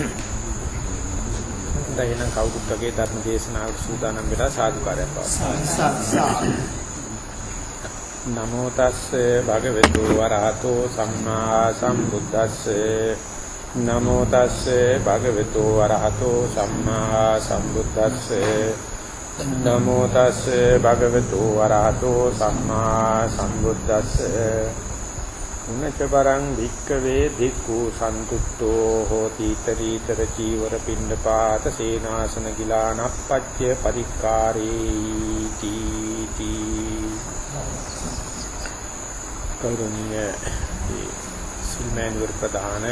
දැන් එනම් කවුරුත් වගේ ධර්ම දේශනාවට සූදානම් වෙලා සාදුකාරයක් පවත්වනවා. නමෝ තස්සේ භගවතු වරහතෝ සම්මා සම්බුද්දස්සේ. නමෝ තස්සේ භගවතු වරහතෝ සම්මා සම්බුද්දස්සේ. නමෝ තස්සේ භගවතු වරහතෝ සම්මා සම්බුද්දස්සේ. උනච පරං භික්කවේ භික්ඛු සන්තුට්ඨෝ හෝති ඊතරීතර චීවර පින්නපාත සේනාසන ගිලානප්පච්චය පරික්කාරේ තීති කෞරණීය සිල්මෑනුවර ප්‍රධාන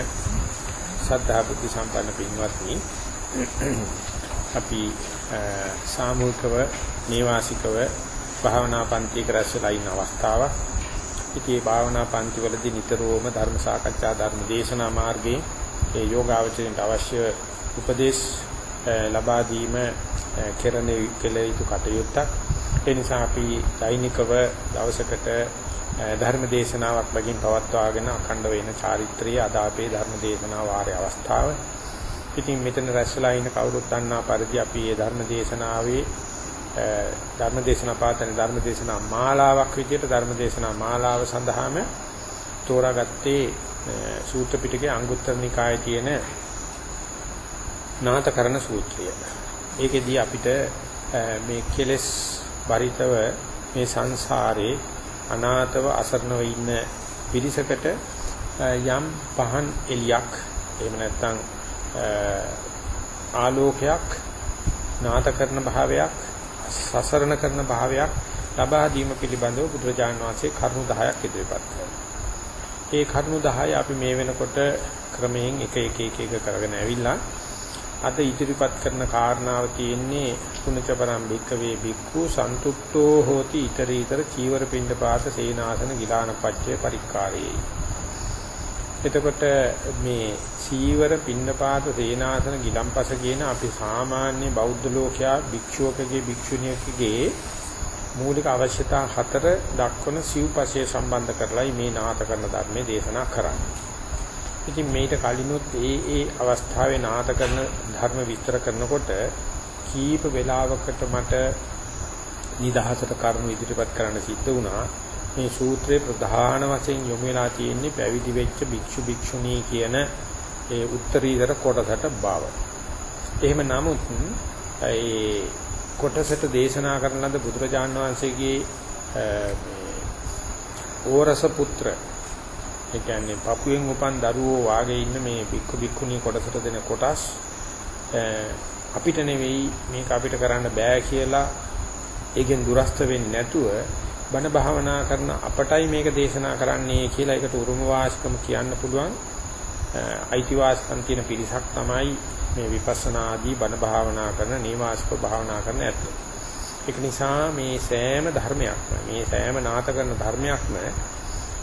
සද්ධා බුද්ධ සම්පන්න පින්වත්නි අපි සාමූහිකව නේවාසිකව භාවනා පන්තියක රැස්වලා ඉන්න අවස්ථාවක්. ඉතින් මේ භාවනා පන්ති වලදී නිතරම ධර්ම සාකච්ඡා ධර්ම දේශනා මාර්ගයේ ඒ යෝගාවචරයට අවශ්‍ය උපදේශ ලබා දීම කෙරෙන කෙල යුතු කටයුත්තක් ඒ නිසා අපි දෛනිකව දවසකට ධර්ම දේශනාවක් බගින් පවත්වාගෙන අඛණ්ඩ වෙන චාරිත්‍රයේ අද අපේ ධර්ම දේශනා වාරයේ අවස්ථාව. ඉතින් මෙතන රැස්ලා ඉන්න කවුරුත් දන්නා පරිදි අපි මේ ධර්ම දේශනාවේ ධර්ම දේශනා පාතන ධර්ම දේශනා මාලාවක් විදිහට ධර්ම දේශනා මාලාව සඳහාම තෝරාගත්තේ සූත්‍ර පිටකේ අංගුත්තර නිකායේ තියෙන නාථකරණ සූත්‍රය. ඒකෙදී අපිට මේ කෙලෙස් බරිතව මේ සංසාරේ අනාතව අසරණව ඉන්න පිරිසකට යම් පහන් එලියක් එහෙම නැත්නම් ආලෝකයක් නාත කරන භාවයක් සසරණ කරන භාවයක් ලබා දීම පිළිබඳව බුදුරජාණන් වහන්සේ කරුණු 10ක් ඉදිරිපත් කළා. ඒ කරුණු 10 අපි මේ වෙනකොට ක්‍රමයෙන් එක එක එක එක කරගෙන ඇවිල්ලා අද ඉදිරිපත් කරන කාරණාව තියෙන්නේ කුණච පරම් භික්කවේ භික්ඛු සන්තුට්ඨෝ හෝති ඊතරීතර චීවර පින්ඩ පාත සේනාසන ගිලාන පච්චේ පරික්කාරේ එතකොට මේ චීවර පින්ඩ පාත සේනාසන ගිලම්පස කියන අපි සාමාන්‍ය බෞද්ධ ලෝකයා භික්ෂුවකගේ භික්ෂුණියකගේ මූලික අවශ්‍යතා හතර දක්වන සිව්පසය සම්බන්ධ කරලයි මේ නාත කරන ධර්මයේ දේශනා කරන්නේ ඉතින් මේට කලිනුත් ඒ ඒ අවස්ථාවේ නාත කරන ධර්ම විස්තර කරනකොට කීප වෙලාවකට මට නිදහසට කරුණු ඉදිරිපත් කරන්න සිද්ධ වුණා. මේ සූත්‍රයේ ප්‍රධාන වශයෙන් යොමු වෙලා තියෙන්නේ පැවිදි වෙච්ච භික්ෂු භික්ෂුණී කියන ඒ උත්තරීතර කොටසට බව. එහෙම නමුත් ඒ කොටසට දේශනා කරන ලද බුදුරජාණන් වහන්සේගේ ඕරස පුත්‍ර ඒ කියන්නේ පපුවෙන් උපන් දරුවෝ වාගේ ඉන්න මේ බික්කු බික්කුණී කොටසට දෙන කොටස් අපිට නෙවෙයි මේක අපිට කරන්න බෑ කියලා ඒකෙන් දුරස්ත වෙන්නේ නැතුව බණ භාවනා කරන අපටයි මේක දේශනා කරන්නේ කියලා ඒකට උරුම වාසිකම කියන්න පුළුවන් අයිතිවාසිකම් තියෙන පිරිසක් තමයි මේ විපස්සනා ආදී බණ භාවනා කරන නීවාසික භාවනා කරන ඇත්තෝ. ඒක නිසා මේ සෑම ධර්මයක්ම මේ සෑම නාත කරන ධර්මයක්ම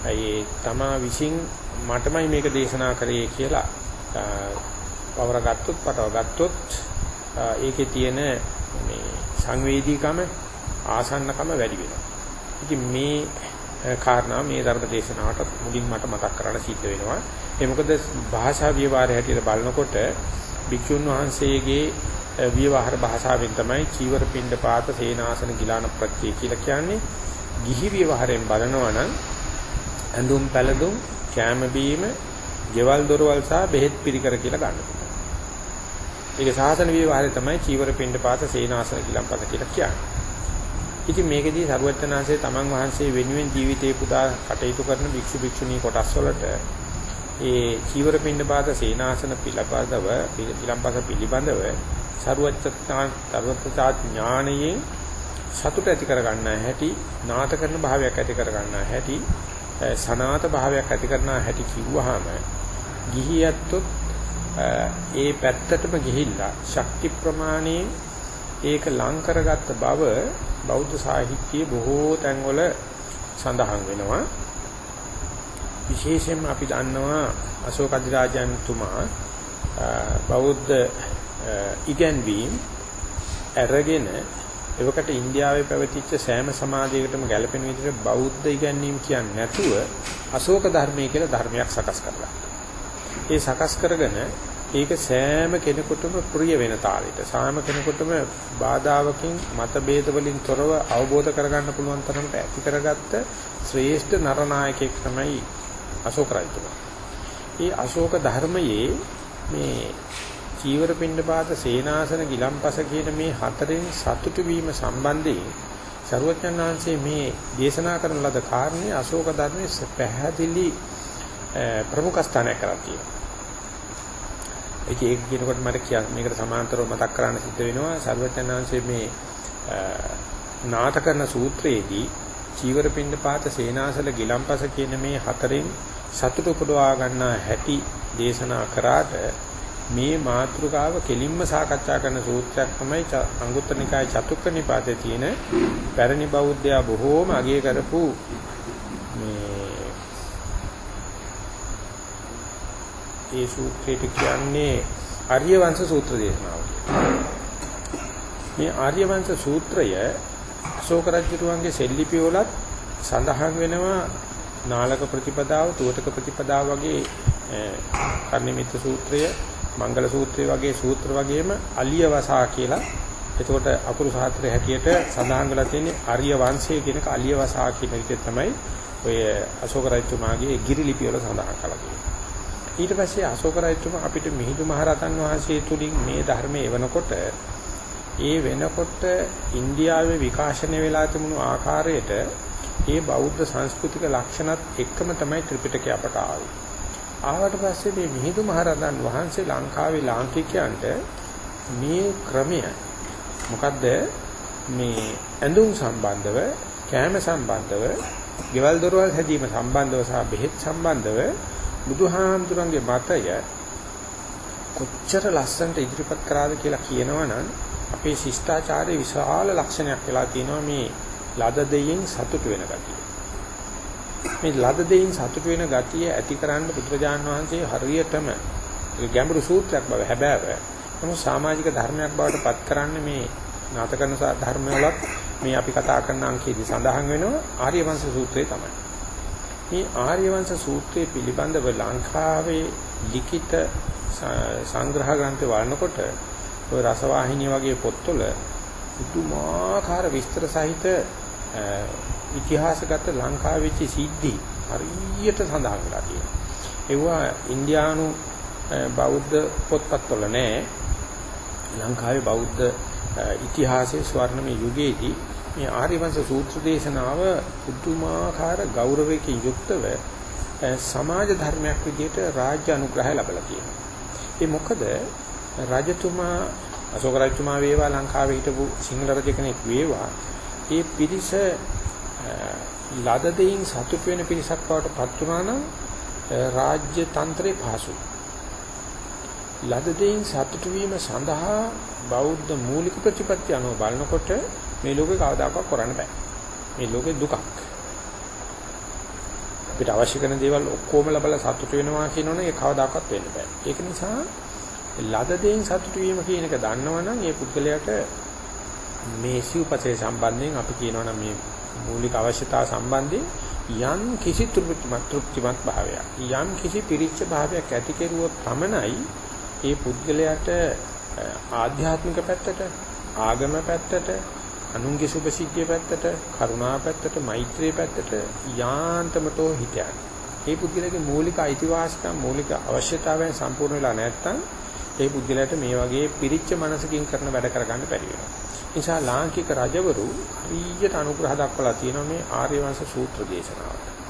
ඒ තමා විසින් මටමයි මේක දේශනා කරේ කියලා පවර ගත්තොත් පටව ගත්තොත් ඒකේ තියෙන මේ සංවේදීකම ආසන්නකම වැඩි වෙනවා. ඉතින් මේ කාරණා මේ ධර්ම දේශනාවට මුලින් මට මතක් කරන්න සිද්ධ වෙනවා. ඒ මොකද භාෂා විවරය හැටියට බලනකොට භික්ෂුන් වහන්සේගේ විවහාර භාෂාවෙන් තමයි චීවර පින්ඩ පාත සේනාසන ගිලාන ප්‍රත්‍ය කියලා කියන්නේ. ගිහි විවහාරයෙන් බලනවා නම් ඇඳුම් පැළඳුම් කෑම බීම ගෙවල් දොරවල් සහ බෙහෙත් පිළිකර කියලා ගන්න පුළුවන්. ඒක සාසන විවහාරය තමයි චීවර පින්ඩ පාත සේනාසන ගිලම්පත කියලා කියන්නේ. ඉතින් මේකෙදී සරුවචනාංශයේ තමන් වහන්සේ වෙනුවෙන් ජීවිතේ පුදා කටයුතු කරන භික්ෂු භික්ෂුණී කොටස් වලට ඒ චීවර පින්ඩ පාත සේනාසන පිළපදව පිළම්පත පිළිබඳව සරුවචනාංශ සරුවචනා ඥානයෙන් සතුට ඇති කර ගන්නා හැටි නාත කරන භාවයක් ඇති කර ගන්නා හැටි සනාත භාවයක් ඇති කරන හැටි කිව්වහම ගිහියත්ොත් ඒ පැත්තටම ගිහිල්ලා ශක්ති ප්‍රමාණයෙන් ඒක ලං කරගත්ත බව බෞද්ධ සාහිත්‍යයේ බොහෝ තැන්වල සඳහන් වෙනවා විශේෂයෙන්ම අපි දන්නවා අශෝක අධිරාජන්තුමා බෞද්ධ ඉගැන්වීම් අරගෙන එවකට ඉන්දියාවේ පැවතිච්ච සෑම සමාජයකටම ගැළපෙන විදිහට බෞද්ධ ඉගැන්වීම් කියන්නේ නැතුව අශෝක ධර්මයේ කියලා ධර්මයක් සකස් කරලා. ඒ සකස් කරගෙන ඒක සෑම කෙනෙකුටම ප්‍රිය වෙන තාලෙට සෑම කෙනෙකුටම බාධාවකින් මතභේද වලින් තොරව අවබෝධ කරගන්න පුළුවන් තරමට ඇති කරගත්ත ශ්‍රේෂ්ඨ නරනායකයෙක් තමයි අශෝක රජතුමා. මේ අශෝක ධර්මයේ මේ චීවර පින්නපාත සේනාසන ගිලම්පස කියන මේ හතරෙන් සතුටු වීම සම්බන්ධයෙන් ਸਰවඥාන්සේ මේ දේශනා කරන ලද කාරණේ අශෝක ධර්මයේ පැහැදිලි ප්‍රමුඛ ස්ථානයක් කරා තියෙනවා. ඒක ඒක කියනකොට මට කියන්න මේකට සමාන්තරව මතක් කරන්න සිද්ධ වෙනවා ਸਰවඥාන්සේ මේ නාට කරන සූත්‍රයේදී චීවර පින්නපාත සේනාසල ගිලම්පස කියන මේ හතරෙන් සතුට උපදවා ගන්නා හැටි දේශනා කරාට මේ මාතෘකාව කෙලින්ම සාකච්ඡා කරන සූත්‍රයක් තමයි අංගුත්තර නිකායේ චතුක්ක නිපාතේ තියෙන පැරණි බෞද්ධයා බොහෝම අගය කරපු මේ ඒ සූත්‍රයට කියන්නේ ආර්ය වංශ සූත්‍ර දේශනාව මේ ආර්ය වංශ සූත්‍රය අශෝක රජුගේ සෙල්ලිපි වලත් සඳහන් වෙනවා නාලක ප්‍රතිපදාව, තුවටක ප්‍රතිපදාව වගේ කර්ණිමිත සූත්‍රය, මංගල සූත්‍රය වගේ සූත්‍ර වගේම අලිය වසා කියලා එතකොට අකුරු සාත්‍රය හැටියට සඳහන් කරලා තියෙන්නේ ආර්ය වංශය කියන එක අලිය වසා කියන විදිහට තමයි ඔය අශෝක රජතුමාගේ ගිරිලිපි වල සඳහන් කරලා තියෙන්නේ. ඊට පස්සේ අශෝක රජතුමා අපිට මිහිඳු මහරහතන් වහන්සේ තුලින් මේ ධර්මයේ එවනකොට ඒ වෙනකොට ඉන්දියාවේ විකාශනය වෙලා තිබුණු ආකාරයට ඒ බෞද්ධ සංස්කෘතික ලක්ෂණත් එක්කම තමයි ත්‍රිපිටකය අපට ආවේ. ආවට පස්සේ මේ මිහිඳු මහරහතන් වහන්සේ ලංකාවේ ලාංකිකයන්ට මේ ක්‍රමය මොකද්ද මේ ඇඳුම් සම්බන්ධව, කෑම සම්බන්ධව, ගෙවල් දොරවල් හැදීම සම්බන්ධව සහ බෙහෙත් සම්බන්ධව බුදුහාමුදුරන්ගේ මතය කොච්චර ලස්සනට ඉදිරිපත් කරාද කියලා කියනවනම් අපේ ශිෂ්ටාචාරයේ විශාල ලක්ෂණයක් වෙලා තියෙනවා මේ ලද දෙයින් සතුට වෙන ගතිය. මේ ලද දෙයින් සතුට වෙන ගතිය ඇතිකරන්න බුදුරජාන් වහන්සේ හරියටම ගැඹුරු සූත්‍රයක් බව හැබෑව. නමුත් සමාජික ධර්මයක් බවට පත් කරන්න මේ නාටකන ධර්මවලත් මේ අපි කතා කරන අංකයේදී සඳහන් වෙනවා ආර්ය වංශ සූත්‍රය තමයි. මේ ආර්ය වංශ සූත්‍රයේ පිළිබඳව ලංකාවේ ලිඛිත සංග්‍රහ ග්‍රන්ථ වළනකොට ඔය රසවාහිනිය වගේ පොත්වල පුදුමාකාර විස්තර සහිත ඉතිහාසගත ලංකාවේ වෙච්ච සිද්ධි හරියට සඳහන් වෙලා තියෙනවා. ඒවා ඉන්දියානු බෞද්ධ පොත්පත්වල නෑ. ලංකාවේ බෞද්ධ ඉතිහාසයේ ස්වර්ණමය යුගයේදී මේ ආර්යවංශ සූත්‍ර දේශනාව පුදුමාකාර ගෞරවයකින් යුක්තව සමාජ ධර්මයක් විදිහට රාජ්‍ය අනුග්‍රහය ලැබලා තියෙනවා. ඒ මොකද රජතුමා අශෝක රජතුමා වේවා ලංකාවේ හිටපු සිංහල රජ කෙනෙක් වේවා ඒ පිරිස ලද දෙයින් සතුට වෙන පිරිසක් බවට පත් වුණා නම් රාජ්‍ය තන්ත්‍රේ පහසුයි. ලද දෙයින් සතුට වීම සඳහා බෞද්ධ මූලික ප්‍රතිපත්ති අනුව බලනකොට මේ ලෝකේ කවදාකවත් කරන්න බෑ. මේ ලෝකේ දුකක්. අපිට අවශ්‍ය කරන දේවල් ඔක්කොම ලබලා සතුට වෙනවා කියනවනේ ඒ කවදාකවත් වෙන්න බෑ. ඒක නිසා ලද දෙයින් සතුටු වීම කියන එක දන්නවනම් ඒ පුද්ගලයාට මේ සිව්පසේ සම්බන්ධයෙන් අපි කියනවනම් මේ මූලික අවශ්‍යතාව සම්බන්ධයෙන් යම් කිසි තෘප්තිමත් තෘප්තිමත් භාවයක් යම් කිසි පිරිච්ච භාවයක් ඇති කෙරුවොත් පමණයි ඒ පුද්ගලයාට ආධ්‍යාත්මික පැත්තට ආගම පැත්තට අනුන්ගේ සුභසිද්ධිය පැත්තට කරුණා පැත්තට මෛත්‍රී පැත්තට යාන්තමතෝ හිතයන්. ඒ පුද්ගලයාගේ මූලික අයිතිවාසිකම් මූලික අවශ්‍යතාවයන් සම්පූර්ණ වෙලා නැත්නම් ඒ බුද්ධිලට මේ වගේ පිරිච්ච මනසකින් කරන වැඩ කරගන්න බැරි වෙනවා. නිසා ලාංකික රජවරු හරියට අනුග්‍රහ දක්වලා තියෙනවා මේ ආර්ය වංශ සූත්‍ර දේශනාවට.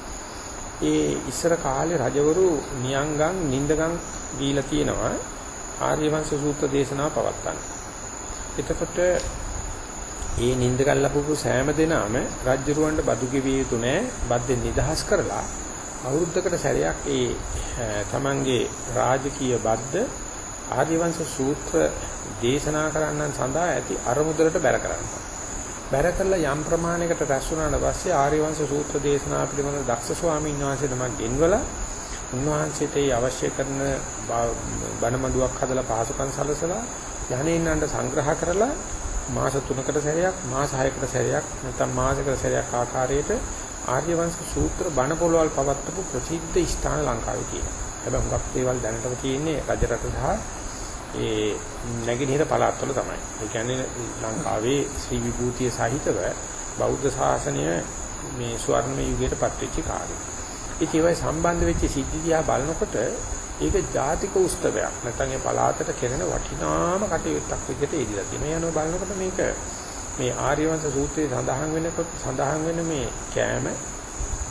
ඒ ඉස්සර කාලේ රජවරු නියංගම් නින්දගම් දීලා තියෙනවා ආර්ය වංශ සූත්‍ර දේශනාව පවත්තන්න. එතකොට ඒ නින්දගම් ලැබපු සෑම දිනම රජුරවන්ට බදු ගෙවිය යුතු නෑ බද්දෙන් නිදහස් කරලා අවුරුද්දකට සැරයක් ඒ තමන්ගේ රාජකීය බද්ද ආදිවංශ සූත්‍ර දේශනා කරන්නන් සඳහා ඇති අරමුදලට බැර කරනවා. බැර කළා යම් ප්‍රමාණයකට රැස් වුණාට පස්සේ ආර්යවංශ සූත්‍ර දේශනා පිළිබඳ දක්ෂ ස්වාමීන් වහන්සේ නමක් ගෙන්වලා උන්වහන්සේට ඒ අවශ්‍ය කරන බණමඩුවක් හදලා පහසුකම් සැලසලා යහනෙන්නන්ට සංග්‍රහ කරලා මාස 3කට සැරයක් මාස 6කට සැරයක් නැත්නම් මාසයකට සැරයක් ආකාරයට ආර්යවංශ සූත්‍ර බණ පොළවල් පවත්වපු ප්‍රසිද්ධ ස්ථාන ලංකාවේ තියෙනවා. හැබැයි හුඟක් දේවල් දැනටම තියෙන්නේ රජරට සහ ඒ නැගෙනහිර පළාත්වල තමයි. ඒ කියන්නේ ලංකාවේ ශ්‍රී විභූතිය සහිතව බෞද්ධ ශාසනය මේ ස්වර්ණ යුගයට පත්වෙච්ච කාලේ. ඒ ඒවයි සම්බන්ධ වෙච්ච සිද්ධි දිහා බලනකොට ඒක ජාතික උත්සවයක්. නැත්නම් ඒ පළාතට කෙරෙන වටිනාම කටයුත්තක් විදිහට ඉදිරියට තියෙනවා. යනවා බලනකොට මේක මේ ආර්යවංශ සූත්‍රයේ සඳහන් වෙනකොට සඳහන් වෙන මේ කෑම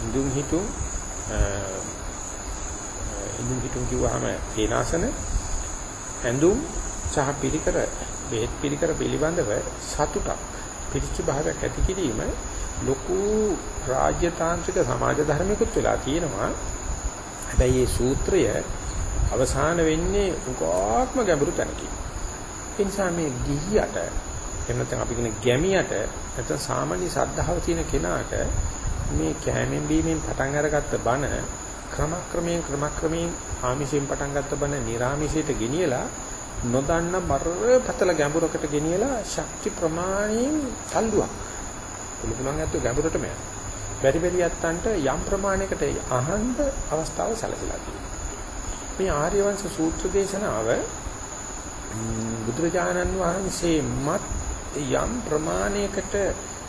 ඉදුම් හිතුම් ඉදුම් හිතුම් කිව්වහම තේනාසන ඇඳුම් සහ පිළිකර බෙහෙත් පිළිකර පිළිබඳව සතුටක් පිළිච්ච භාවයක් ඇති කිරීම ලොකු රාජ්‍ය තාන්ත්‍රික සමාජ ධර්මිකුත් වෙලා තියෙනවා. හැබැයි මේ සූත්‍රය අවසාන වෙන්නේ උගාත්ම ගැඹුරු තැනකින්. ඒ නිසා මේ ගිහියට එහෙම නැත්නම් අපි කියන ගැමියට නැත්නම් සාමාන්‍ය සද්ධාව තියෙන කෙනාට මේ කැමෙන් බීමෙන් පටන් අරගත්ත බණ ක්‍රමක්‍රමයෙන් ක්‍රමක්‍රමයෙන් ආමිෂයෙන් පටන් ගත්ත බණ නිර්ආමිෂයට ගෙනියලා නොදන්න බරපතල ගැඹුරකට ගෙනියලා ශක්ති ප්‍රමාණයෙන් තල්ලුවක් පුළුවන් ඇත්ත ගැඹුරටම යනවා. බැරි බැරි යත්තන්ට යම් ප්‍රමාණයකට අහන්න අවස්ථාව සැලසලා තියෙනවා. මේ ආර්යවංශ සූත්‍ර දේශනාව බුදුරජාණන් වහන්සේ මත් යම් ප්‍රමාණයකට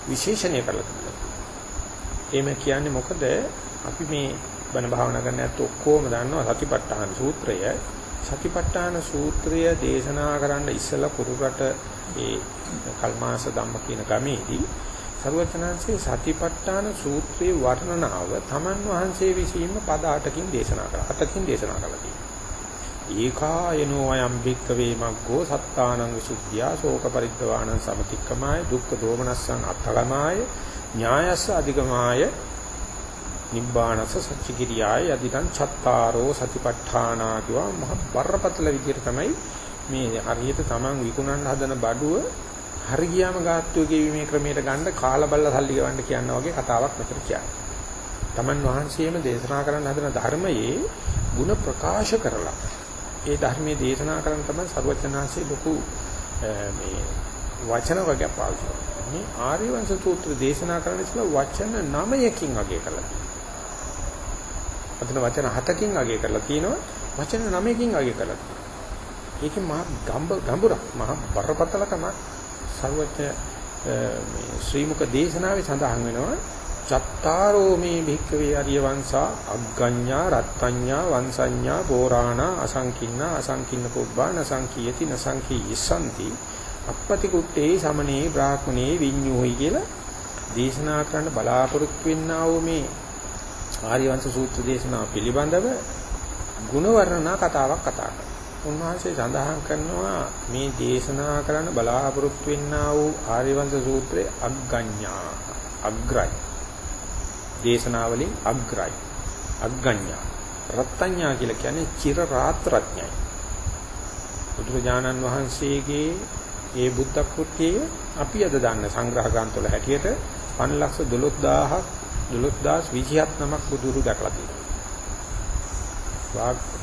විශේෂණය කරලා තිබුණා. එහෙම කියන්නේ මොකද අපි මේ බණ භාවනා කරන ඇත්ත ඔක්කොම දන්නවා සතිපට්ඨාන සූත්‍රය. සතිපට්ඨාන සූත්‍රය දේශනා කරන්න ඉස්සලා කුරුරට ඒ කල්මාස ධම්ම කියන ගමේදී සරුවචනාංශයේ සතිපට්ඨාන සූත්‍රයේ වර්ණනාව තමන් වහන්සේ විසින්ම පද 8කින් දේශනා කරා. 8කින් දේශනා කළා තියෙනවා. ඒකායනෝ අයම් භික්කවේ මග්ගෝ සත්තානං විසුද්ධියා ශෝක පරිද්දවාණං සමතික්කමාය දුක්ඛ දෝමනස්සං අත්ථගමාය ඥායස්ස අධිගමාය නිබ්බානස සච්චිකිරියාය යදිදං චත්තාරෝ සතිපට්ඨානා කියවා මහ බරපතල විදිහට තමයි මේ හරියට තමන් විකුණන්න හදන බඩුව හරි ගියාම ගාස්තුව ගෙවීමේ ක්‍රමයට ගන්න කාලා බල්ලා සල්ලි ගෙවන්න කියනවා වගේ කතාවක් මෙතන කියන්නේ. තමන් වහන්සේම දේශනා කරන්න හදන ධර්මයේ ಗುಣ ප්‍රකාශ කරලා ඒ ධර්මයේ දේශනා කරන තමයි සර්වඥාන්සේ ලොකු මේ වචන වර්ගයක් පාවිච්චි කරනවා. මේ ආර්ය වංශ සූත්‍ර දේශනා කරන්න ඉස්සලා වචන 9කින් වගේ කරලා තියෙනවා. අතන වචන 7කින් වගේ කරලා තියෙනවා. වචන 9කින් වගේ කරලා තියෙනවා. ඒකේ මහා ගම්බුරක් මහා බරපතලකමක් සර්වඥ මේ ශ්‍රී මුක දේශනාවේ සඳහන් වෙනවා චත්තාරෝ මේ භික්ඛවේ අරිය වංශා අග්ගඤ්ඤා රත්ත්‍ඤ්ඤා වංශඤ්ඤා පෝරාණා අසංකින්නා අසංකින්න පුබ්බා නසංකීයති නසංකීයසanti අපපති කුට්ටේ සමනේ බ්‍රාහ්මනේ විඤ්ඤෝයි කියලා දේශනා කරන්න බලාපොරොත්තු වෙන්නා වූ මේ ආර්ය වංශ සූත්‍ර දේශනාව පිළිබඳව ගුණ වර්ණනා කතාවක් කතා කරනවා. උන්වහන්සේ සඳහන් කරනවා මේ දේශනා කරන්න බලාපොරොත්තු වෙන්නා වූ ආර්යවංශ සූත්‍රයේ අග්ගඤ්ඤා. අග්‍රයි. දේශනාවලින් අග්‍රයි. අග්ගඤ්ඤා. රත්ත්‍ඤ්ඤා කියලා කියන්නේ චිර රාත්‍රඥයි. බුදුරජාණන් වහන්සේගේ ඒ බුද්ධ කෘත්‍යයේ අපි අද දන්න සංග්‍රහ ග්‍රන්ථවල හැටියට 512000ක් 12027 නමක් බුදුරු දැකලා තියෙනවා.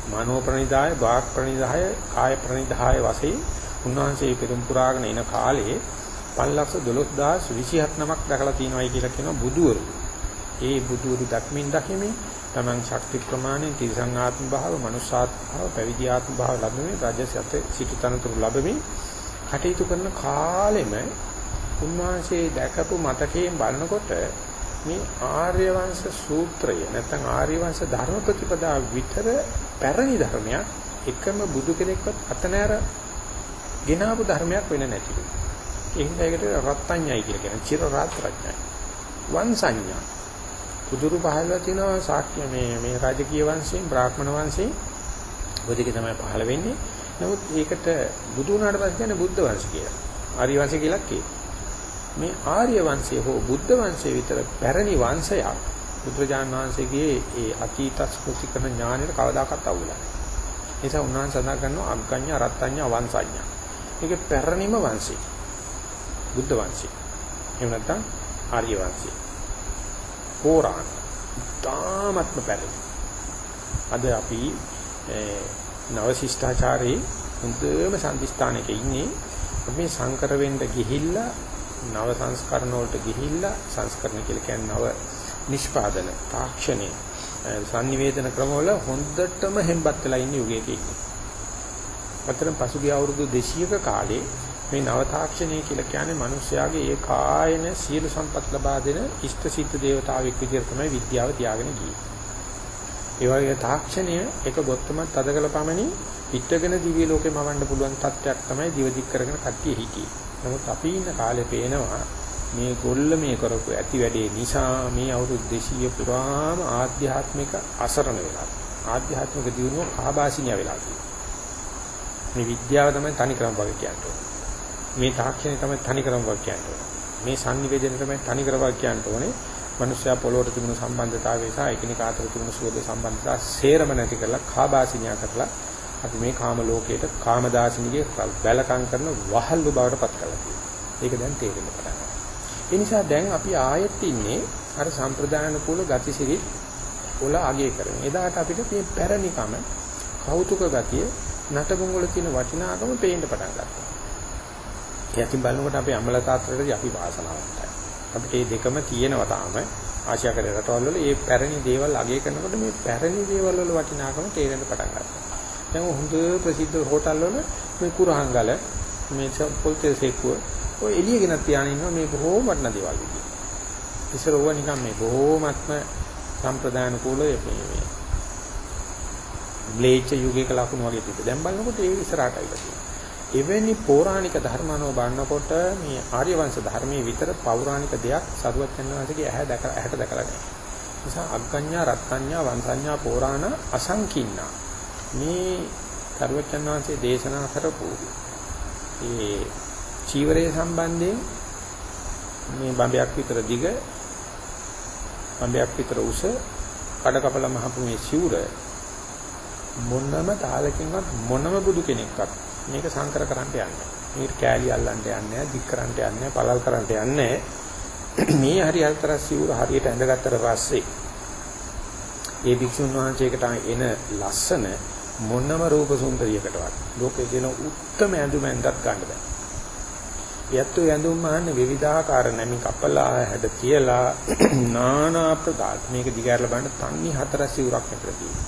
මනෝ ප්‍රනිදාය, වාක් ප්‍රනිදාය, කාය ප්‍රනිදාය වශයෙන් උන්වහන්සේ පෙරම් පුරාගෙන එන කාලේ 512027 නමක් දැකලා තියෙනවායි කියලා කියනවා බුදුවරු. ඒ බුදුවරු දක්මින් දකිමින් තමන් ශක්ති ප්‍රමාණයෙන් තිරසං ආත්ම භාව, මනුෂ්‍යාත්ම භාව, පැවිදි ආත්ම භාව ලැබෙමින් රාජ්‍යසත් සිටතනතුරු ලැබෙමින් කටයුතු කරන කාලෙම උන්වහන්සේ දැකපු මතකයෙන් බලනකොට මේ ආර්ය වංශ සූත්‍රය නැත්නම් ආර්ය වංශ ධර්ම ප්‍රතිපදා විතර පැරණි ධර්මයක් එකම බුදු කෙනෙක්වත් අතනෑර ගෙනාවු ධර්මයක් වෙන්නේ නැතිලු. ඒ හින්දා ඒකට රත්ත්‍ඤ්ඤයි කියලා කියනවා. චිර රාත්‍රඥයි. වංශඤ්ඤා. පුදුරු පහළලා තිනවා ශාක්‍ය මේ මේ රාජකීය වංශයෙන් බ්‍රාහ්මණ වංශයෙන් බොදික තමයි පහළ වෙන්නේ. නමුත් ඒකට බුදු වුණාට පස්සේ කියන්නේ බුද්ධ වංශ කියලා. ආර්ය වංශ කියලා කියනවා. මේ ආර්ය වංශය හෝ බුද්ධ වංශය විතර පැරණි වංශයක් බුදුරජාන් වහන්සේගේ ඒ අතීත ස්මෘති කරන ඥාණයට කවදාකවත් අවුලක් නැහැ. ඒ නිසා උන්වහන්සේ සඳහන් කරනවා අග්ගඤ්ඤ රත්ත්‍ඤ්ඤ වංශඤ්ඤ. මේක පැරණිම වංශය. බුද්ධ වංශය. එහෙම නැත්නම් ආර්ය වංශය. පුරාණ. තාමත්ම පැරණි. අද අපි නව ශිෂ්ටාචාරයේ හොඳම සම්දිස්ථානයක ඉන්නේ. අපි සංකර වෙන්න ගිහිල්ලා නව සංස්කරණ වලට ගිහිල්ලා සංස්කරණ කියලා කියන්නේ නව නිෂ්පාදන තාක්ෂණය sannivedana ක්‍රමවල හොඳටම හෙම්බත් වෙලා ඉන්න යුගයක ඉන්නේ. අතරම පසුගිය අවුරුදු 200ක කාලේ මේ නව තාක්ෂණය කියලා කියන්නේ මිනිස්යාගේ ඒ කායන සියලු සම්පත් ලබා දෙන ඉෂ්ට සිද්ධ දේවතාවෙක් විදිහට තමයි විද්‍යාව තියාගෙන ගියේ. ඒ වගේ තාක්ෂණය එක ගොත්තමත් තදකල පමණින් පිටගෙන දිව්‍ය ලෝකෙම වවන්න පුළුවන් තත්ත්වයක් තමයි දිවදික් කරගෙන කට්ටිය හිටියේ. නමුත් අපි ඉන්න කාලේ පේනවා මේ ගොල්ල මේ කරපු ඇති වැඩේ නිසා මේ අවුරුදු 200 පුරාම ආධ්‍යාත්මික අසරණ වෙලා. ආධ්‍යාත්මික දියුණුව කාබාසිනිය වෙලා මේ විද්‍යාව තමයි තනි ක්‍රම වගේ කියන්නේ. මේ තාක්ෂණය තමයි තනි ක්‍රම වගේ කියන්නේ. මේ sannivedana තමයි තනි ක්‍රම වගේ කියන්නේ. මනුෂ්‍යයා පොළොවට තිබුණු සම්බන්ධතාවය සහ එකිනෙකා අතර තිබුණු සුවද සම්බන්ධතාව සේරම නැති කරලා කාබාසිනියා කරලා අපි මේ කාම ලෝකයට කාමදාසිනිගේ බැලකම් කරන වහල්ලු බවට පත් කරලා තියෙනවා. ඒක දැන් තේරෙන්න පටන් ගන්නවා. ඒ නිසා දැන් අපි ආයෙත් ඉන්නේ අර සම්ප්‍රදාන කුල ගතිසිරි වල අගය කරන. එදාට අපිට මේ පැරණිකම කෞතුක ගතිය නටබුන් වල තියෙන වටිනාකම පේන්න පටන් ගත්තා. යකින් බලනකොට අපි අමල තාත්‍රයටදී අපි වාසනාවන්තයි. අපිට මේ දෙකම තියෙනවා තාම ආශියාකර රටවල් වල මේ පැරණි දේවල් අගය කරනකොට මේ පැරණි දේවල් වල වටිනාකම තේරෙන්න පටන් ගන්නවා. දැන් හොඳ ප්‍රසිද්ධ හෝටල් වල මේ කුරහංගල මේ පොල්තේ සේකුව ඔය එළියගෙන තියාගෙන ඉන්නවා මේ බොහෝම වටිනා දේවල් විදියට. ඉස්සර ඕවා නිකන් මේ බොහෝමත්ම සම්ප්‍රදාන කූල මේ මේ බ්ලේච් යුගයක ලකුණු වගේ තිබ්බ. දැන් බලනකොට ඒ ඉස්සරහට අයිලා තියෙනවා. එවැනි පෞරාණික ධර්මano බලනකොට මේ ආර්ය වංශ ධර්මයේ විතර පෞරාණික දෙයක් සරුවත් යන වාසිකේ ඇහැ දැක ඇහැට දැකලා නැහැ. නිසා අග්ගඤ්ඤා රත්ත්‍ඤ්ඤා වංශඤ්ඤා පෝරාණ අසංකින්නා මේ සරුවත් යන වාසිකේ දේශනා කරපු ඒ චීවරයේ සම්බන්ධයෙන් මේ බඹයක් විතර දිග බඹයක් විතර උස කඩ කපල මහපු මේ සිවුර මොනම තාලකින්වත් මොනම බුදු කෙනෙක්වත් මේක සංකර කරන්න යන්නේ. මේක කෑලි අල්ලන්න යන්නේ, දික් කරන්න යන්නේ, පළල් කරන්න යන්නේ. මේ හරි අතර සිවුර හරියට ඇඳගත්තට පස්සේ ඒ භික්ෂුන් වහන්සේකට එන ලස්සන මොනම රූප සුන්දරියකටවත් ලෝකේ දෙන උත්තරම ඇඳුම ඇඳත් ගන්න බෑ. යැත්තු ඇඳුම් මහන්නේ විවිධාකාර නැමි කපලා හැඩ කියලා නානා ප්‍රකාර මේක දිගහැරලා බලන්න තනි හතරස් සිවුරක් ඇතර තියෙනවා.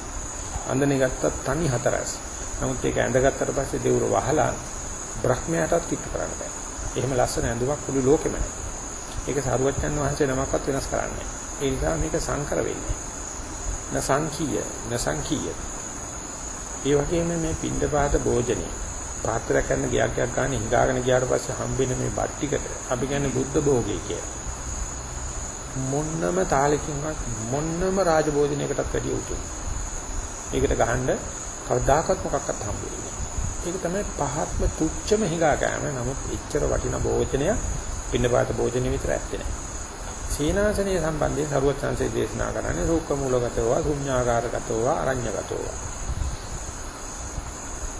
අඳනේ ගත්තත් තනි හතරස්. නමුත් ඒක ඇඳගත්තට පස්සේ දෙවුර වහලා බ්‍රහ්මයාටත් කිට්ටු කරන්න බෑ. එහෙම ලස්සන ඇඳුමක් මුළු ලෝකෙම නැහැ. ඒක සාරුවච්චන් වහන්සේ නමක්වත් වෙනස් කරන්නේ ඒ නිසා මේක සංකර වෙන්නේ. නසංකීය නසංකීය. ඒ වගේම මේ පින්ඩපාත භෝජනේ පාත්‍ර කරන ගියක් ගියක් ගන්න හිඟාගෙන ගියාට පස්සේ හම්බෙන මේ බත් ටිකට අපි කියන්නේ බුද්ධ භෝගේ කියලා. මොන්නම තාලකින්වත් මොන්නම රාජභෝජනයකටත් වැඩිය උතුම්. ඒකට ගහන්න කවදාකවත් මොකක්වත් හම්බෙන්නේ ඒක තමයි පහත්ම තුච්චම හිඟා කෑම. නමුත් එච්චර වටිනා භෝජනය පින්නපාත භෝජනෙ විතර ඇත්තේ නැහැ. සීනාසනීය සම්බන්ධයෙන් සරුවත් සංසේ දේශනා කරන්නේ රූප මූලගතව, ශුන්‍යාකාරගතව, අරඤ්‍යගතව.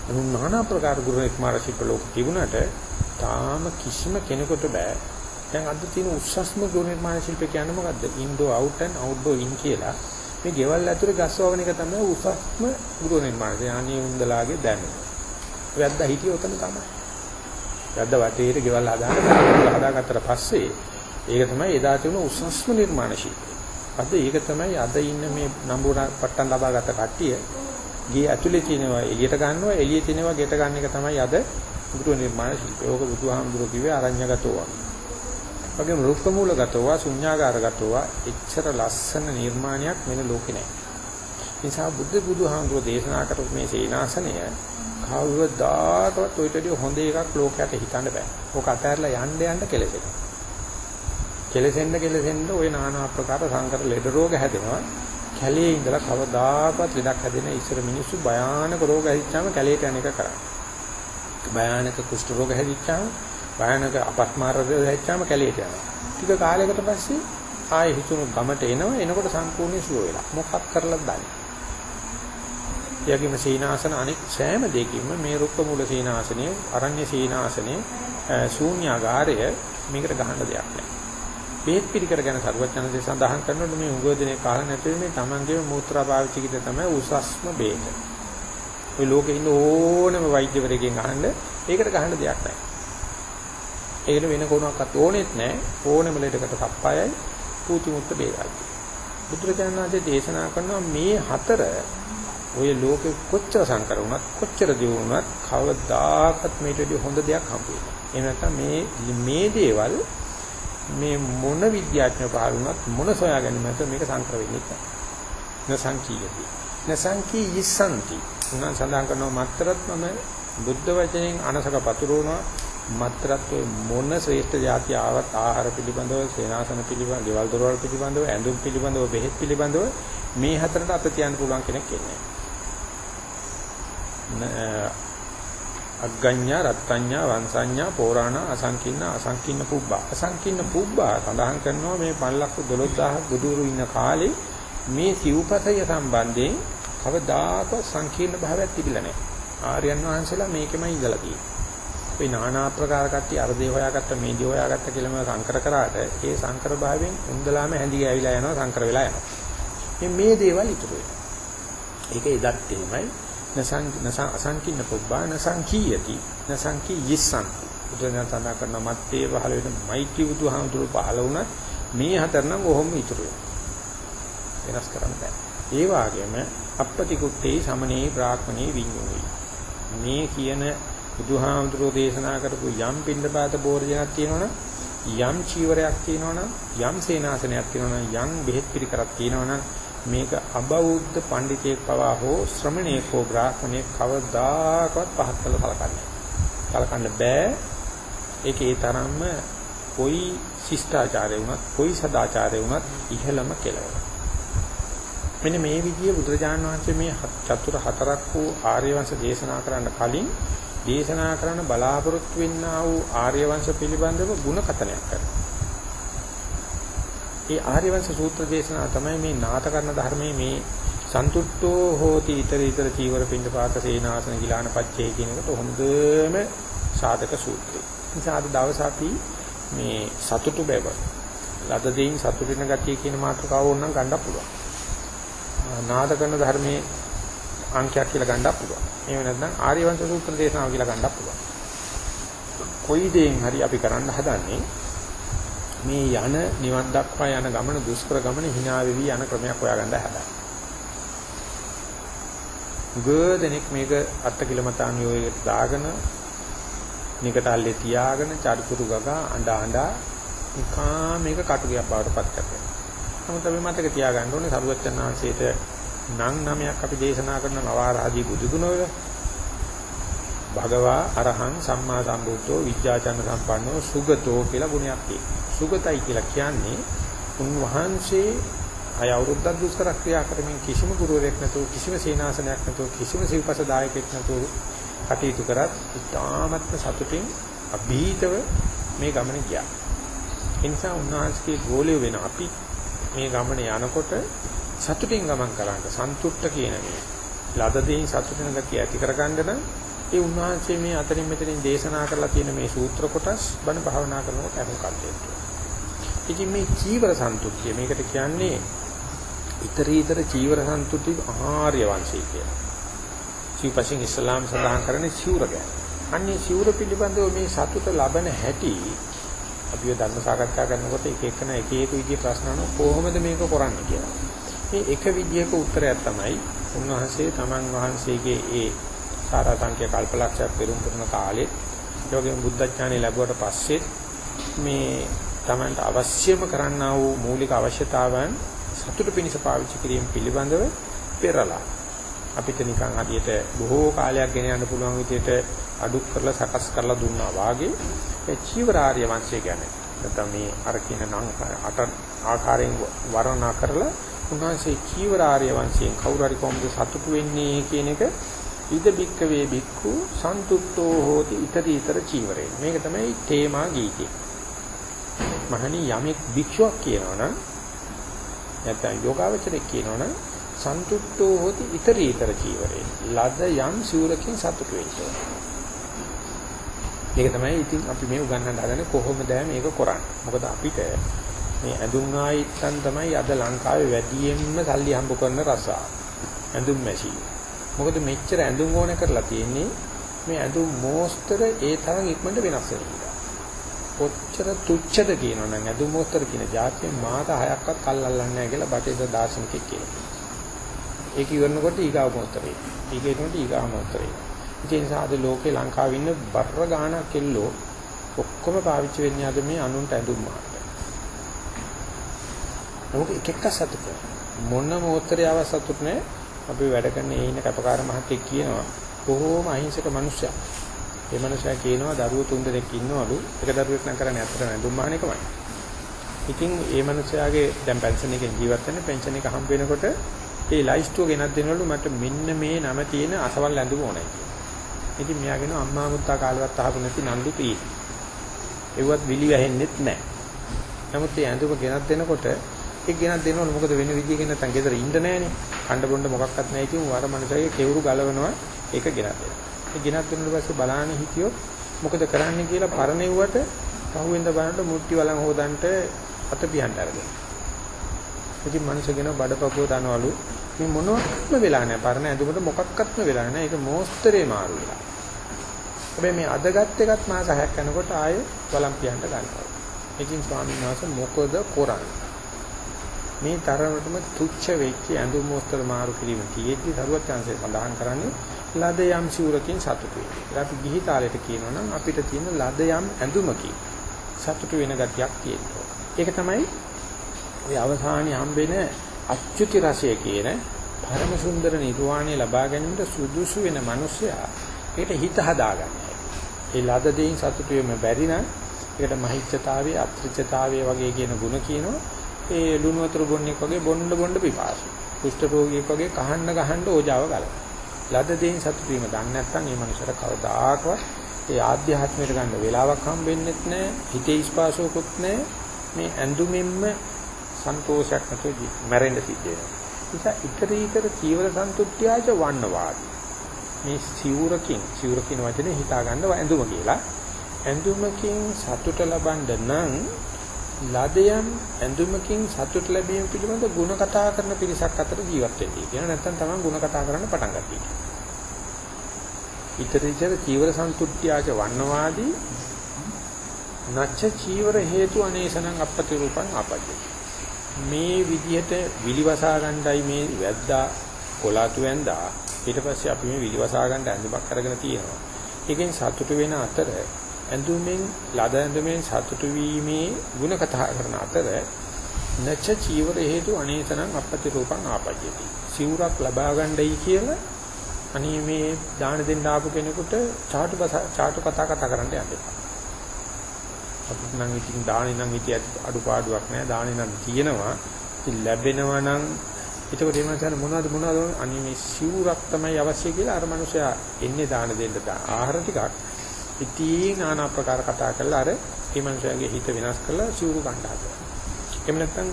නමුත් নানা ප්‍රකාර ගුරු එක්මාර ශිල්ප ලෝක තිබුණාට තාම කිසිම කෙනෙකුට බෑ. දැන් අද තියෙන උස්සස්ම ගුරු නිර්මාණ ශිල්ප කියන්නේ මොකද්ද? Indoor out and outdoor in කියලා මේ ගෙවල් ඇතුලේ ගස් වගන එක තමයි උසස්ම ගෘහ නිර්මාණය. අනේ උන්දලාගේ දැනුම. වැද්ද හිටිය උතන තමයි. වැද්ද වටේට ගෙවල් හදාගෙන හදාගත්තට පස්සේ ඒක තමයි එදා තිබුණ උසස්ම නිර්මාණ ශිල්පය. අද ඒක තමයි අද ඉන්න මේ නම්බුර පට්ටම් ලබාගත්ත කට්ටිය ගේ ඇතුලේ තියෙනවා එළියට ගන්නවා එළියේ තියෙනවා ගෙට ගන්න එක තමයි අද ගෘහ නිර්මාණ ශිල්පය. ඕක බුදුහාමුදුරුවෝ කිව්වේ අරඤ්‍යගතෝ වගේ. වගේම රූප මූලගතව ශුන්‍යාකාරගතව එච්චර ලස්සන නිර්මාණයක් වෙන ලෝකේ නැහැ. නිසා බුද්ධ බුදුහාමුදුරෝ දේශනා කරපු මේ සීනාසනය කවුරුදාකවත් ඔයිටදී හොඳ එකක් ලෝකයට හිතන්න බෑ. ඕක අතහැරලා යන්න යන්න කෙලෙසෙනවා. කෙලෙසෙන්න කෙලෙසෙන්න ওই নানা ආකාර සංකර ලෙඩ රෝග හැදෙනවා. කැලේ ඉඳලා කවදාකවත් ලෙඩක් හැදෙන ඉස්සර මිනිස්සු භයානක රෝග හැදිච්චාම කැලේට යන එක කරා. භයානක කුෂ්ඨ රෝග හැදිච්චාම භයානක අපස්මාර දෙයච්චාම කැලේට යනවා. ටික කාලයකට පස්සේ ආයෙ හිතුණු ගමට එනවා. එනකොට සම්පූර්ණ සුව වෙලා. මොකක් කරලද දන්නේ. යකිම සීනාසන අනික් සෑම දෙයකින්ම මේ රුක්ක මූල සීනාසනය, අරණ්‍ය සීනාසනය, ශූන්‍යාගාරය මේකට ගහන්න දෙයක් නැහැ. බේත් පිළිකර ගැන සරුවචනසේ සඳහන් කරනකොට මේ උගෝදනේ කාලේ නැති මේ Tamanගේ මූත්‍රා පාවිච්චි කිද තමයි උසස්ම බේත. ඔය ලෝකේ ඉන්න ඕනම වෛද්‍යවරයෙක්ගෙන් අහන්න ඒකට ගහන්න දෙයක් නැහැ. ඒකට වෙන කොනක්වත් ඕනෙත් නැහැ. ඕනෙම ලෙඩකට සප්පායයි පූති මුත්ත බේරයි. බුදුරජාණන් වහන්සේ දේශනා කරනවා මේ හතර ඔය ලෝකෙ කොච්චර සංකර වුණත් කොච්චර දියුණුවත් කවදාකවත් මේට වඩා හොඳ දෙයක් හම්බ වෙන්නේ. එහෙම නැත්නම් මේ මේ දේවල් මේ මොන විද්‍යාඥයෝ පහළ වුණත් මොන සොයා ගැනීමත් මේක සංකර වෙන්නේ නැහැ. නසංකීයති. නසංකී යසන්ති. උනා සඳහන් කරනවා මත්තරත් මම බුද්ධ වචනයෙන් අනසක පතුරවනවා මත්තරත් මොන ශ්‍රේෂ්ඨ જાති ආවත් ආහාර පිළිබඳව, සේනාසන පිළිබඳව, ගෙවල් දොරවල් පිළිබඳව, ඇඳුම් පිළිබඳව, බෙහෙත් පිළිබඳව මේ හතරට අත තියන්න පුළුවන් කෙනෙක් ඉන්නේ. අග්ගඤ්ඤා රත්ත්‍ඤ්ඤා වංශඤ්ඤා පෝරාණ අසංකින්න අසංකින්න පුබ්බා අසංකින්න පුබ්බා සඳහන් කරනවා මේ 512000 බුදුරු ඉන්න කාලේ මේ සිව්පසය සම්බන්ධයෙන් කවදාකවත් සංකීර්ණ භාවයක් තිබිලා නැහැ. ආර්යයන් වහන්සේලා මේකෙමයි ඉඳලා තියෙන්නේ. අපි নানা ආකාර කට්ටිය අර දේ හොයාගත්ත මේ දේ හොයාගත්ත කියලා මම සංකර කරාට ඒ සංකර භාවයෙන් උන්දලාම හැඳි ගෑවිලා යනවා සංකර වෙලා යනවා. මේ දේවල් ඉතුරු වෙනවා. ඒක එදත් එහෙමයි නසං නසං අසංකින්න පුබ්බා නසංකීයති. නසංකී යස්සන් බුදුන් සඳහන් කරන මත්තේ පහළ වෙන මෛත්‍රී බුදුහාමුදුරුවෝ පහළ වුණත් මේ හතර නම් කොහොම ඉතුරු වෙනස් කරන්න බෑ. ඒ වගේම අපපති කුත්තේ සමනේ බ්‍රාහ්මණේ විඤ්ඤෝයි. මේ කියන බුදුහාමුදුරුවෝ දේශනා කරපු යම් පින්ඩපාත බෝධියක් තියෙනවනම් යම් චීවරයක් තියෙනවනම් යම් සේනාසනයක් තියෙනවනම් යම් බෙහෙත් පිළිකරක් තියෙනවනම් මේක අබෞද්ධ පඬිතෙක් පවා හෝ ශ්‍රමණේක හෝ බ්‍රාහ්මණයෙක් කවදාකවත් පහත් කළ කලකන්නේ. කලකන්න බෑ. ඒකේ තරම්ම කොයි ශිෂ්ටාචාරය වුණත් කොයි සදාචාරය වුණත් ඉහළම කෙලවර. මෙන්න මේ විදිය බුදුරජාණන් වහන්සේ මේ චතුර හතරක් වූ ආර්ය වංශ දේශනා කරන්න කලින් දේශනා කරන බලාපොරොත්තු වෙන්නා වූ ආර්ය වංශ පිළිබඳව ಗುಣ කතනයක් කරනවා. ඒ ආර්යවංශ සූත්‍ර දේශනාව තමයි මේ නාත කරන ධර්මයේ මේ සන්තුට්ඨෝ හෝති ඊතර ඊතර චීවර පින්ඩ පාත සේනාසන ගිලාන පච්චේ කියන එකට හොඳම සාධක සූත්‍රය. නිසා අද දවස් අපි මේ සතුටු බව ලද දෙයින් සතුටු වෙන ගතිය කියන මාතෘකාව ඕනනම් ගන්නත් පුළුවන්. නාද කරන ධර්මයේ අංකයක් කියලා ගන්නත් පුළුවන්. එහෙම නැත්නම් ආර්යවංශ සූත්‍ර දේශනාව කියලා ගන්නත් පුළුවන්. කොයි දෙයින් හරි අපි කරන්න හදන්නේ මේ යන නිවන් දක්වා යන ගමන දුෂ්කර ගමන hina වෙවි යන ක්‍රමයක් හොයාගන්න හදා. ගොඩනෙක් මේක අට කිලෝමතාන් යෝයකට දාගෙන නිකටල්ලේ තියාගෙන චරිතුරු ගගා අඬ අඬ නිකා මේක කටුකයක් බවට පත් කරගන්නවා. නමුත් අපි මතක තියාගන්න ඕනේ සරුවච්චන් ආංශයේට නම් නමයක් අපි දේශනා කරන නවාරාදී බුදුගුණ වල භගවා අරහං සම්මා සම්බුද්ධෝ විද්‍යාචන සම්පන්නෝ සුගතෝ කියලා ගුණයක් තියෙනවා. සුගතයි කියලා කියන්නේ උන්වහන්සේ අය අවුරුද්දක් දුෂ්කර ක්‍රියා කරමින් කිසිම ගුරුවරයෙක් නැතුව කිසිම සේනාසනයක් නැතුව කිසිම සිව්පස දායකයෙක් නැතුව කටයුතු කරත් ඉතාමත්ම සතුටින් අභීතව මේ ගමන ගියා. ඒ නිසා උන්වහන්සේගේ ගෝලිය වෙන අපි මේ ගමන යනකොට සතුටින් ගමන් කරාට සන්තුෂ්ට කියන මේ ලද දෙයින් සතුටින් ගතිය ඇති කරගන්න නම් ඒ උන්වහන්සේ මේ අතරින් මෙතනින් දේශනා කරලා තියෙන මේ සූත්‍ර කොටස් බණ භාවනා කරනකොට අහුම් කල්පේ. ඉතින් මේ චීවර සන්තුතිය මේකට කියන්නේ ඊතරීතර චීවර සන්තුති ආහාර්ය වංශය කියලා. සිව්පසින් ඉස්ලාම් සඳහන් කරන්නේ සිවුර ගැන. අන්නේ සිවුර පිළිබඳව මේ සතුට ලබන හැටි අපි ධර්ම සාකච්ඡා කරනකොට එක එකන එක එක විදිහේ ප්‍රශ්න අහන කොහොමද මේක කරන්නේ කියලා. මේ එක විදිහක උත්තරයක් තමයි උන්වහන්සේ තමන් වහන්සේගේ ඒ සාරා සංඛ්‍ය කල්පලක්ෂයක් පෙරම් කරන කාලේ යෝගයෙන් බුද්ධ ඥානෙ ලැබුවට පස්සේ මේ Tamanට අවශ්‍යම කරන්නා වූ මූලික අවශ්‍යතාවන් සතුට පිණිස පාවිච්චි කිරීම පිළිබඳව පෙරලා අපිට නිකන් හදියට බොහෝ කාලයක් ගෙන යන්න පුළුවන් විදිහට අඩු කරලා සකස් කරලා දුන්නා වාගේ ඒ චීවරාර්ය වංශය කියන්නේ නැත්නම් මේ අර කියන නම් අට ආකාරයෙන් වර්ණනා කරලා උන්වහන්සේ චීවරාර්ය වංශයෙන් කවුරු හරි කොහොමද සතුටු වෙන්නේ කියන එක ඉද බික්කවේ බික්ඛු සන්තුට්ඨෝ හෝති ඊතරීතර චීවරේ. මේක තමයි තේමා ගීතේ මහණි යමෙක් භික්ෂුවක් කියනවනම් නැත්නම් යෝගාවචරයක් කියනවනම් සන්තුට්ඨෝ හොති ඊතරීතර චීවරේ. ලද යම් සිවුරකින් සතුට වෙන්න. මේක තමයි ඉතින් අපි මේ උගන්වන්න හදන්නේ කොහොමද මේක කරන්නේ. මොකද අපිට මේ ඇඳුම් ආයිත්තන් තමයි අද ලංකාවේ වැඩියෙන්ම සල්ලි හම්බ කරන රසා ඇඳුම් මැෂින් මොකද මෙච්චර ඇඳුම් ඕන කරලා තියෙන්නේ මේ ඇඳුම් මෝස්තර ඒ තරම් ඉක්මනට වෙනස් වෙනවා කොච්චර තුච්ඡද කියනවනම් ඇදුමෝස්තර කියන જાතිය මාත හයක්වත් කල්ලල්ලන්නේ නැහැ කියලා බටේද දාර්ශනිකෙක් කියනවා. ඒක ඉවරනකොට ඊගාව මොස්තරේ. ඊගේනකොට ඊගාව මොස්තරේ. ඒ නිසා අද ලෝකේ ලංකාවේ ඉන්න බර ගානක් කෙල්ලෝ ඔක්කොම පාවිච්චි වෙන්නේ අද මේ අනුන්ට ඇඳුම් මාර්ග. නමුත් එක එක සතුට මොන මොස්තරේ ආව සතුට නැහැ. අපි වැඩ කරන ඒ ඉන්න කැපකාර මහත්තයෙක් කියනවා බොහෝම අහිංසක මිනිස්සයා. ඒ මනුස්සයා කියනවා දරුවෝ තුන් දෙනෙක් ඉන්නවලු. එක දරුවෙක් නම් කරන්නේ අතට නැඳුම් මහන එකමයි. ඉතින් ඒ මනුස්සයාගේ දැන් පෙන්ෂන් එකෙන් ජීවත් වෙන්නේ පෙන්ෂන් එක හම්බ වෙනකොට ඒ ලයිස්ට්ුව ගෙනත් දෙනවලු මට මෙන්න මේ නම තියෙන අසවල් ඇඳුම ඕනයි කියලා. ඉතින් මෙයා කියනවා අම්මා මුත්තා කාලෙවත් අහපු නැති නන්දු පී. ඒවත් විලි වැහෙන්නෙත් නැහැ. නමුත් ඒ ඇඳුම ගෙනත් දෙනකොට ඒක ගෙනත් දෙනවලු මොකද වෙන විදියකින් නැත්තම් ගෙදර ඉන්න නැහනේ. කණ්ඩ බොණ්ඩ මොකක්වත් නැහැ ඉතින් වර මනුස්සයගේ කෙවුරු ගලවනවා ඒක ගෙනත් දෙනවා. ඒ ගෙනත් දුන්නාට පස්සේ බලන්න හිතියොත් මොකද කරන්න කියලා පරණෙව්වට පහුවෙන්ද බලනකොට මුට්ටි වලන් හොදන්නට අත පියන්න අරගෙන. ඉතින් මිනිස්සුගෙන බඩපපුව දනවලු මේ මොනවත්ම වෙලා නැහැ. පරණ ඇඳුමට මොකක්වත්ම වෙලා නැහැ. ඒක මෝස්තරේ මාරු වෙලා. හැබැයි මේ අදගත් එකත් මාස 6ක් යනකොට ආයේ වලම් පියන්න ගන්නවා. ඉතින් ස්වාමීන් වහන්සේ මොකද කරන්නේ? මේ තරමටම තුච්ච වෙච්ච ඇඳුම් මෝස්තර මාරු කිරීම තියෙද්දි සරුවත් chance සඳහන් කරන්නේ ලද යම් සිවුරකින් සතුටු වෙනවා. අපි ගිහි තාලෙට කියනවනම් අපිට තියෙන ලද යම් ඇඳුමකින් සතුටු වෙන ගතියක් තියෙනවා. ඒක තමයි ඔය අවසානයේ හම්බෙන අච්චුති රසය කියන පරම සුන්දර නිර්වාණය ලබා ගැනීමට සුදුසු වෙන මිනිසයා ඒකට හිත හදාගන්න. ඒ ලද දෙයින් සතුටු වෙන්න බැරි නම් ඒකට මහිච්ඡතාවයේ අත්‍රිච්ඡතාවයේ වගේ කියන ಗುಣ කියනවා. ඒ ලුණු වතුර බොන්නෙක් වගේ බොන්න බොන්න පිපාසු. කුෂ්ඨ රෝගියෙක් වගේ කහන්න ගහන්න ඕජාව ගලනවා. ලද දෙයින් සතුටු වීම දන්නේ නැත්නම් ඒ මනුස්සර කවදාකවත් ඒ ආධ්‍යාත්මයට ගන්න වෙලාවක් හම්බෙන්නෙත් නැහැ හිතේ ස්පාසෝකුත් නැහැ මේ ඇඳුමින්ම සන්තෝෂයක් නැතුව මැරෙන්න සිද්ධ වෙනවා නිසා ඊතරීතර චීවර සන්තුට්ඨ්‍යාච වන්නවාදී මේ සිවුරකින් සිවුර කියන වචනේ හිතා ගන්න ඇඳුම කියලා ඇඳුමකින් සතුට ලබන්න නම් ලදයන් ඇඳුමකින් සතුට ලැබීම පිළිබඳ ಗುಣ කතා කරන පිරිසක් අතර ජීවත් වෙන්නේ කියන නැත්නම් තමයි ಗುಣ කතා කරන්න පටන් ගත්තේ. ඊතරීචර චීවර සන්තුට්ඨ්‍යාච වන්නවාදී නච්ච චීවර හේතු අනේසනං අපපති රූපං ආපජ්ජති. මේ විදිහට විලිවසා ගන්නයි මේ වැද්දා කොලාතු වැන්දා ඊට පස්සේ අපි මේ විලිවසා ගන්න ඇඳුමක් අරගෙන තියෙනවා. ඒකෙන් සතුට වෙන අතර ඇඳුමෙන් ලද ඇඳුමෙන් සතුටු වීමේ ಗುಣ කතා කරන අතර නච චීවර හේතු අනේතනම් අපති රූපං ආපජ්ජති. සිවුරක් ලබා ගන්නයි කියලා අනේ මේ දාන දෙන්න ආපු කෙනෙකුට ചാටු ചാටු කතා කතා කරන්න යන්න එපා. අපිට නම් ඉතින් දානේ නම් ඉති අඩුපාඩුවක් නැහැ. දානේ නම් තියෙනවා. ඉතින් ලැබෙනවා නම් එතකොට එහෙම නැත්නම් මොනවද මොනවද අනේ මේ සිවුරක් තමයි අවශ්‍ය කියලා අර මනුස්සයා එන්නේ දාන දෙන්න ආහාර ටිකක් ඉතින් নানা ආකාර කතා කරලා අර මේ මනුස්සයාගේ හිත වෙනස් කරලා සිවුරු ගන්න හදනවා. එහෙම නැත්නම්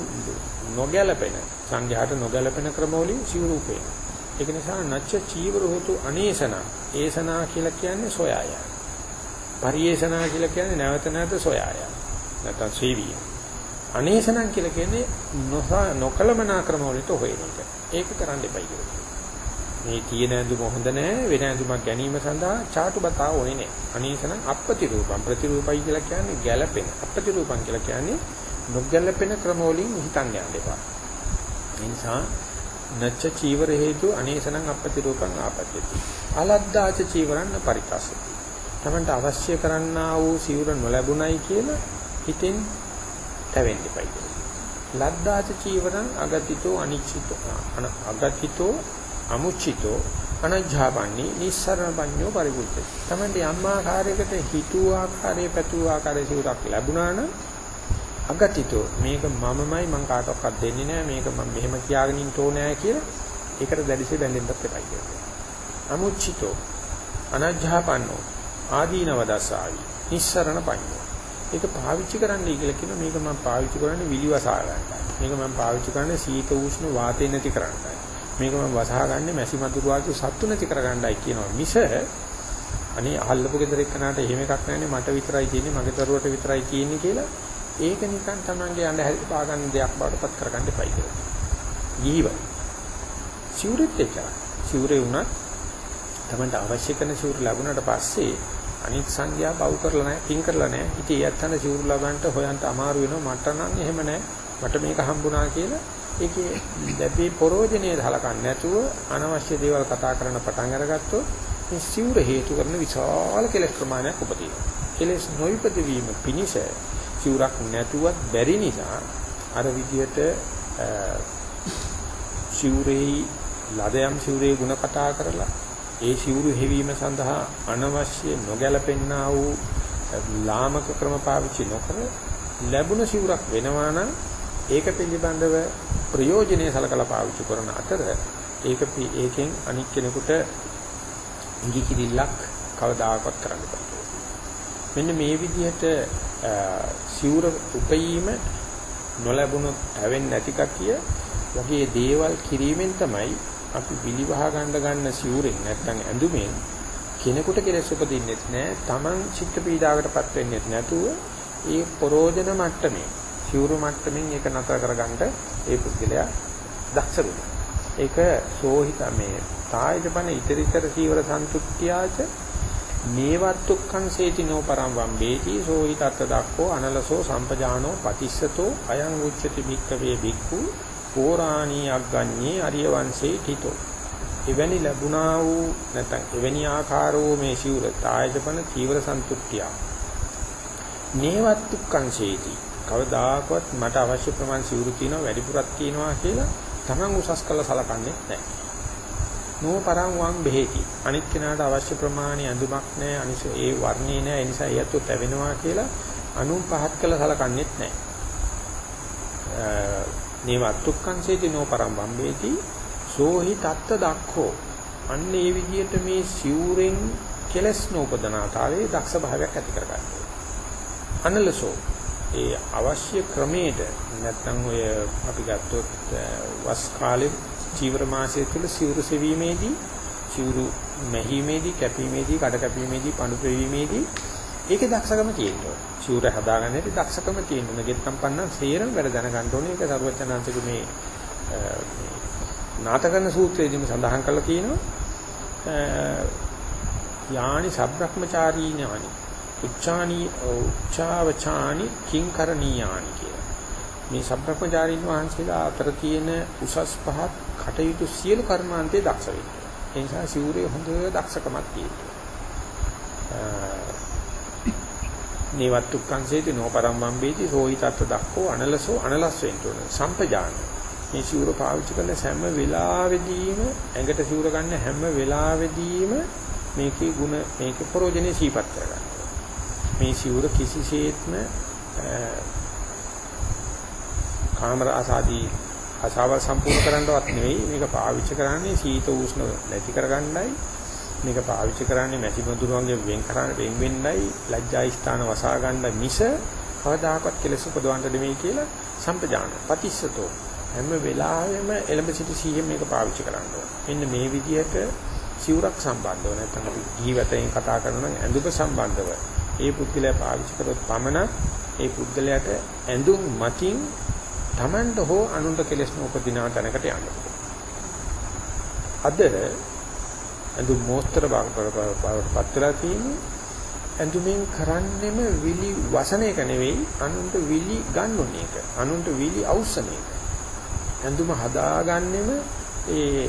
නොගැලපෙන සංඝයාට නොගැලපෙන ක්‍රමවලින් සිවුරු උපේන. ඒක නිසා නච්ච චීවර හොතු අනේසන. ඒසනා කියලා කියන්නේ සොයාය. පරිේෂනා කියලා කියන්නේ නැවත නැවත සොයාය. නැත්නම් සේවිය. අනේසනම් කියලා කියන්නේ නොකලමනා ක්‍රමවලට හොයන එක. ඒක කරන්න එපයි කියලා. මේ තියෙන ඇඳුම හොඳ නැහැ වෙන ඇඳුමක් ගැනීම සඳහා ചാටු බතා ඕනේ නැහැ. අනීසනම් අපපති රූපම් ප්‍රතිරූපයි කියලා කියන්නේ ගැළපෙන. අපපති රූපම් කියලා කියන්නේ නොගැළපෙන ක්‍රම වලින් හිතන්න යන්න එපා. ඒ නිසා නච්ච චීවර හේතු අනේසනම් අපපති රූපං ආපත්‍යති. අලද්දාච චීවරන්න පරිකස්සති. තමන්ට අවශ්‍ය කරන්නා වූ සිවුර නොලැබුණයි කියලා හිතෙන් තැවෙන්න එපයි. ලද්දාච චීවරං අගතිතෝ අනිච්චිතෝ අගතිතෝ අමුචිතෝ අනජ්ජාපන්නි නිස්සරණ පඤ්ඤෝ පරිපූර්ණයි. තමන්ට යම් ආකාරයකට හිතුව ආකාරයේ පැතුව ආකාරයේ සිවුරක් ලැබුණා නම් අගතිතෝ මේක මමමයි මං කාටවත් දෙන්නේ නැහැ මේක මම මෙහෙම කියාගෙන ඉන්න ඕනේ කියලා ඒකට දැඩිසේ බැඳෙන්නත් එපයි කියලා. අමුචිතෝ අනජ්ජාපන්නෝ ආදීනව දසාවි නිස්සරණ පඤ්ඤෝ. ඒක පාවිච්චි කරන්නයි කියලා කියන මේක මම පාවිච්චි කරන්නේ විලිවසා ගන්නයි. මේක මම පාවිච්චි කරන්නේ සීත උෂ්ණ වාතය නැති කරන්නයි. මේක මම වසහාගන්නේ මැසි මදුරු ආදී සත්තු නැති කරගන්නයි කියනවා මිස අනේ අහල්ලපු ගෙදර එක්කනට එහෙම එකක් නැන්නේ මට විතරයි තියෙන්නේ මගේ දරුවට විතරයි තියෙන්නේ කියලා ඒක නිකන් Tamange යන්න හැදපා ගන්න දෙයක් බවට පත් කරගන්න එපයි කියලා. ජීව. සිවුරෙත් එච්චරයි. සිවුරේ වුණත් Tamanට අවශ්‍ය කරන සිවුර ලැබුණාට පස්සේ අනිත් සංඝයා බව් කරලා නැහැ, පින් කරලා නැහැ. ඉතින් ඒ අත්තන සිවුරු ලබන්නට හොයන්ට අමාරු වෙනවා. මට නම් එහෙම නැහැ. මට මේක හම්බුණා කියලා ඒකේ ලැබී පරෝජනේ හලකන්නේ නැතුව අනවශ්‍ය දේවල් කතා කරන පටන් අරගත්තොත් මේ සිවුර හේතු කරන විශාල කෙලෙස් ප්‍රමාණයක් උපදිනවා. කෙලෙස් නොයිපද වීම පිණිස සිවුරක් නැතුවත් බැරි නිසා අර විදියට සිවුරේ ලදයම් සිවුරේ ಗುಣ කතා කරලා ඒ සිවුරු හැවීම සඳහා අනවශ්‍ය නොගැලපෙන්නා වූ ලාමක ක්‍රම පාවිච්චි නොකර ලැබුණ සිවුරක් වෙනවා නම් ඒක පිළිබඳව ප්‍රයෝජනෙ සලකලා පාවිච්චි කරන අතර ඒක ඒකෙන් අනික් කෙනෙකුට ඉඟි කිරිල්ලක් කවදාකවත් කරන්න බෑ. මෙන්න මේ විදිහට සිවුර උපයීම නොලැබුණොත් හැවෙන්නේ නැති කතිය වගේ දේවල් කිරීමෙන් තමයි අපි විලිවහ ගන්න ගන්න සිවුරෙන් නැත්නම් ඇඳුමෙන් කෙනෙකුට කෙලෙස් උපදින්නෙත් නෑ Taman චිත්ත පීඩාවකටපත් වෙන්නෙත් නැතුව ඒ ප්‍රෝජන මට්ටමේ සිවුරු මට්ටමින් ඒක නතර කරගන්න ඒ පුද්ගලයා දක්ෂ වෙනවා ඒක සෝහිත මේ තායජපන ඉතරිතර සීවර සන්තුට්ඨියාච මේවත්තුක්ඛං සේති නෝ පරම් වම්බේති සෝහිතත් දක්ඛෝ අනලසෝ සම්පජානෝ පතිස්සතෝ අයං උච්චති භික්කවේ භික්ඛු පෝරාණී අග්ගඤ්ඤේ අරිය වංශේ තිතෝ. එවැනි ලැබුණා වූ නැත්නම් එවැනි ආකාරෝ මේ සිවුර තායජපන චීවර සන්තුට්ඨිය. නේවත්තුක්ඛං සේති කවදාකවත් මට අවශ්‍ය ප්‍රමාණ සිවුරු තියෙනවා වැඩිපුරක් තියෙනවා කියලා Taman උසස් කළ සලකන්නේ නැහැ. නෝ පරම් වම් බෙහෙති. අනිත් කෙනාට අවශ්‍ය ප්‍රමාණය ඇඳුමක් නැහැ අනිස ඒ වර්ණේ නැහැ ඒ නිසා ඒත් තැවෙනවා කියලා අනුන් පහත් කළ සලකන්නේත් නැහැ. නේවත්තුක්කංසේති නෝ පරම් වම්බේති සෝහි තත්ත දක්ඛෝ. අන්න ඒ විදිහට මේ සිවුරෙන් කෙලස් නෝපදනාතාවේ දක්ෂ භාවයක් ඇති කරගන්නවා. අනලසෝ. ඒ අවශ්‍ය ක්‍රමයට නැත්නම් ඔය අපි ගත්තොත් වස් කාලේ චීවර මාසයේ තුල සිවුරු සෙවීමේදී සිවුරු මැහීමේදී කැපීමේදී කඩ කැපීමේදී පඳු පෙවීමේදී ඒකේ දක්ෂකම තියෙනවා. සිවුර හදාගන්න හැටි දක්ෂකම තියෙනවා. ගෙත්තම් පන්න සේරම වැඩ දැනගන්න ඕනේ. ඒක සරුවචනාංශික මේ නාටකන සූත්‍රයේදීම සඳහන් කරලා තියෙනවා. යානි සබ්‍රහ්මචාරී ඥානි උච්චානි උච්චාවචානි කිංකරණීයානි කියලා. මේ සබ්‍රහ්මචාරීන් වහන්සේලා අතර තියෙන උසස් පහත් කටයුතු සියලු කර්මාන්තේ දක්ෂ වෙන්න. ඒ නිසා සිවුරේ හොඳ දක්ෂකමක් තියෙනවා. නේවත්තුක්කංසේති නෝපරම් වම්බේති සෝහිතත් දක්කෝ අනලසෝ අනලස් වෙන්න ඕන. සම්පජාන. මේ සිවුර පාවිච්චි කරන හැම වෙලාවෙදීම ඇඟට සිවුර ගන්න හැම වෙලාවෙදීම මේකේ ಗುಣ මේකේ ප්‍රෝජනේ සීපත් කරගන්න. මේ සිවුර කිසිසේත්ම කාමර ආසාදී ආසාවල් සම්පූර්ණ කරන්නවත් නෙවෙයි. මේක පාවිච්චි කරන්නේ සීත උෂ්ණ නැති කරගන්නයි. මේක පාවිච්චි කරන්නේ මැසි මදුරුවන්ගේ වෙන් කරන්න වෙන් වෙන්නයි. ලැජ්ජා ස්ථාන වසා ගන්න මිස කවදාකවත් කෙලෙස උපදවන්න දෙමෙයි කියලා සම්පජාන පතිස්සතෝ හැම වෙලාවෙම එළඹ සිටි සීයෙන් මේක පාවිච්චි කරන්න ඕන. මෙන්න මේ විදිහට සිවුරක් සම්බන්ධව නැත්නම් අපි ජීවිතයෙන් කතා කරනවා නම් ඇඳුම සම්බන්ධව ඒ පුද්ගලයා පාවිච්චි කරොත් පමණ ඒ පුද්ගලයාට ඇඳුම් මතින් Tamanට හෝ අනුන්ට කෙලෙස් නොඋපදිනා තැනකට යන්න අද ඇඳුම් මෝස්තර බවට වෙලා තියෙන්නේ ඇඳුමින් කරන්නෙම විලි වසන එක නෙවෙයි අනුන්ට විලි ගන්න එක අනුන්ට විලි අවශ්‍යන එක. ඇඳුම හදාගන්නෙම ඒ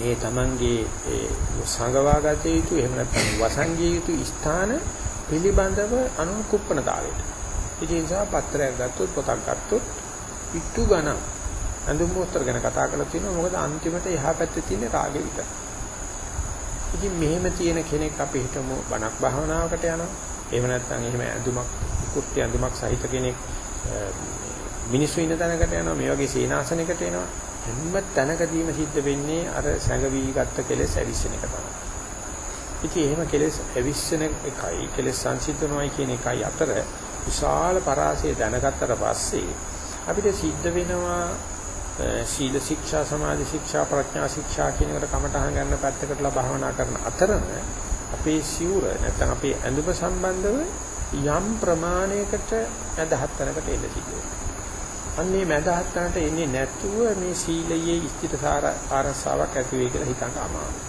ඒ Tamanගේ ඒ සංගවාගත යුතු එහෙම නැත්නම් වසංගිය යුතු ස්ථාන පිළිබඳව අනුකුප්පනතාවයට. ඒ නිසා පත්‍රයක් ගත්තොත් පොතක් ගත්තොත් පිටු ගණන් ඇඳුම් මොස්තර ගැන කතා කරලා තියෙනවා මොකද අන්තිමට එහා පැත්තේ තියෙන රාගෙ විතර. ඉතින් මෙහෙම තියෙන කෙනෙක් අපි හිතමු බණක් භාවනාවකට යනවා. එහෙම නැත්නම් එහෙම ඇඳුමක් කුර්ති ඇඳුමක් සහිත කෙනෙක් මිනිස්සු ඉන්න තැනකට යනවා මේ වගේ සීනාසනයකට එනවා. හැම තැනකදීම සිද්ධ වෙන්නේ අර සැඟවි ගත්ත කෙලෙස් ඇවිස්සෙන එක තමයි. ඉතින් එහෙම කෙලෙස් ඇවිස්සෙන එකයි කෙලෙස් සංසිද්ධනොයි කියන එකයි අතර විශාල පරාසය දැනගත්තට පස්සේ අපිට සිද්ධ වෙනවා සීල ශික්ෂා සමාධි ශික්ෂා ප්‍රඥා ශික්ෂා කියන එකට කමටහන් ගන්න පැත්තකටලා භාවනා කරන අතරම අපේ සිවුර නැත්නම් අපේ ඇඳුම සම්බන්ධව යම් ප්‍රමාණයකට මදහත් තැනකට එන්න සිද්ධ වෙනවා. අන්නේ මදහත් තැනට එන්නේ නැතුව මේ සීලයේ ස්ථිරසාර ආරසාවක් ඇති වෙයි කියලා හිතන්න අමාරුයි.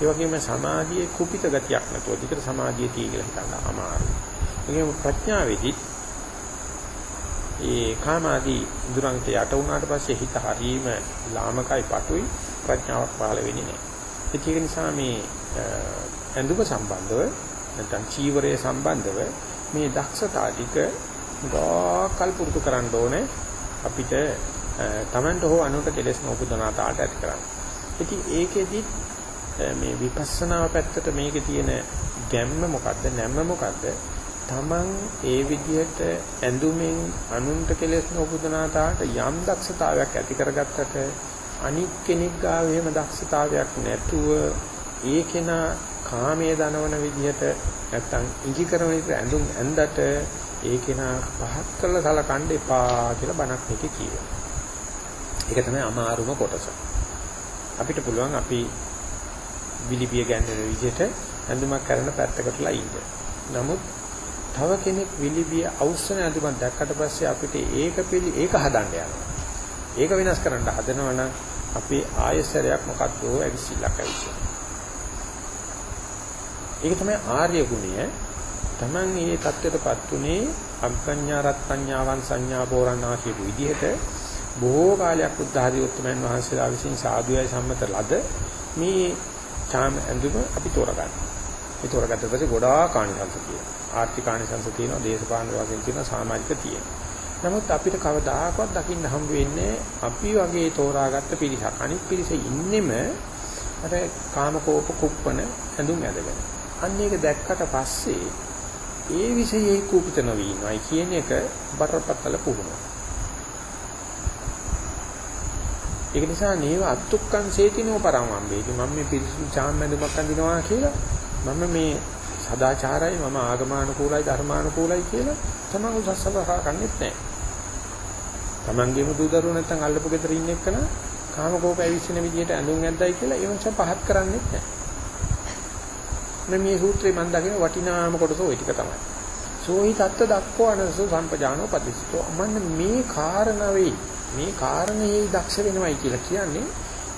ඒ වගේම සමාධියේ කුපිත ගතියක් නැතුව විතර සමාධිය tie කියලා හිතන්න අමාරුයි. ඒකම ප්‍රඥාවේදී ඒ කාමාදී දුරන්ට යට වුණාට පස්සේ හිත හරීම ලාමකයි පටුයි ප්‍රඥාවක් පහළ වෙන්නේ නැහැ. ඒක නිසා මේ ඇඳුම සම්බන්ධව නැත්නම් චීවරයේ සම්බන්ධව මේ දක්ෂතා ටික ගාකල් පුරුදු කරන්න ඕනේ අපිට තමන්ට හෝ අනුන්ට කෙලෙස් නොපුදනා තාට ඇති කරන්න. ඉතින් ඒකෙදි මේ විපස්සනා පැත්තට මේකේ තියෙන ගැම්ම මොකද්ද නැම්ම මොකද්ද? තමන් ඒ විදිහට ඇඳුමින් අනුන්ට කෙලෙස් නොපුදනා තාට යම් දක්ෂතාවයක් ඇති කරගත්තට අනික් කෙනෙක් ගාව එහෙම දක්ෂතාවයක් නැතුව ඒ කෙනා කාමයේ දනවන විදිහට නැත්තම් ඉඟි කරන විදිහට ඇඳුම් ඇඳට ඒ කෙනා පහත් කරලා සලකන්න එපා කියලා බණක් මේකේ කියනවා. ඒක තමයි අමාරුම කොටස. අපිට පුළුවන් අපි විලිපිය ගන්න විදිහට ඇඳුමක් කරන පැත්තකටලා ඉන්න. නමුත් තව කෙනෙක් විලිපිය අවශ්‍ය නැඳුමක් දැක්කට පස්සේ අපිට ඒක පිළි ඒක හදන්න යනවා. ඒක වෙනස් කරන්න හදනවනම් අපේ ආයසරයක් මොකක්ද ඇවිසිලා කවිචේ. ඒක තමයි ආර්ය ගුණය. Taman මේ தත්ත්වයටපත් උනේ අග්ගඤ්ඤා රත්ත්‍ඤ්ඤාවන් සංඥා පෝරණා කියපු විදිහට බොහෝ කාලයක් බුද්ධ ආදී උත්තමයන් වහන්සේලා විසින් සාදුයයි සම්මත ලද මේ චාම ඇඳුම අපි තෝරගන්න. ඒ තෝරගත්ත පස්සේ ගොඩාක් ආනිසංස තියෙනවා. ආර්ථික ආනිසංස තියෙනවා, දේශපාලන වශයෙන් තියෙනවා, සමාජික තියෙනවා. නමුත් අපිට කවදාකවත් දකින්න හම්බ වෙන්නේ අපි වගේ තෝරාගත්ත පිරිසක්. අනිත් පිරිස ඉන්නෙම අර කාමකෝප කුප්පන ඇඳුම් ඇඳගෙන. අන්න ඒක දැක්කට පස්සේ ඒ විෂයේ කූපිත නොවීමයි කියන එක බරපතල පුහුණුව. ඒක නිසා නේව අත්තුක්කං සේතිනෝ පරමම්බේති මම මේ පිරිසුදු චාම්මැදුමක් අඳිනවා කියලා මම මේ සදාචාරයි මම ආගමානුකූලයි ධර්මානුකූලයි කියලා තමන් උසස්සවහා කන්නේත් නැහැ. තමන්ගේම දූ දරුවෝ නැත්තම් අල්ලපු ගෙදර ඉන්න එක්කන කාමකෝප ඇවිස්සෙන විදිහට ඇඳුම් ඇද්දයි කියලා ඒ වන්ස පහත් කරන්නේත් නැහැ. මේ මේ සූත්‍රේ මම දකින වටිනාම කොටස ওই ටික තමයි. සෝහි තත්ත දක්කෝ අනසු සම්පජානෝ පදිසිතෝ. මන්න මේ කාරණාවේ මේ කාරණේ දක්ෂ වෙනවයි කියලා කියන්නේ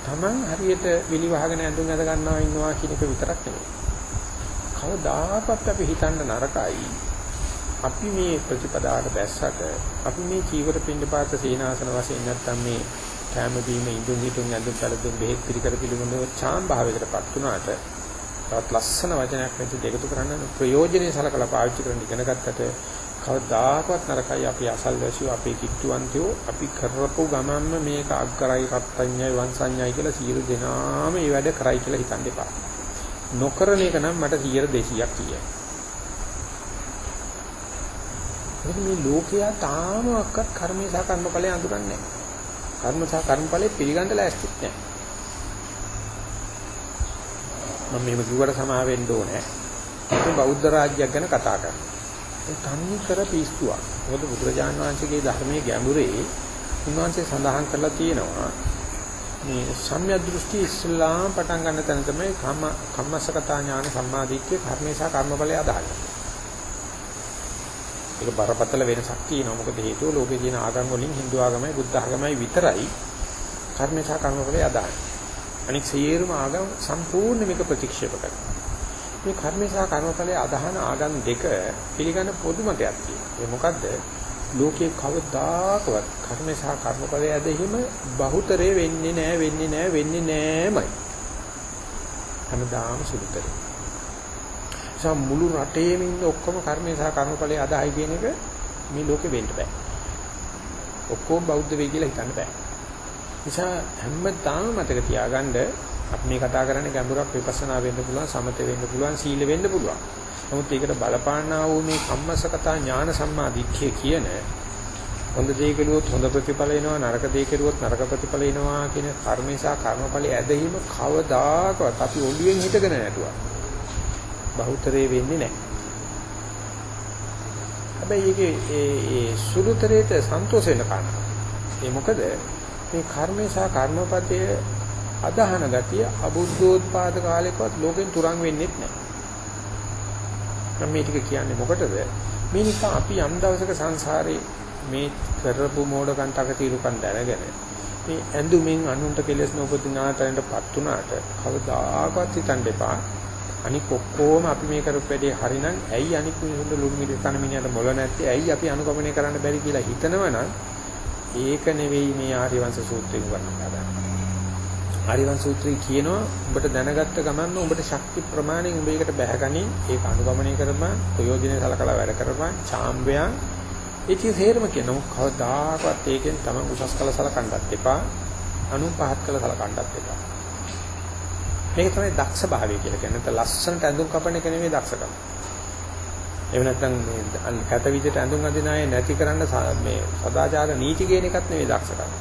Taman හරියට විලි වහගෙන ඇඳුම් ඇඳ ගන්නවා ඉන්නවා කියන එක විතරක් නෙවෙයි. කවදාකවත් අපි හිතන්න නරකයි. අපි මේ ප්‍රතිපදාවට බැස්සට අපි මේ චීවර පින්ඩපාත සීනාසන වශයෙන් නැත්තම් මේ කැම බීම ඉඳුන් හිටුන් ඇඳුම් පැළඳුම් බෙහෙත් පිළිකර පිළිබඳව චාම් භාවයකටපත් වුණාට තවත් ලස්සන වචනයක් නැති දෙකතු කරන්න ප්‍රයෝජනෙයි සලකලා පාවිච්චි කරන්න ඉගෙන ගත්තට කවදාකවත් නරකයි අපි අසල්වැසියෝ අපේ කිට්ටුවන්තයෝ අපි කරපු ගමන්ම මේක අග්ගරයි රත්ත්‍ඤ්ඤයි වංශඤ්ඤයි කියලා සියලු දෙනාම මේ වැඩ කරයි කියලා හිතන්න එපා. නොකරන එක නම් මට 100 200ක් කියයි. මේ ලෝකයා තාමවත් කර්මේ සහ කර්මඵලයේ අඳුරන්නේ නැහැ. කර්ම සහ කර්මඵලයේ පිළිගන්න ලෑස්තිත් නැහැ. මම මේව කිව්වට සමා වෙන්න ඕනේ. මේ බෞද්ධ රාජ්‍යයක් ගැන කතා කරනවා. ඒ තන්නේ කර පිස්සුවක්. මොකද බුදුරජාණන් වහන්සේගේ ධර්මයේ ගැඹුරේ උන්වහන්සේ සඳහන් කරලා තියෙනවා මේ සම්‍යක් දෘෂ්ටි ඉස්ලාම් පටන් ගන්න තැන තමයි කම්ම කම්මසකතා ඥාන සම්මාදිට්ඨිය කර්මේ සහ කර්මඵලය අදාළයි. ඒක බරපතල වෙනසක් තියෙනවා. මොකද හේතුව ලෝකේ තියෙන ආගම් වලින් Hindu ආගමයි බුද්ධ ආගමයි විතරයි කර්මේ සහ කර්මඵලය අදාළයි. අනික සියලුම ආගම් සම්පූර්ණ මේක ප්‍රතික්ෂේප කරනවා. මේ කර්මේ සහ කර්මඵලයේ අදහන ආගම් දෙක පිළිගන්න පොදු මතයක් තියෙනවා. ඒ මොකද්ද? ලෝකේ කවදාකවත් කර්මේ සහ කර්මඵලයේ ඇදහිම බහුතරේ වෙන්නේ නැහැ වෙන්නේ නැහැ වෙන්නේ නැහැමයි. හැමදාම සුළුතරේ. සම මුළු රටේම ඉන්න ඔක්කොම කර්මේ සහ කර්මඵලයේ අදහයි කියන එක මේ ලෝකෙ වෙන්න බෑ. ඔක්කොම බෞද්ධ වෙයි කියලා හිතන්න බෑ. නිසා හැමදාම මතක තියාගන්න අපි මේ කතා කරන්නේ ගැඹුරක් විපස්සනා වෙන්න පුළුවන් සමත වෙන්න පුළුවන් සීල වෙන්න පුළුවන්. නමුත් ඒකට බලපානා වූ මේ කම්මසකතා ඥාන සම්මා දිට්ඨිය කියන හොඳ දේ කෙරුවොත් හොඳ ප්‍රතිඵල එනවා නරක දේ කෙරුවොත් නරක ප්‍රතිඵල එනවා කියන කර්මේසා කර්මඵලයේ ඇදහිම කවදාකවත් අපි ඔළුවෙන් හිටගෙන නැටුවා. බහුතරේ වෙන්නේ නැහැ. හැබැයි ඒකේ ඒ සුළුතරේට සන්තෝෂ වෙන කාරණා. ඒ මොකද මේ කර්මේ සහ කර්මපතයේ අදහන ගතිය අබුද්ධෝත්පාද කාලේකවත් ලෝකෙන් තුරන් වෙන්නේ නැහැ. මම මේ ටික කියන්නේ මොකටද? මේ නිසා අපි යම් දවසක සංසාරේ මේ කරපු මෝඩකම් තකතිරුකම් දැනගෙන මේ ඇඳුමින් අනුන්ට කෙලස් නොපදිනාටටපත් උනාට කවදාකවත් හිතන්න එපා. අනික ඔක්කොම අපි මේ කරපු වැඩේ හරිනම් ඇයි අනික් මිනිසුන්ට ලුණු මිරිස් කන මිනිහට මොළ නැත්තේ? ඇයි අපි අනුගමනය කරන්න බැරි කියලා හිතනවනම් ඒක නෙවෙයි මේ ආර්යවංශ සූත්‍රයෙන් වර්ණනා ආර්යවංශ සූත්‍රය කියනවා උඹට දැනගත්ත ගමන්ම උඹට ශක්ති ප්‍රමාණයෙන් උඹ ඒකට බැහැගනි ඒක අනුගමනය කරපන් ප්‍රයෝජනෙ සලකලා වැඩ කරපන් ඡාම්බයන්. ඒකේ තේරම කියනවා කවදාකවත් ඒකෙන් තමයි උසස් කළ සලකන්නත් එපා. අනු පහත් කළ සලකන්නත් එපා. මේක තමයි දක්ෂ භාවය කියලා කියන්නේ. නැත්නම් ලස්සනට ඇඳුම් කපන එක නෙමෙයි දක්ෂකම. එහෙම නැත්නම් මේ කැත විදිහට ඇඳුම් අඳින අය නැති කරන්න මේ සදාචාර නීති කියන එකත් නෙවෙයි දක්ෂකම.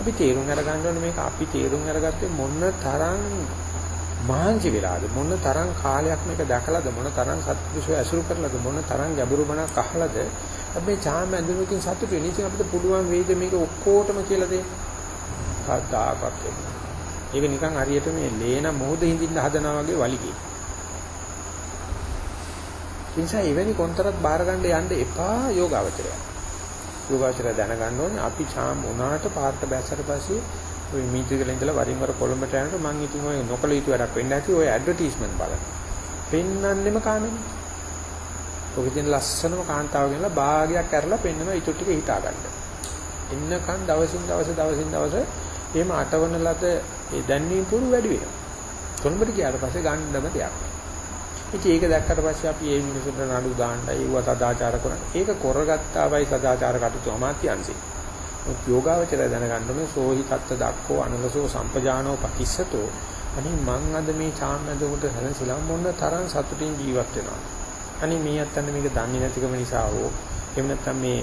අපි තේරුම් අරගන්න ඕනේ මේක අපි තේරුම් අරගත්තේ මොන තරම් මහන්සි වෙලාද මොන තරම් කාලයක් මේක දැකලාද මොන තරම් සත්පුරුෂය ඇසුරු කරලාද මොන තරම් ගැඹුරු බණක් අහලාද අපි චාම ඇඳුමකින් සතුටු වෙන ඉතින් අපිට පුළුවන් වේද මේක ඔක්කොටම කියලා දෙන්න. කවදාකවත් ඒක නිකන් හරියට මේ ලේන මොහොත හින්දින්න හදනවා වගේ වලිගේ. ඒ නිසා එවැනි කොන්තරත් බාර ගන්න යන්න එපා යෝගාවචරය. යෝගාවචරය දැනගන්න ඕනේ අපි ඡාම් වුණාට පාර්ට බැස්සට පස්සේ ওই මීටිගල ඉඳලා වරින් වර කොළඹට යනකොට මම ඉතින් ඔය නොකල යුතු වැඩක් වෙන්න ඇති ඔය ඇඩ්වර්ටයිස්මන්ට් බලන්න. පෙන්වන්නෙම කාමෙන්නේ. ඔක තියෙන ලස්සනම කාන්තාව කියලා භාගයක් කරලා පෙන්වනවා ඊට ටික හිතා ගන්න. එන්නකන් දවසින් දවස දවසින් දවස එහෙම අටවන ලද ඒ දැන්වීම පුරු වැඩි වෙනවා. කොළඹට ගියාට පස්සේ ගන්නම දෙයක්. ඉතින් ඒක දැක්කට පස්සේ අපි මේ මිනිසුන්ට නඩු දාන්නයි ඒව සදාචාර කරන. ඒක කරගත්තාවයි සදාචාර කටයුතු අමාත්‍යංශේ. මොකද යෝගාවචරය දැනගන්න ඕනේ සෝහි තත්ත දක්කෝ අනලසෝ සම්පජානෝ පතිස්සතෝ. අනේ මං අද මේ චාම්නදකට හැරෙන්සලා මොන තරම් සතුටින් ජීවත් වෙනවද? අනේ මේ අත්තන්න මේක දන්නේ නැතිකම නිසා හෝ එහෙම නැත්නම් මේ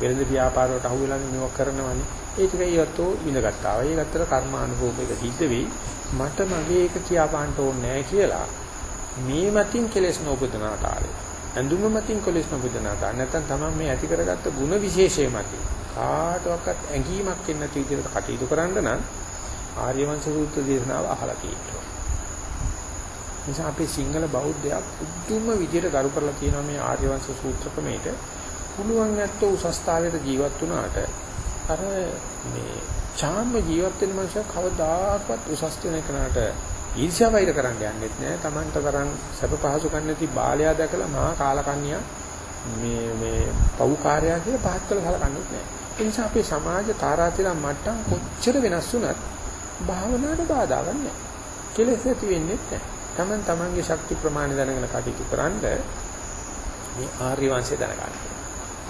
වෙළඳ ව්‍යාපාරවලට අහු වෙලා මේක කරනවනේ. ඒ ටික ඊයතෝ ඉඳගත්තා. ඒ ගත්තට කර්මානුභෝගයක සිද්ධ වෙයි. මට මගේ එක කියා පාන්න ඕනේ නැහැ කියලා මේ මතින් කෙලෙස් නොපදන ආකාරය. ඇඳුම මතින් කෙලෙස් නොපදන ආකාරය. නැත්නම් තමයි මේ ඇති කරගත්ත ಗುಣ විශේෂය මතින් කාටවත් ඇඟීමක් එන්න නැති විදිහට කටයුතු කරන්න නම් ආර්යවංශ සූත්‍ර දේශනාව අහලා තියෙනවා. නිසා අපේ සිංහල බෞද්ධයා පුදුම විදිහට ගරු කරලා තියෙනවා මේ ආර්යවංශ සූත්‍ර ක්‍රමයට. පුළුවන් නැත්තෝ උසස්තාවයට ජීවත් වුණාට අර මේ ඡාම්ම ජීවත් වෙන මනුස්සය කවදාකවත් උසස් වෙන කෙනාට ඊර්ෂ්‍යා වෛර කරන්න යන්නෙත් නෑ. Tamanට තරම් සැප පහසුකම් නැති බාලයා දැකලා මහා කාලකන්‍යා මේ මේ පව්කාරයා කියලා පහත් කළ සලකන්නේත් නෑ. ඒ නිසා අපේ සමාජ තාරාතිරම් මට්ටම් කොච්චර වෙනස් වුණත් භාවනාවට බාධාවක් නෑ. කෙලෙස් ඇති වෙන්නේ නැහැ. Taman tamanගේ ශක්ති ප්‍රමාණය දැනගෙන කටයුතු කරන්න මේ ආර්ය වංශය දැනගන්න.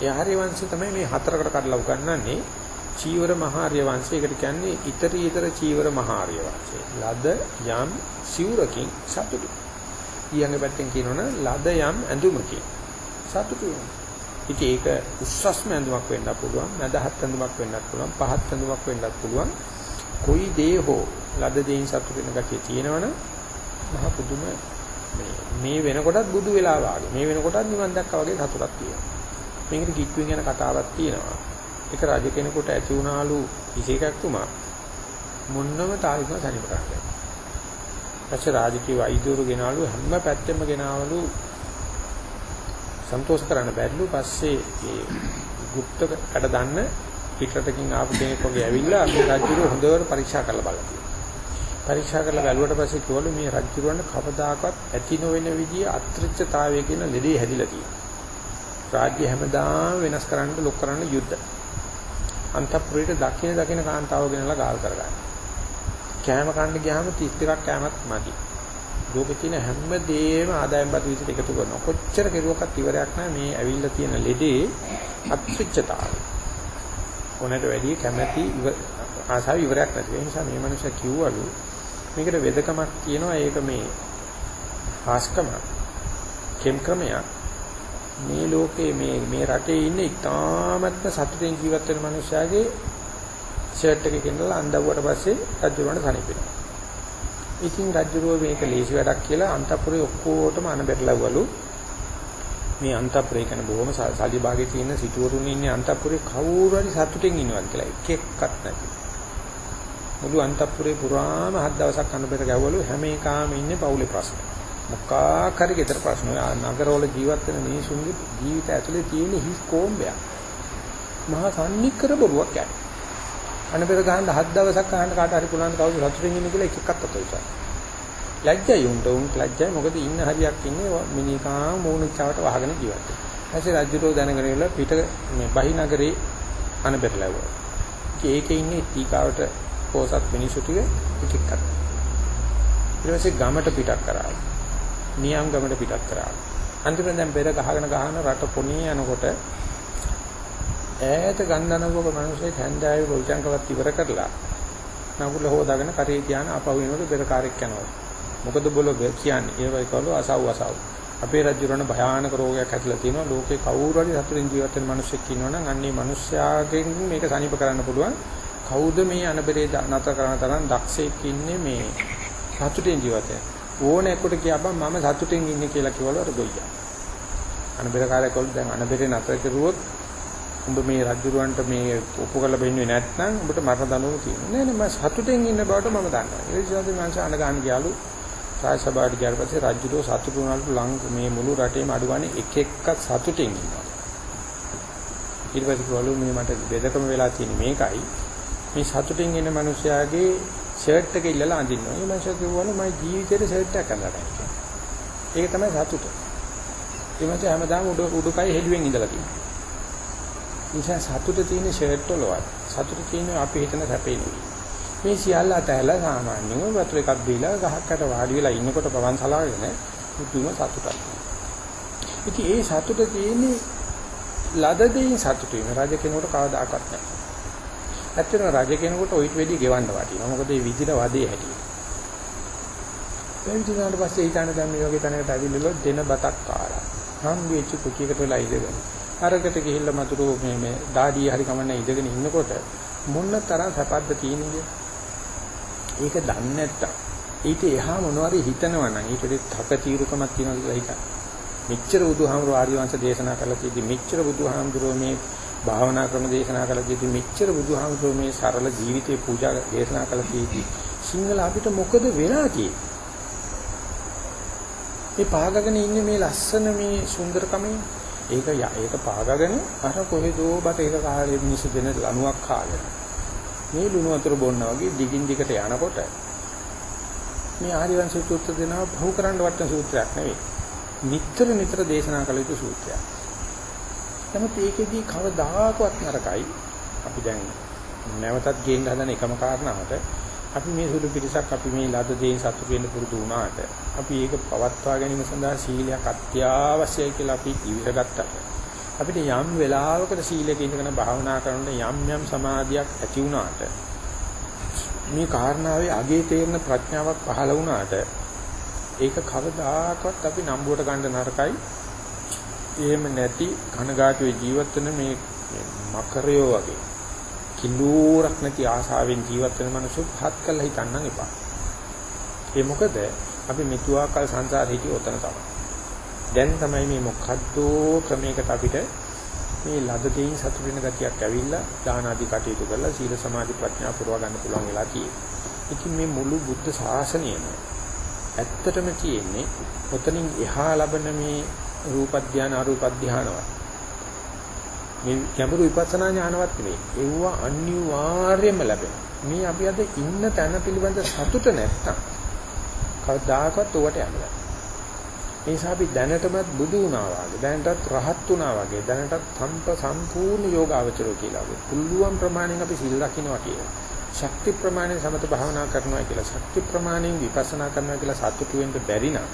ඒ ආර්ය වංශය තමයි මේ හතරකට කඩලා උගන්වන්නේ. චීවර මහාර්ය වංශයකට කියන්නේ ඊතර ඊතර චීවර මහාර්ය වංශය. ලද යම් සිවුරකින් සතුටු. ඊයන්ගේ පැත්තෙන් කියනවනම් ලද යම් ඇඳුමකින් සතුටු වෙනවා. ඉතින් ඒක උස්සස්ම ඇඳුමක් වෙන්නත් පුළුවන්, මදහත් ඇඳුමක් වෙන්නත් පුළුවන්, පහත් ඇඳුමක් වෙන්නත් පුළුවන්. කොයි දේ හෝ ලද දෙයින් සතුටු වෙන ගතිය තියෙනවනම් මහ පුදුම මේ වෙනකොටත් බුදු වෙලා වාගේ මේ වෙනකොටත් නිවන් දැක්කා වගේ සතුටක් තියෙනවා. මේකට කිට්ටුවෙන් යන කතාවක් තියෙනවා. එක රජ කෙනෙකුට ඇති වුණාලු විශේෂකතුමා මොන්නම තායිම සනිප කරන්නේ. පස්සේ රාජකීය වෛද්‍යවරු ගෙනාලු හැම පැත්තෙම ගෙනාවලු සන්තෝෂ කරන්න බැරිලු පස්සේ ඒ গুপ্ত කඩ දන්න පිටරටකින් ආපු කෙනෙක් වගේ ඇවිල්ලා අපේ රාජ්‍යරු හොඳට පරීක්ෂා කරලා බලලා පරීක්ෂා කරලා බැලුවට පස්සේ කිව්වලු මේ රාජ්‍යරුවන්ට කවදාකවත් ඇති නොවන විදිය අත්‍රිච්ඡතාවය කියන ලෙඩේ හැදිලා තියෙනවා. රාජ්‍ය හැමදාම වෙනස් කරන්න ලොක් කරන්න යුද්ධ. අන්තපුරේට දකින දකින කාන්තාව ගෙනලා ගාල් කරගන්න. කෑම කන්න ගියාම 32ක් කෑමක් මදි. ලෝකේ තියෙන හැම දෙයක්ම ආදායම් බදු විදිහට එකතු කරනවා. කොච්චර කෙරුවක්වත් ඉවරයක් නැහැ මේ ඇවිල්ලා තියෙන ලෙඩේ අත්‍රිච්ඡතාවය. ඕනට වැඩි කැමැති ආසාව ඉවරයක් නැති. ඒ නිසා මේ මනුස්සයා කිව්වලු මේකට වෙදකමක් කියනවා ඒක මේ ආස්කම කෙම් ක්‍රමයක් මේ ලෝකේ මේ මේ රටේ ඉන්න ඉතාමත්ම සතුටින් ජීවත් වෙන මනුස්සයාගේ ෂර්ට් එක ගෙනලා අඳවුවට පස්සේ රජුරවන්ට සනිපෙනවා. ඉතින් රජුරෝ මේක ලේසි වැඩක් කියලා අන්තපුරේ ඔක්කොටම අනබෙරලවලු. මේ අන්තපුරේ කියන බොහොම සල්ලි භාගයේ තියෙන සිටුවරුන් ඉන්නේ අන්තපුරේ කවුරු හරි සතුටින් ඉන්නවද කියලා එක එක්කත් නැති. මුළු අන්තපුරේ පුරාම හත් දවසක් අනබෙර ගැවවලු හැම එකාම ඉන්නේ පවුලේ ප්‍රශ්න. මොකක් හරි ගෙදර ප්‍රශ්න නගරවල ජීවත් වෙන මිනිසුන්ගේ ජීවිත ඇතුලේ තියෙන හිස් කොම්බයක්. මහා සම්නික්කර බොරුවක් යන්නේ. අනපෙර ගහන්න හත් දවසක් අහන්න කාට හරි පුළුවන් කවුරු සතුටින් ඉන්නේ කියලා එක එකක් අත උසයි. ලැජ්ජයි උන්ට උන් ලැජ්ජයි මොකද ඉන්න හරියක් ඉන්නේ මිනිකා මූණිච්චාවට වහගෙන ජීවත් වෙනවා. ඊපස්සේ රජුරෝ දැනගෙන ඉල පිට මේ බහිනගරේ අනපෙර ලැබුවා. ඒකේ ඉන්නේ ටීකාවට පොසත් මිනිසු ටික එක එකක්. ඊට පස්සේ ගමට පිටක් කරා. නියම් ගමට පිටක් කරා. අන්තිමට දැන් පෙර ගහගෙන ගහන රට පොණේ යනකොට ඈත ගන්ධනවක මිනිස්සේ හැන්දෑවේ පොල්චංකවත් ඉවර කරලා නගුල හොදාගෙන කරේ තියාන අපව වෙනකොට පෙර කාර්යයක් යනවා. මොකද බොලෝ කියන්නේ ඒ වගේ කවලෝ අසව් අසව්. අපේ රජුරණ භයානක රෝගයක් හැදලා තියෙනවා. ලෝකේ කවුරු හරි සතුටින් ජීවත් වෙන මිනිස්සෙක් ඉන්නවනම් අන්නේ මිනිස්යාගෙන් මේක සනීප කරන්න පුළුවන්. කවුද මේ අනබරේ නතර කරන තරම් දක්ෂයෙක් ඉන්නේ මේ සතුටින් ජීවත් වෙන. ඕනෙකට කියපම් මම සතුටින් ඉන්නේ කියලා කිව්වල අර ගොයියා. අනබර කාර්යයක් වල දැන් අනබරේ නතර කරුවොත් උඹ මේ රජුරවන්ට මේ ඔප්පු කරලා බෙන්නේ නැත්නම් උඹට මරණ දඬුවම තියෙනවා. නෑ නෑ මම සතුටින් ඉන්න බවට මම දන්නවා. ඒ නිසා මම අන ගන්න ගියාලු රාජසභාවට ගියාට පස්සේ රජුරෝ සතුටු වුණාලු ලං මේ මුළු රටේම අඩුවන්නේ එක එක්ක සතුටින් ඉන්නවා. ඊට පස්සේ කිව්වලු මේ මට බෙදකම වෙලා තියෙන මේකයි. මේ සතුටින් ඉන්න මිනිස්යාගේ ෂර්ට් එක ඉල්ලලා අඳින්නවා. මේ මිනිසා කිව්වලු මගේ ජීවිතේට ෂර්ට් එකක් අඳලා නැහැ. ඒක තමයි සතුට. ඒ මිනිසා හැමදාම උඩ උඩුකය හෙළුවෙන් ඉඳලා තියෙනවා. නිසා සතුට තියෙන ෂර්ට් වලවත් සතුට තියෙන අපි හිතන සැපේ නෙවෙයි. මේ සියල්ල අතහැලා සාමාන්‍යයෙන් වතුර එකක් දීලා ගහකට වාඩි වෙලා ඉන්නකොට පවන් සලාගෙන මුතුම සතුටක්. ඉතින් ඒ සතුට තියෙන්නේ ලද දෙයින් සතුට වෙන රජ කෙනෙකුට කවදාකවත් නැහැ. ඇත්තටම රජ කෙනෙකුට ඔයිට වෙඩි ගෙවන්න වටිනවා. මොකද මේ විදිහට වදේ හැටි. පැවිදි වුණාට පස්සේ ඊටාන දැන් මේ වගේ තැනකට ඇවිල්ලා දෙන බතක් කාලා. හම් වෙච්ච කුකියකට වෙලා ඉඳගෙන. අරකට ගිහිල්ලා මතුරු මේ මේ දාඩිය හරි කමන්න ඉඳගෙන ඉන්නකොට මොන තරම් සැපද්ද තියෙන්නේ. ඒක දන්නේ නැත්තම් ඊට එහා මොනවාරි හිතනවා නම් ඊට තක තීරුකමක් තියෙනවා කියලා හිතන්න. මෙච්චර බුදුහාමුදුරුවෝ ආර්ය වංශ දේශනා කළා කිව්දි මෙච්චර බුදුහාමුදුරුවෝ මේ භාවනා ක්‍රම දේශනා කළා කිව්දි මෙච්චර බුදුහාමුදුරුවෝ මේ සරල ජීවිතේ පූජා දේශනා කළා කිව්දි සිංහල අපිට මොකද වෙලා තියෙන්නේ? මේ පාගගෙන ඉන්නේ මේ ලස්සන මේ සුන්දරකමේ ඒක ඒක පාගගෙන අර කොහෙදෝ බටේක කාලේ මිනිස්සු දෙන ලණුවක් කාගෙන මේ ලුණු වතුර බොන්න වගේ දිගින් දිගට යනකොට මේ ආදිවංශ සූත්‍ර දෙනවා බහු කරන්න වටන සූත්‍රයක් නෙවෙයි. නිතර නිතර දේශනා කළ යුතු සූත්‍රයක්. නමුත් ඒකෙදී කවදාකවත් නරකයි. අපි දැන් නැවතත් ගේන්න හදන එකම කාරණාවට අපි මේ සුළු පිටසක් අපි මේ ලද දේන් සතුට වෙන්න පුරුදු වුණාට අපි ඒක පවත්වා ගැනීම සඳහා සීලයක් අත්‍යවශ්‍යයි කියලා අපි ඉවිසගත්තා. අපිට යම් වෙලාවකට සීලයක ඉඳගෙන භාවනා කරනකොට යම් යම් සමාධියක් ඇති වුණාට මේ කාරණාවේ අගේ තේරෙන ප්‍රඥාවක් පහළ වුණාට ඒක කවදාකවත් අපි නම්බුවට ගන්න නරකයි. එහෙම නැති කනගාටුවේ ජීවත් වෙන මේ මකරයෝ වගේ කිලෝරක් නැති ආශාවෙන් ජීවත් වෙන මිනිස්සු පහත් කළා හිතන්නම් එපා. ඒ මොකද අපි මෙතුආකල් සංසාරේ හිටිය උතන තමයි. දැන් තමයි මේ මොකද්ද ක්‍රමයකට අපිට මේ ලද දෙයින් සතුට වෙන ගතියක් ඇවිල්ලා දාන ආදී කටයුතු කරලා සීල සමාධි ප්‍රඥා පුරව ගන්න පුළුවන් වෙලා තියෙන්නේ. ඉතින් මේ මුළු බුද්ධ ශාසනයම ඇත්තටම තියෙන්නේ ඔතනින් එහා ලබන මේ රූප ධානය අරූප ධානවත්. මේ ගැඹුරු විපස්සනා ඥානවත් නෙවෙයි. ඒව අනිවාර්යයෙන්ම ලැබෙනවා. මේ අපි අද ඉන්න තැන පිළිබඳ සතුට නැත්තම් කවදාකවත් උවට යන්නේ ඒ නිසා අපි දැනටමත් බුදු වුණා වගේ දැනටත් රහත් වුණා වගේ දැනටත් සම්ප සම්පූර්ණ යෝගාවචරෝ කියලා වගේ පුළුවන් ප්‍රමාණයෙන් අපි සිල් රකින්නවා කියලා. ශක්ති ප්‍රමාණයෙන් සමත භාවනා කරනවා කියලා ශක්ති ප්‍රමාණයෙන් විපස්සනා කරනවා කියලා සතුටු වෙන්න බැරි නම්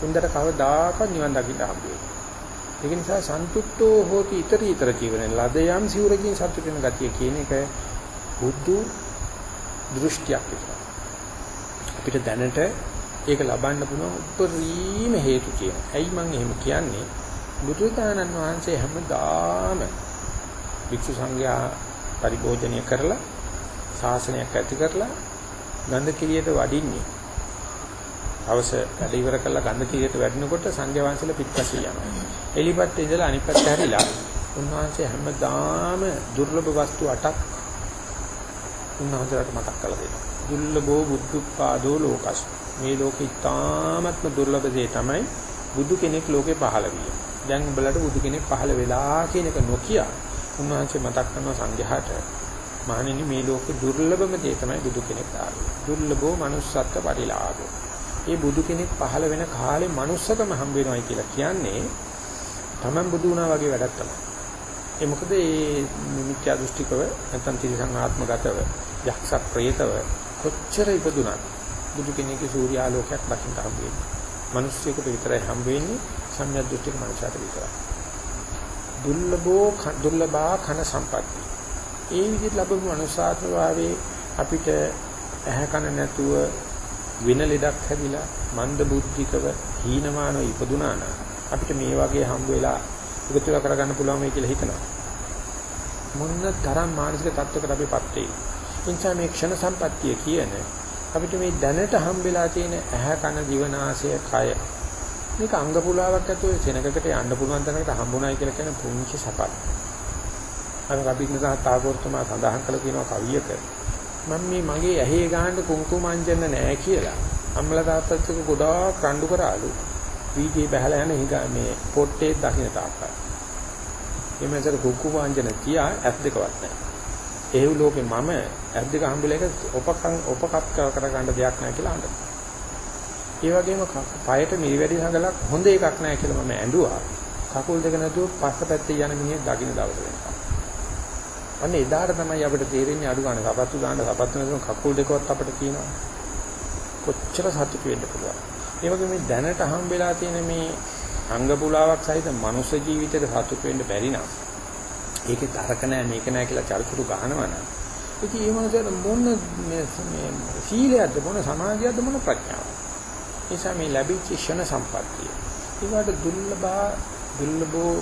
උන්දට කවදාකවත් නිවන් දකින්න හම්බෙන්නේ. ඒක නිසා සන්තුට්ඨෝ හෝති iter iter ජීවන ලද යම් සිවුරකින් සතුට වෙන ගතිය කියන එක බුදු දෘෂ්ටියක් විතරයි. අපිට දැනට ඒක ලබන්න පුළුවන් උපරිම හේතු කියනවා. ඇයි මම එහෙම කියන්නේ? බුදුතානන් වහන්සේ හැමදාම වික්ෂු සංඝයා පරිභෝජනය කරලා ශාසනයක් ඇති කරලා ගන්ධ කිලියට වඩින්නේ. අවස වැඩ ඉවර කළා ගන්ධ කිලියට වැඩනකොට සංඝයා වහන්සේලා පිටපස්සේ යනවා. එලිපත් ඉඳලා අනිත් පැත්ත හැරිලා උන්වහන්සේ හැමදාම දුර්ලභ වස්තු 8ක් උන්වහන්සේලාට මතක් කරලා දෙනවා. දුර්ලභෝ බුද්ධපාදෝ ලෝකස්. මේ ලෝකෙ ඉතාමත්ම දුර්ලභ දේ තමයි බුදු කෙනෙක් ලෝකේ පහළ විය. දැන් උඹලට බුදු කෙනෙක් පහළ වෙලා කියන එක නොකිය උන්වහන්සේ මතක් කරනවා සංඝයාට මහණෙනි මේ ලෝකේ දුර්ලභම දේ තමයි බුදු කෙනෙක් ආවේ. දුර්ලභෝ manussත්ත්ව පරිලාභෝ. ඒ බුදු කෙනෙක් පහළ වෙන කාලේ manussකම හම්බ වෙනවයි කියලා කියන්නේ Taman බුදු වුණා වගේ වැඩක් තමයි. ඒ මොකද මේ මිත්‍යා දෘෂ්ටිකව නැත්නම් තිරසං ආත්මගතව යක්ෂ ප්‍රේතව කොච්චර ඉපදුනත් බුදු කෙනෙක්ගේ සූර්යාලෝකයක් දකින්න හම්බ වෙන්නේ. මිනිස්සුෙකුට විතරයි හම්බ වෙන්නේ සම්‍යක් දෘෂ්ටික මනුෂයාට විතරයි. දුර්ලභෝ දුර්ලභා කන සම්පatti. ඒ විදිහට ලැබුණු අනුසාරතාවේ අපිට ඇහැ කන නැතුව වෙන ලෙඩක් හැදිලා මන්ද බුද්ධිකව හීනමානව ඉපදුනා නම් අපිට මේ වගේ හම්බ වෙලා එකතු කරගන්න පුළුවන් වෙයි කියලා හිතනවා. මොන තරම් මානසික තත්ත්වයකට අපිපත් වෙයි. එනිසා මේ ක්ෂණ සම්පත්තිය කියන අපිට මේ දැනට හම්බෙලා තියෙන ඇහැ කන දිවනාසය කය මේක අංග පුලාවක් ඇතුලේ සෙනගකට යන්න පුළුවන් තැනකට හම්බුනායි කියලා කියන පුංචි සපත්. අර රබින්ද්‍රනාත් tagore තුමා සඳහන් කළ තියෙනවා කවියක මම මේ මගේ ඇහි ගහන්න කුංකුමාංජන නෑ කියලා අම්මලා තාත්තත් එක්ක ගොඩාක් රණ්ඩු කරාලු. වීදියේ බහලා යන හිඟ මේ පොට්ටේ දකින්න තාක්කා. එමෙතර කුංකුමාංජන තියා ඇස් දෙකවත් නෑ. එහෙව් ලෝකේ මම ඇස් දෙක හම්බෙලා එක උපකම් උපකප් කරගන්න දෙයක් නෑ කියලා අඬනවා. ඒ වගේම පයට මිරිවැඩි සංගලක් හොඳ එකක් නෑ කියලා මම ඇඬුවා. කකුල් දෙක නැතුව පස්ස පැත්තේ යන මිනිහෙක් දකින්න දවස වෙනකම්. අන්න එදාට තමයි අපිට තේරෙන්නේ අඩු ගන්න සපත්තු දාන්න සපත්තු නැතුව කකුල් දෙකවත් අපිට කියනවා. කොච්චර සතුටු වෙන්න පුළුවන්. ඒ වගේ මේ දැනට හම්බෙලා තියෙන මේ අංග පුලාවක් සහිත මනුෂ්‍ය ජීවිතේට සතුටු වෙන්න බැරි නම් ඒකේ තරක නැහැ මේක නැහැ කියලා චරිචුරු ගහනවා නම් ඉතින් ඒ මොනසද මොන මේ සීලයක්ද මොන සමාධියක්ද මොන ප්‍රඥාවක්ද නිසා මේ ලැබිච්ච ෂණ සම්පත්තිය ඒකට දුර්ලභ දුර්ලභෝ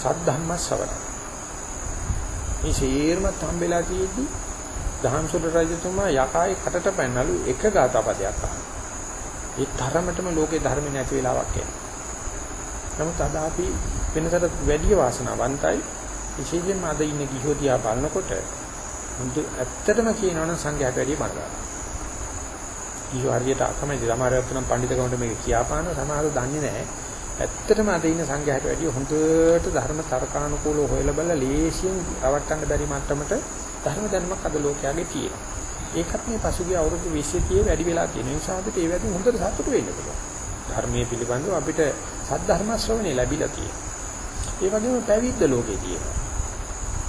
සද්ධම්ම ශ්‍රවණ මේ ශීර්මත් හම්බෙලා තියෙද්දි දහම්සොඩ රජතුමා යකායි කටට පැනනලු එක ගාතපදයක් අහනවා. ඒ තරමටම ලෝකේ ධර්ම නැති වෙලාවක් එනවා. නමුත් අද අපි වෙනතට වැඩි වාසනාවන්තයි විශේෂයෙන්ම අද ඉන්න ගිහෝ දිහා බලනකොට මුදු ඇත්තටම කියනවනම් සංඝයාට වැඩි බරගන්නවා. ගිහෝ හරියට අකමැති සමහරවත් නම් පඬිතුකමට මේක කියාපාන සමහරව දන්නේ නැහැ. ඇත්තටම අද ඉන්න සංඝයාට වැඩිය හොඳට ධර්ම තර්කානුකූලව හොයලා බලලා ලේසියෙන් රවට්ටන්න බැරි මට්ටමට ධර්ම ධර්මයක් අද ලෝකයාගේ තියෙනවා. ඒකත් මේ පසුගිය අවුරුදු 20 30 වැඩි වෙලා තියෙන නිසා අපිට ඒ වැඩි හොඳට සතුටු වෙන්න පුළුවන්. ධර්මයේ පිළිබඳව අපිට සද්ධර්ම ශ්‍රවණේ ලැබිලා තියෙනවා. ඒ වගේම පැවිද්ද ලෝකේ තියෙනවා.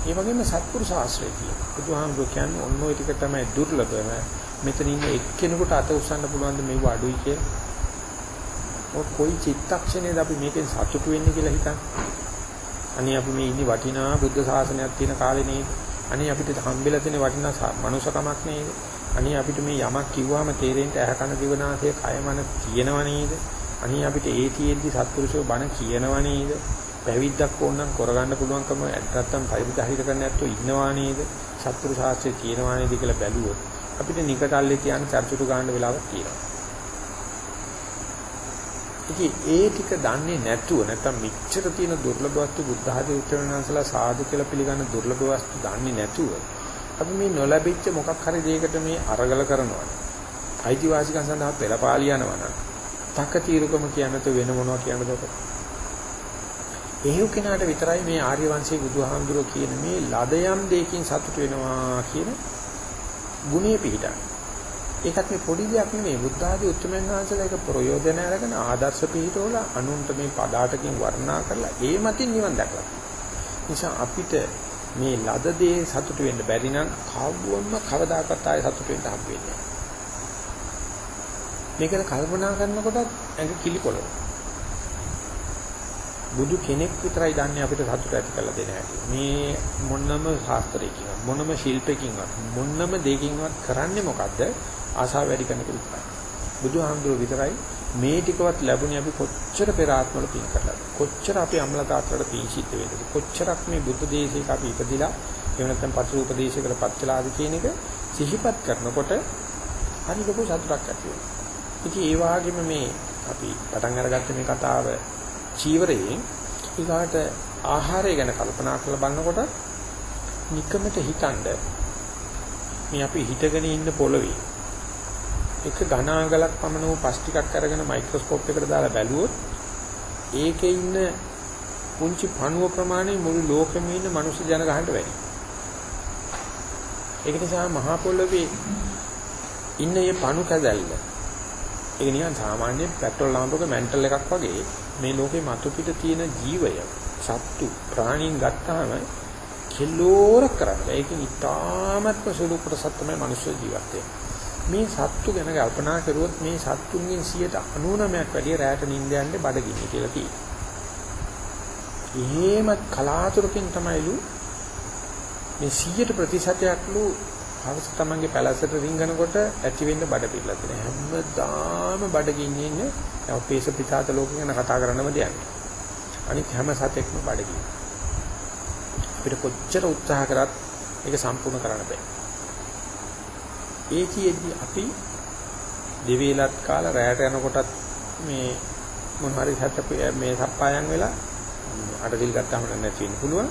ඒ වගේම සත්පුරුෂ ආශ්‍රය තියෙනවා. බුදුහාමුදුරු කියන්නේ ඔන්න ඔය ටික තමයි දුර්ලභම. මෙතන ඉන්න එක්කෙනෙකුට අත උස්සන්න පුළුවන් ද මේව අඩුයි කියලා. ඔය කොයි චිත්තක්ෂණයද අපි මේකෙන් සතුටු වෙන්නේ කියලා හිතන්නේ. අනේ අපි මේ ඉන්නේ වටිනා බුද්ධ ශාසනයක් තියෙන කාලේ නේද? අනේ අපිට හම්බෙලා තියෙන වටිනා මනුෂකමක් නේද? අනේ අපිට මේ යමක් කිව්වම තේරෙන්න ඇහ කන දිවනාසය කය මන තියෙනව නේද? අනේ අපිට ඒ තියෙද්දි සත්පුරුෂෝ බණ කියනව නේද? පැවිද්දක් ඕනනම් කරගන්න පුළුවන්කම නැත්තම් පරිවිතහිත කරන්න නැත්තෝ ඉන්නවා නේද? සත්පුරුෂ ආශ්‍රය තියෙනවා නේද කියලා බැලුවොත් අපිට නිකටල්ලේ තියන චර්චුටු ගන්න වෙලාවක් තියෙනවා. ඉතින් ඒ ටික දන්නේ නැතුව නැත්තම් මෙච්චර තියෙන දුර්ලභ වස්තු බුද්ධ ආදී උත්තරණාන්සලා සාදු කියලා පිළිගන්න දුර්ලභ වස්තු දන්නේ නැතුව අපි මේ නොලැබිච්ච මොකක් හරි දෙයකට මේ අරගල කරනවා. අයිතිවාසිකම් සඳහා පෙරපාලි යනවා නම් තක తీරුකම කියන්නත වෙන මොනවා කියන්නද ඔක? එහෙව් කෙනාට විතරයි මේ ආර්ය වංශයේ බුදුහාමුදුරුවෝ කියන මේ ලදයම් දෙයකින් සතුට වෙනවා කියන ගුණේ පිහිටන්නේ. ඒකත් මේ පොඩි දෙයක් නෙමෙයි බුද්ධ ආදී උත්තරමයන් වහන්සේලා ඒක ප්‍රයෝජන අරගෙන ආදර්ශ පිහිටවල අනුන්ට මේ පදාටකින් වර්ණනා කරලා ඒ මතින් නිවන් දැකලා. නිසා අපිට මේ ලද දේ සතුට වෙන්න බැරි නම් කවවොන්ම කවදාකවත් ආයෙ සතුට වෙන්න හම්බ වෙන්නේ නැහැ. මේකට කල්පනා කරනකොටත් ඇඟ කිලිකොලන. බුදු කෙනෙක් විතරයි දන්නේ අපිට සතුට ඇති කරලා දෙන හැටි. මේ මොනම ශාස්ත්‍රයකින්වත් මොනම ශිල්පකින්වත් මොනම දෙයකින්වත් කරන්නේ මොකද්ද? ආශාව වැඩි කරන කෙනෙක්. බුදුහාමුදුරුවෝ විතරයි මේ ටිකවත් ලැබුණේ අපි කොච්චර පෙර ආත්මවල පින් කරලාද කොච්චර අපි අම්ල තාත්තට පින් සිද්ධ වේද කොච්චරක් මේ බුද්ධ දේශයක අපි ඉපදිලා එහෙම නැත්නම් පසු උපදේශයකට පත් වෙලාද කියන එක සිහිපත් කරනකොට හරි ලොකු සතුටක් ඇති වෙනවා. ඉතින් ඒ වගේම මේ අපි පටන් අරගත්ත මේ කතාව චීවරයෙන් ඊගාට ආහාරය ගැන කල්පනා කරලා බලනකොට නිකමට හිතනද මේ අපි හිටගෙන ඉන්න පොළවේ එක ඝනාගලක් පමණ වූ පස් ටිකක් අරගෙන මයික්‍රොස්කෝප් එකකට දාලා බැලුවොත් ඒකේ ඉන්න පුංචි පණුව ප්‍රමාණය මුළු ලෝකෙම ඉන්න මනුස්ස ජනගහනට වැඩි. ඒක නිසා මහා පොළොවේ ඉන්න මේ පණු කැදැල්ල ඒක නිකන් සාමාන්‍ය පෙට්‍රල් ලාම්පක මැන්ටල් එකක් වගේ මේ ලෝකේ මතු පිට තියෙන ජීවය සත්තු ප්‍රාණීන් ගත්තාම කිලෝරක් කරන්නේ. ඒකෙන් ඉතාමත්ම සුළු කොටසක් තමයි මනුෂ්‍ය ජීවිතය. මේ සත්තු ගැන කල්පනා කරුවොත් මේ සත්තුන්ගෙන් 99%ක් වැඩිය රැට නිින්ද යන්නේ බඩගිනි කියලා කියනවා. එහෙමත් කලාතුරකින් තමයිලු මේ 100 ප්‍රතිශතයක්ලු හවස තමන්ගේ පැලැසට රිංගනකොට ඇති වෙන්න බඩ පිළලා තියෙන හැමදාම බඩගින්නේ ඉන්නේ අපේස පිටාත ලෝකෙ ගැන කතා කරන්නම දෙන්නේ. අනිත් හැම සතෙක්ම බඩගින්න. අපිට කොච්චර උත්සාහ කරත් ඒක සම්පූර්ණ කරන්න බෑ. ඒකෙදී අපි දෙවේලත් කාලා රැයට යනකොටත් මේ මොන හරි සත්‍ය මේ සප්පායන් වෙලා අඩදිල් ගත්තාම නැති වෙන්න පුළුවන්.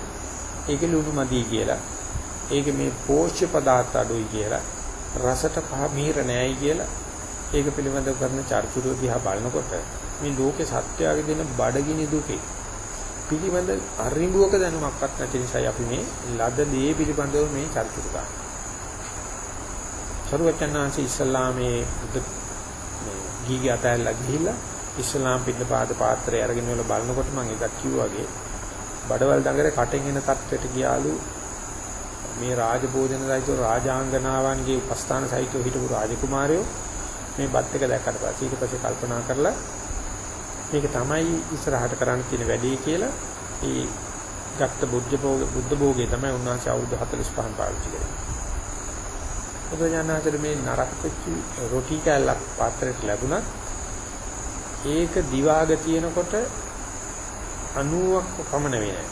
ඒකේ ලුණු මදි කියලා. ඒක මේ පෝෂ්‍ය පදාර්ථ අඩුයි කියලා. රසට පහ මිහිර නෑයි කියලා. ඒක පිළිබඳව කරන චර්චුරු දිහා බලනකොට මේ ලෝකේ සත්‍යයගේ දෙන බඩගිනි දුකේ පිළිබඳ අරිඹුවක දැනුමක්වත් නැති නිසායි අපි මේ ලද දේ පිළිබඳව මේ චර්චුරු ගන්න. සරුවචනාංශ ඉස්ලාමයේ බුද්ධ මේ ගීගය අතහැරලා ගිහිල්ලා ඉස්ලාම් පිටපාද පාත්‍රය අරගෙන වල බලනකොට මම එකක් කිව්වාගේ බඩවල් දඟරේ කටෙන් එන තත්ත්වයට ගියාලු මේ රාජභෝජන සහිතව රාජාංගනාවන්ගේ උපස්ථාන සහිතව හිටපු රාජකුමාරයෝ මේ බත් එක දැක්කට පස්සේ ඊට පස්සේ කල්පනා කරලා මේක තමයි ඉස්සරහට කරන්න තියෙන වැඩේ කියලා ඒ ගත්ත බුද්ධ භෝග බුද්ධ භෝගේ තමයි උන්වහන්සේ අවුරුදු 45න් පාවිච්චි කරේ. බුදුජානනාතර මේ නරක වෙච්ච රොටි කෑල්ලක් පාත්‍රයට ලැබුණත් ඒක දිවාග තියෙනකොට 90ක් පමණ වෙන්නේ.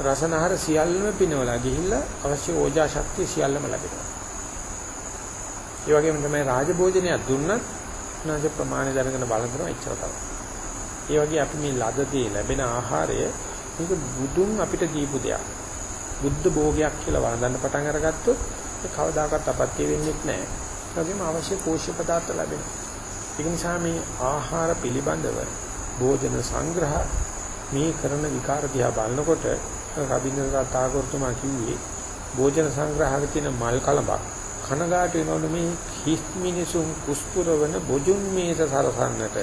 රසනහර සියල්ලම පිනවලා ගිහිල්ලා අවශ්‍ය ඕජා ශක්තිය සියල්ලම ලැබෙනවා. ඒ වගේම තමයි රාජභෝජනයක් දුන්නත් උනාසේ ප්‍රමාණය දැනගෙන බලනවා ඉච්චර තමයි. ඒ වගේ අපි මේ ලද දේ ලැබෙන ආහාරය මේක බුදුන් අපිට දීපු දෙයක්. බුද්ධ භෝගයක් කියලා වළඳන්න පටන් අරගත්තොත් ඒ කවදාකවත් අපත්‍ය වෙන්නේ නැහැ. ඒ වගේම අවශ්‍ය පෝෂ්‍ය පදාර්ථ ලැබෙනවා. ඒ නිසා මේ ආහාර පිළිබඳව භෝජන සංග්‍රහ මේ කරන විකාර දිහා බලනකොට රබින්ද්‍රනාථ tagore තුමා කිව්වේ භෝජන සංග්‍රහයක තියෙන මල් කලබක් කනගාටු වෙනවනේ මේ හිස් මිනිසුන් කුස්පුරවන බොජුන් මේස සරසන්නට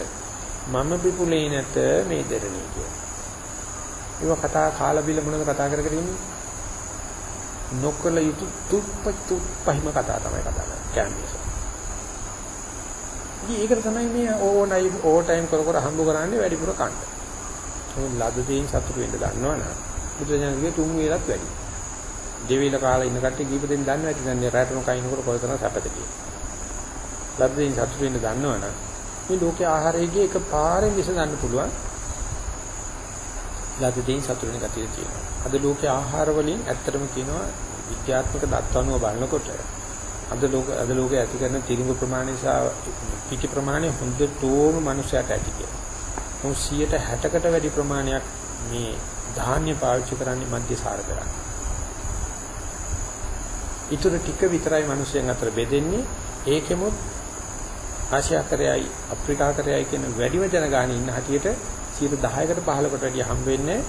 මම පිපුලේ නැත මේ දෙරණී කිය. ඒව කතා කාලා බිල මොනවද කතා කර කර ඉන්නේ? නොකල යුතු තුප්ප තුප්පහිම කතා තමයි කතා කරන්නේ. කැම්බියස. ඉතින් ඒකට තමයි මේ ඕනයි ඕවර් ටයිම් කර කර හම්බ කරන්නේ වැඩිපුර කන්න. ඒ ලද දෙයින් සතුටු වෙන්න දන්නවනේ. බුදුජානකගේ තුන් වේලක් වැඩි. දෙවිල කාලා ඉන්න කට්ටිය කීප දෙනෙක් දන්නවා ඇති දැන් රැටම කයින්කොට කොයිතරම් සැපද කියලා. ලබ්ධයෙන් සතුටු වෙන්න දන්නවනම් මේ ලෝකේ ආහාරයේ එක පාරෙන් විස ගන්න පුළුවන්. ලබ්ධයෙන් සතුටු වෙන ගතිය තියෙනවා. අද ලෝකේ ආහාර වලින් ඇත්තටම කියනවා විද්‍යාත්මක දත්වනුව බලනකොට අද ලෝක අද ලෝකයේ ඇති කරන තිරිඟු ප්‍රමාණය සහ පිටි ප්‍රමාණය හොඳටම මනුස්සයට ඇති කියලා. මොහොත 60කට වැඩි ප්‍රමාණයක් මේ ධාන්‍ය පාවිච්චි කරන්නේ මධ්‍ය සාර කරන්නේ. ඊටර ටික විතරයි මිනිස්යන් අතර බෙදෙන්නේ ඒකෙමුත් ආසියාකරයයි අප්‍රිකාකරයයි කියන වැඩිම ජනගහන ඉන්න හැටියට 10කට 15කට වැඩිය හම් වෙන්නේ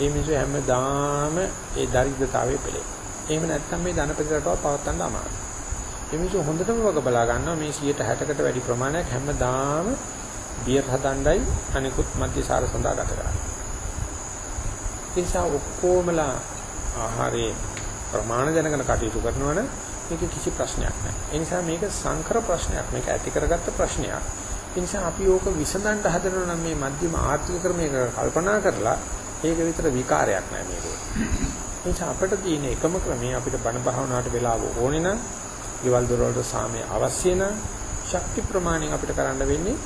ඒ මිනිස්සු හැමදාම ඒ දරිද්‍රතාවයේ පෙළේ. එහෙම නැත්නම් මේ ධනපතිරටව පවත්වන්න අමාරුයි. ඒ මිනිස්සු හොඳටම වග බලා ගන්නවා මේ 160කට වැඩි ප්‍රමාණයක් හැමදාම බියර් හදණ්ඩයි අනිකුත් මධ්‍යසාර සඳහා ගත කරන්නේ. ඒ නිසා ඔක්කොමලා ආහාරයේ ප්‍රමාණ දැනගෙන කටයුතු කරනවනම් මේක කිසි ප්‍රශ්නයක් නැහැ. ඒ නිසා මේක සංකර ප්‍රශ්නයක්. මේක ඇති කරගත්ත ප්‍රශ්නයක්. ඒ නිසා අපි ඕක විසඳන්න හදනවා නම් මේ මධ්‍යම ආර්ථික ක්‍රමයක කල්පනා කරලා ඒක විතර විකාරයක් නෑ මේක. ඒ නිසා අපිට තියෙන එකම ක්‍රමය අපිට බණ භාවනාවට වෙලාව ඕනේ නම්, ඊවල දොරවලට සාමය අවශ්‍ය නම්, ශක්ති ප්‍රමාණයෙන් අපිට කරන්න වෙන්නේ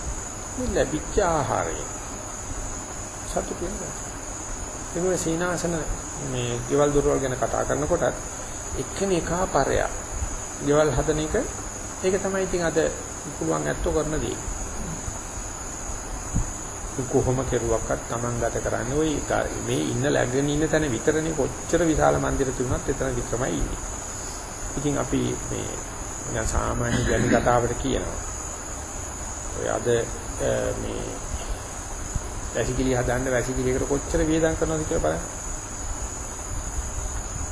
මේ ලැබිච්ච ආහාරය. සතුටු වෙනවා. ඒකේ සීනාසන මේ ගෙවල් දොරවල් ගැන කතා කරනකොට එක්කෙනෙකා පරයා ගෙවල් හදන එක ඒක තමයි ඉතින් අද පුළුවන් ඇත්තෝ කරන දේ. කොහොම කෙරුවක්වත් Taman ගත කරන්නේ ওই මේ ඉන්න läගගෙන ඉන්න තැන විතරනේ කොච්චර විශාල මන්දිර තිබුණත් එතන විතරමයි ඉන්නේ. ඉතින් අපි මේ නිකන් සාමාන්‍ය ගැමි කතාවට කියනවා. ඔය අද මේ වැසිකිලි හදන්න වැසිකිලියකට කොච්චර වියදම් කරනවද කියලා බලන්න.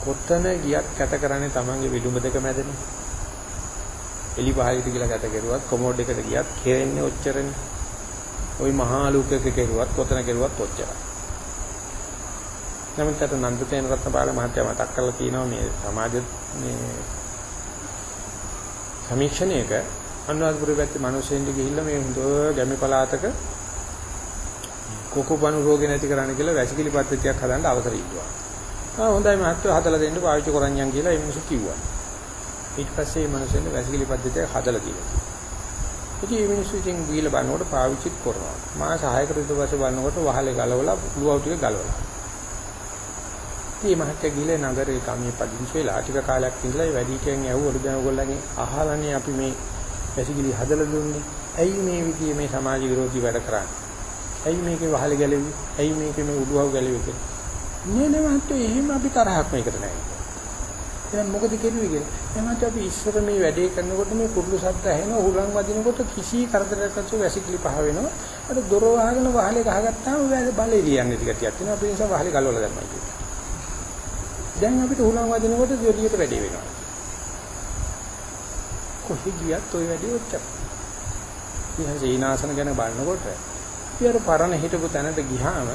කොතන ගියත් කැත කරන්නේ Tamange විදුඹ දෙක මැදනේ. එලි පහලිට කියලා කැත කෙරුවත් කොමෝඩ් එකට ගියත් කෙරෙන්නේ ඔච්චරනේ. ওই මහා ලෝකයක කෙරුවත් කොතන කෙරුවත් ඔච්චරයි. නමුත් අත නන්දතේන රත්නපාල මහත්තයා මතක් කරලා තියෙනවා මේ සමාජ මේ සමීක්ෂණයක අනුරාධපුර පැත්තේ මිනිස්සුන්ට ගිහිල්ලා මේ හොඳ ගැමි පළාතක කොකුපණු රෝගේ නැති කරන්න කියලා වැසිකිලි පද්ධතියක් හදන්න අවසර ඉල්ලුවා. ආ හොඳයි මහත්තයෝ හදලා දෙන්න පාවිච්චි කරන්නම් කියලා ඒ මිනිස්සු කිව්වා. ඊට පස්සේ මේ මිනිස්සුන්ට වැසිකිලි පද්ධතිය හදලා දීලා. ඉතින් මේ මිනිස්සු ඉතින් ගිහිල්ලා බලනකොට පාවිච්චිත් කරනවා. මාස 6කට ඊට පස්සේ බලනකොට වහලේ ගලවලා පුළුවන් ටික ගලවලා. ඉතින් මහත්තයා ගිහිල්ලා නගරේ කමිය පදිංචි වෙලා ටික කාලයක් ඉඳලා වැඩි කෙනෙක් ඇහුවලු දැන් ඔයගොල්ලන්ගේ අහලානේ අපි මේ වැසිකිලි හදලා දුන්නේ. ඇයි මේ විදිහේ මේ සමාජ විරෝධී වැඩ කරන්නේ? ඇයි මේකේ වහල ගැලෙවි? ඇයි මේකේ මේ උඩුවව ගැලෙවි කියලා. නේ නේ මහත්තයෝ එහෙම අපි තරහක් මේකට නැහැ. දැන් මොකද කෙරුවේ කියලා. එහමත් අපි ඉස්සර මේ වැඩේ කරනකොට මේ කුරුළු ශබ්ද ඇහෙනවා හුලං වදිනකොට කිසි කරදරයක් නැතුව වැසිකිලි පහ වෙනවා. අර දොර වහගෙන වහලේ ගහගත්තාම බලේ ලියන්නේ ටික ටිකක් තියෙනවා. අපි නිසා වහලේ ගලවලා දැම්මයි කියන්නේ. දැන් අපිට හුලං වදිනකොට ජොලියට වැඩේ වෙනවා. කොහේ ගියත් ওই වැඩේ ඔච්චර. ඉතින් සීනාසන ගැන බලනකොට ඉතින් අර පරණ හිටපු තැනට ගියාම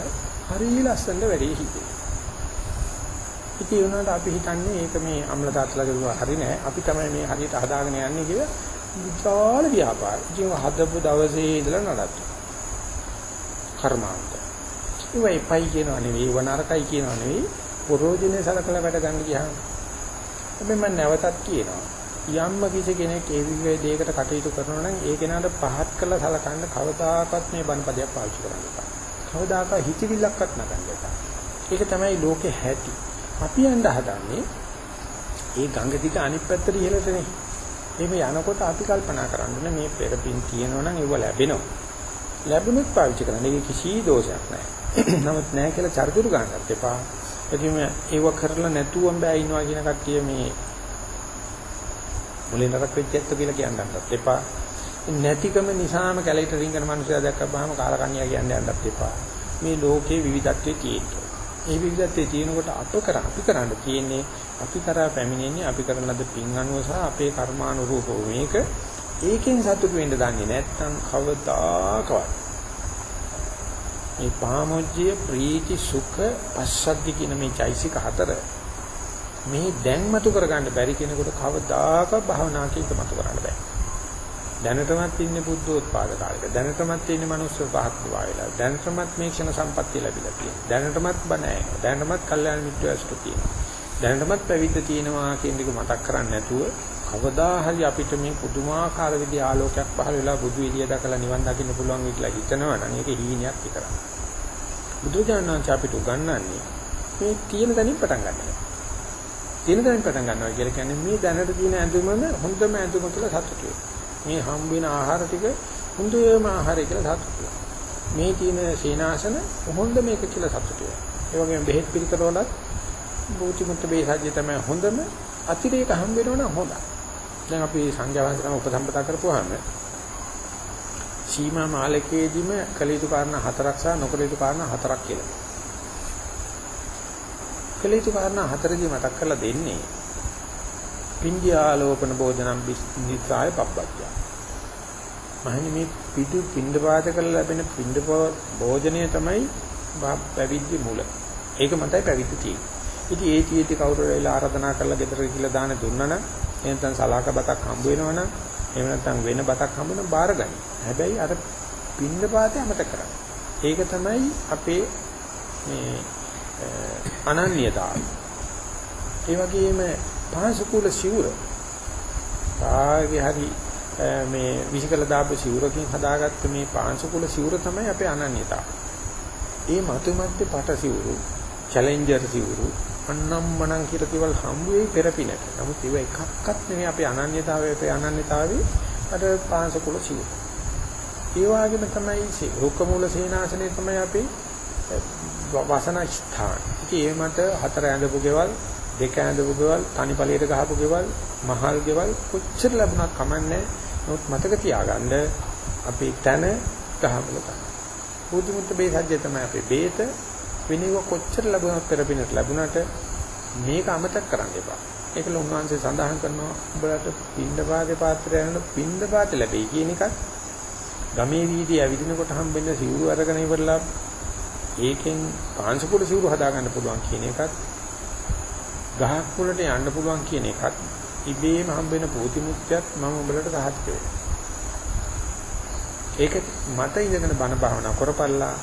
හරිය ලස්සනට වැඩේ හිතේ. ඉතින් ඒ වුණාට අපි හිතන්නේ ඒක මේ අම්ල තාත්තලා කරුවා හරි නෑ. අපි තමයි මේ හරියට හදාගෙන යන්නේ කියලා විශාල ව්‍යාපාර. ඉතින් හදපු දවසේ ඉඳලා නඩත්තු. කර්මාන්ත. ඒ වෙයි කියනවා නෙවෙයි වනරකයි කියනවා නෙවෙයි පරෝජනේ සලකලා වැඩ ගන්න ගියාම. හැබැයි මම නැවතත් කියනවා යම්ම කිසි කෙනෙක් ඒ විදිහේ දෙයකට කටයුතු කරනවා නම් ඒ කෙනාට පහත් කළ සලකන්න කවදාකවත් මේ බණපදයක් පාවිච්චි කරන්න එපා. කවදාකවත් හිතවිල්ලක්වත් නැගන්න එපා. ඒක තමයි ලෝකේ හැටි. අපි යන්න හදන්නේ ඒ ගඟ දිග අනිත් පැත්තට ඉහළටනේ. එහෙම යනකොට අපි කල්පනා කරන්න මේ පෙරපින් තියෙනවා නම් ඒව ලැබෙනවා. ලැබුණොත් පාවිච්චි කරන්න. ඒක කිසි දෝෂයක් නැහැ. නමුත් නැහැ කියලා චර්චුරු ගන්නත් එපා. එදිම ඒව කරලා නැතුවම බෑ ඉන්නවා කියන කට්ටිය මේ මුලින් නරක වෙච්ච ඇත්ත කියලා කියන්නත් එපා. නැතිකම නිසාම කැලේට රිංගන මිනිස්සයා දැක්කම කාලකන්‍යා කියන්නේ යන්නත් එපා. මේ ලෝකේ විවිධත්වයේ තියෙනවා. ඒ විවිධත්වයේ තියෙනකොට අප කර අපි කරන්න තියෙන්නේ අපි කරා පැමිණෙන්නේ අපි කරන ලද පින් අනුව සහ අපේ කර්මානුරූපව මේක ඒකෙන් සතුටු වෙන්න දන්නේ නැත්නම් කවදාකවත් මේ පාමොජ්ජය ප්‍රීති සුඛ පස්සද්ධි කියන මේ චෛසික හතර මේ දැන් මතු කරගන්න බැරි කෙනෙකුට කවදාකවත් භාවනාවකින් මතු කරන්න බෑ. දැනටමත් ඉන්නේ බුද්ධෝත්පාද කාලෙක. දැනටමත් ඉන්නේ මනුස්ස පහක් වායලා. දැනටමත් මේ ක්ෂණ සම්පත්තිය ලැබිලා තියෙනවා. දැනටමත් බණ ඇහෙනවා. දැනටමත් කල්යාණ මිත්‍රයස්ට තියෙනවා. දැනටමත් පැවිද්ද තියෙනවා කියන එක මතක් කරන්නේ නැතුව කවදා හරි අපිට මේ පුදුමාකාර විදි ආලෝකයක් පහළ වෙලා බුදු විදිය දකලා නිවන් දකින්න පුළුවන් කියලා හිතනවා නම් ඒක හීනයක් විතරයි. බුදුජානනාංශ අපිට උගන්වන්නේ මේ තියෙන තැනින් පටන් ගන්නවා. තියෙන දැන් පටන් ගන්නවා කියලා කියන්නේ මේ දැනට තියෙන ඇඳුමම හොඳම ඇඳුම කියලා සතුටු මේ හම්බ වෙන ආහාර ටික හොඳම ආහාරය කියලා සතුටු මේ තියෙන සීනාසන හොඳ මේක කියලා සතුටු ඒ වගේම බෙහෙත් පිළිකරවලත් බෝධිමුත් බේසජ්‍ය තමයි හොඳම අතිරේක හම්බ වෙනවනම් හොඳයි. දැන් අපි සංඥා වහන්සේනම උපසම්පදා කරපුවාම සීමා මාලකයේදීම කලිතු කාරණා හතරක් සහ නොකල යුතු කාරණා හතරක් කියලා. කළ යුතු කාරණා හතරදී මතක් කරලා දෙන්නේ පින්දියාලෝපන භෝජනම් නිසාය පබ්බච්චා. මහනි මේ පිටු පින්දපාත කරලා ලැබෙන පින්ද භෝජනය තමයි පැවිදි මුල. ඒක මතයි පැවිදි තියෙන්නේ. ඉතින් ඒ කීටි කවුරු වෙලා ආරාධනා කරලා ගෙදර ගිහලා දාන දුන්නනම් එහෙනම් සලාක බතක් හම්බ වෙනවනම් එහෙම නැත්නම් වෙන බතක් හම්බ වෙනනම් බාරගනි. හැබැයි අර පින්දපාතේ අමතක කරන්න. ඒක තමයි අපේ මේ අනන්‍යතාවය. ඒ වගේම පාසකුල සිවුර කාගේ හරි මේ විසිකල දාපු සිවුරකින් හදාගත්ත මේ පාංශකුල සිවුර තමයි අපේ අනන්‍යතාවය. ඒ මතුමැත්තේ පට සිවුරු, චැලෙන්ජර් සිවුරු, අන්නම්මනම් කියලා දේවල් හම්බ වෙයි පෙරපිනට. නමුත් ඒව එකක්වත් නෙමෙයි අපේ අනන්‍යතාවය අපේ අනන්‍යතාවයේ අර පාංශකුල සිවුර. ඒ වගේම තමයි රුක්ක මූල සේනාසනේ තමයි අපේ වසන ස්ථාන. ඉතින් ඒ මත හතර ඇඳපු ගෙවල් දෙක ඇඳපු ගෙවල්, තනි පළියට ගහපු ගෙවල්, මහල් ගෙවල් කොච්චර ලැබුණත් කමන්නේ නමුත් මතක තියාගන්න අපේ තන ගහවල තමයි. බුදුමුත් බේසජ්‍ය තමයි අපේ බේත විනිව කොච්චර ලැබුණත් පෙරපිනට ලැබුණට මේක අමතක කරන්න එපා. ඒකල උන්වහන්සේ සඳහන් කරනවා උඹලට පින්ඩපාතේ පාත්‍රය යන පින්ඩපාත ලැබෙයි කියන එකත් ගමේ වීදී ඇවිදිනකොට හම්බෙන්න සිවුරු අරගෙන ඉවරලා ඒකෙන් පාංශකුල සිවුරු හදාගන්න පුළුවන් කියන එකත් ගහක් වලට යන්න පුළුවන් කියන එකත් ඉබේම හම්බෙන පොතිමුත්‍යත් මම උඹලට සාහිත්‍ය වෙනවා. ඒක මට ඉඳගෙන බණ භාවනා කරපල්ලා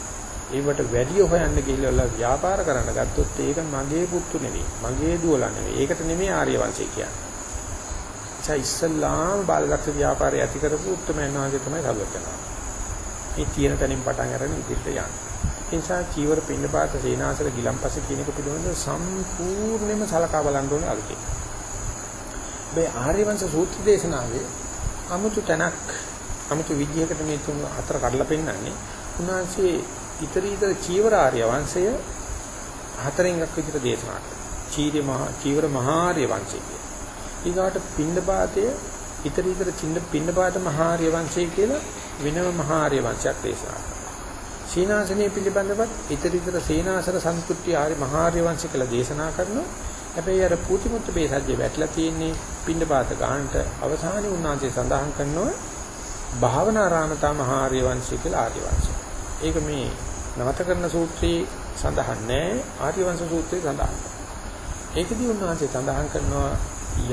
ඒවට වැඩි හොයන්න ගිහිල්ලා ව්‍යාපාර කරන්න ගත්තොත් ඒක මගේ පුතු නෙවෙයි මගේ දුවලා නෙවෙයි. ඒකට නෙමෙයි ආර්ය වංශය කියන්නේ. ඒ ඉස්සල්ලාම බාලදක්ෂ ව්‍යාපාරය ඇති කරපු උත්තරමයන් වහන්සේ තමයි සබකනවා මේ තියෙන තැනින් පටන් අරගෙන ඉදිරියට යන්නේ. ඒ නිසා චීවර පින්නපාත සේනාසර ගිලම්පස කියන එක පිළිබඳව සම්පූර්ණයෙන්ම සලකා බලන්න ඕනේ අලුතෙන් මේ ආර්ය වංශ සූත්‍ර දේශනාවේ අමුතු තැනක් අමුතු විද්‍යයකට මේ තුන හතර කඩලා පෙන්නන්නේ උන්වහන්සේ ඉතරීතර චීවරාර්ය වංශය හතරෙන් එකක් විදිහට දේශනා කරනවා. චීරි මහා චීවර මහාර්ය වංශය කිය. ඊගාට පින්නපාතය ඉතරීතර චින්න පින්නපාත මහාර්ය වංශය කියලා වෙනම මහාර්ය වංශයක් දේශනා කරනවා. සීනාසනයේ පිළිබඳවත් ඉතරීතර සීනාසන සංස්කෘතිය ආර්ය මහාර්ය වංශය කියලා දේශනා කරනවා. හැබැයි අර පූතිමුත්ත බේසජ්ජේ වැටලා තියෙන්නේ පින්නපාත ගානට අවසානයේ උන්වහන්සේ සඳහන් කරනවා භාවනාරාමතා මහාර්ය වංශය කියලා ආර්ය වංශය. ඒක මේ නවත කරන සූත්‍රයේ සඳහන් නැහැ ආර්යවංශ සූත්‍රයේ සඳහන්. ඒකදී උන්වහන්සේ සඳහන් කරනවා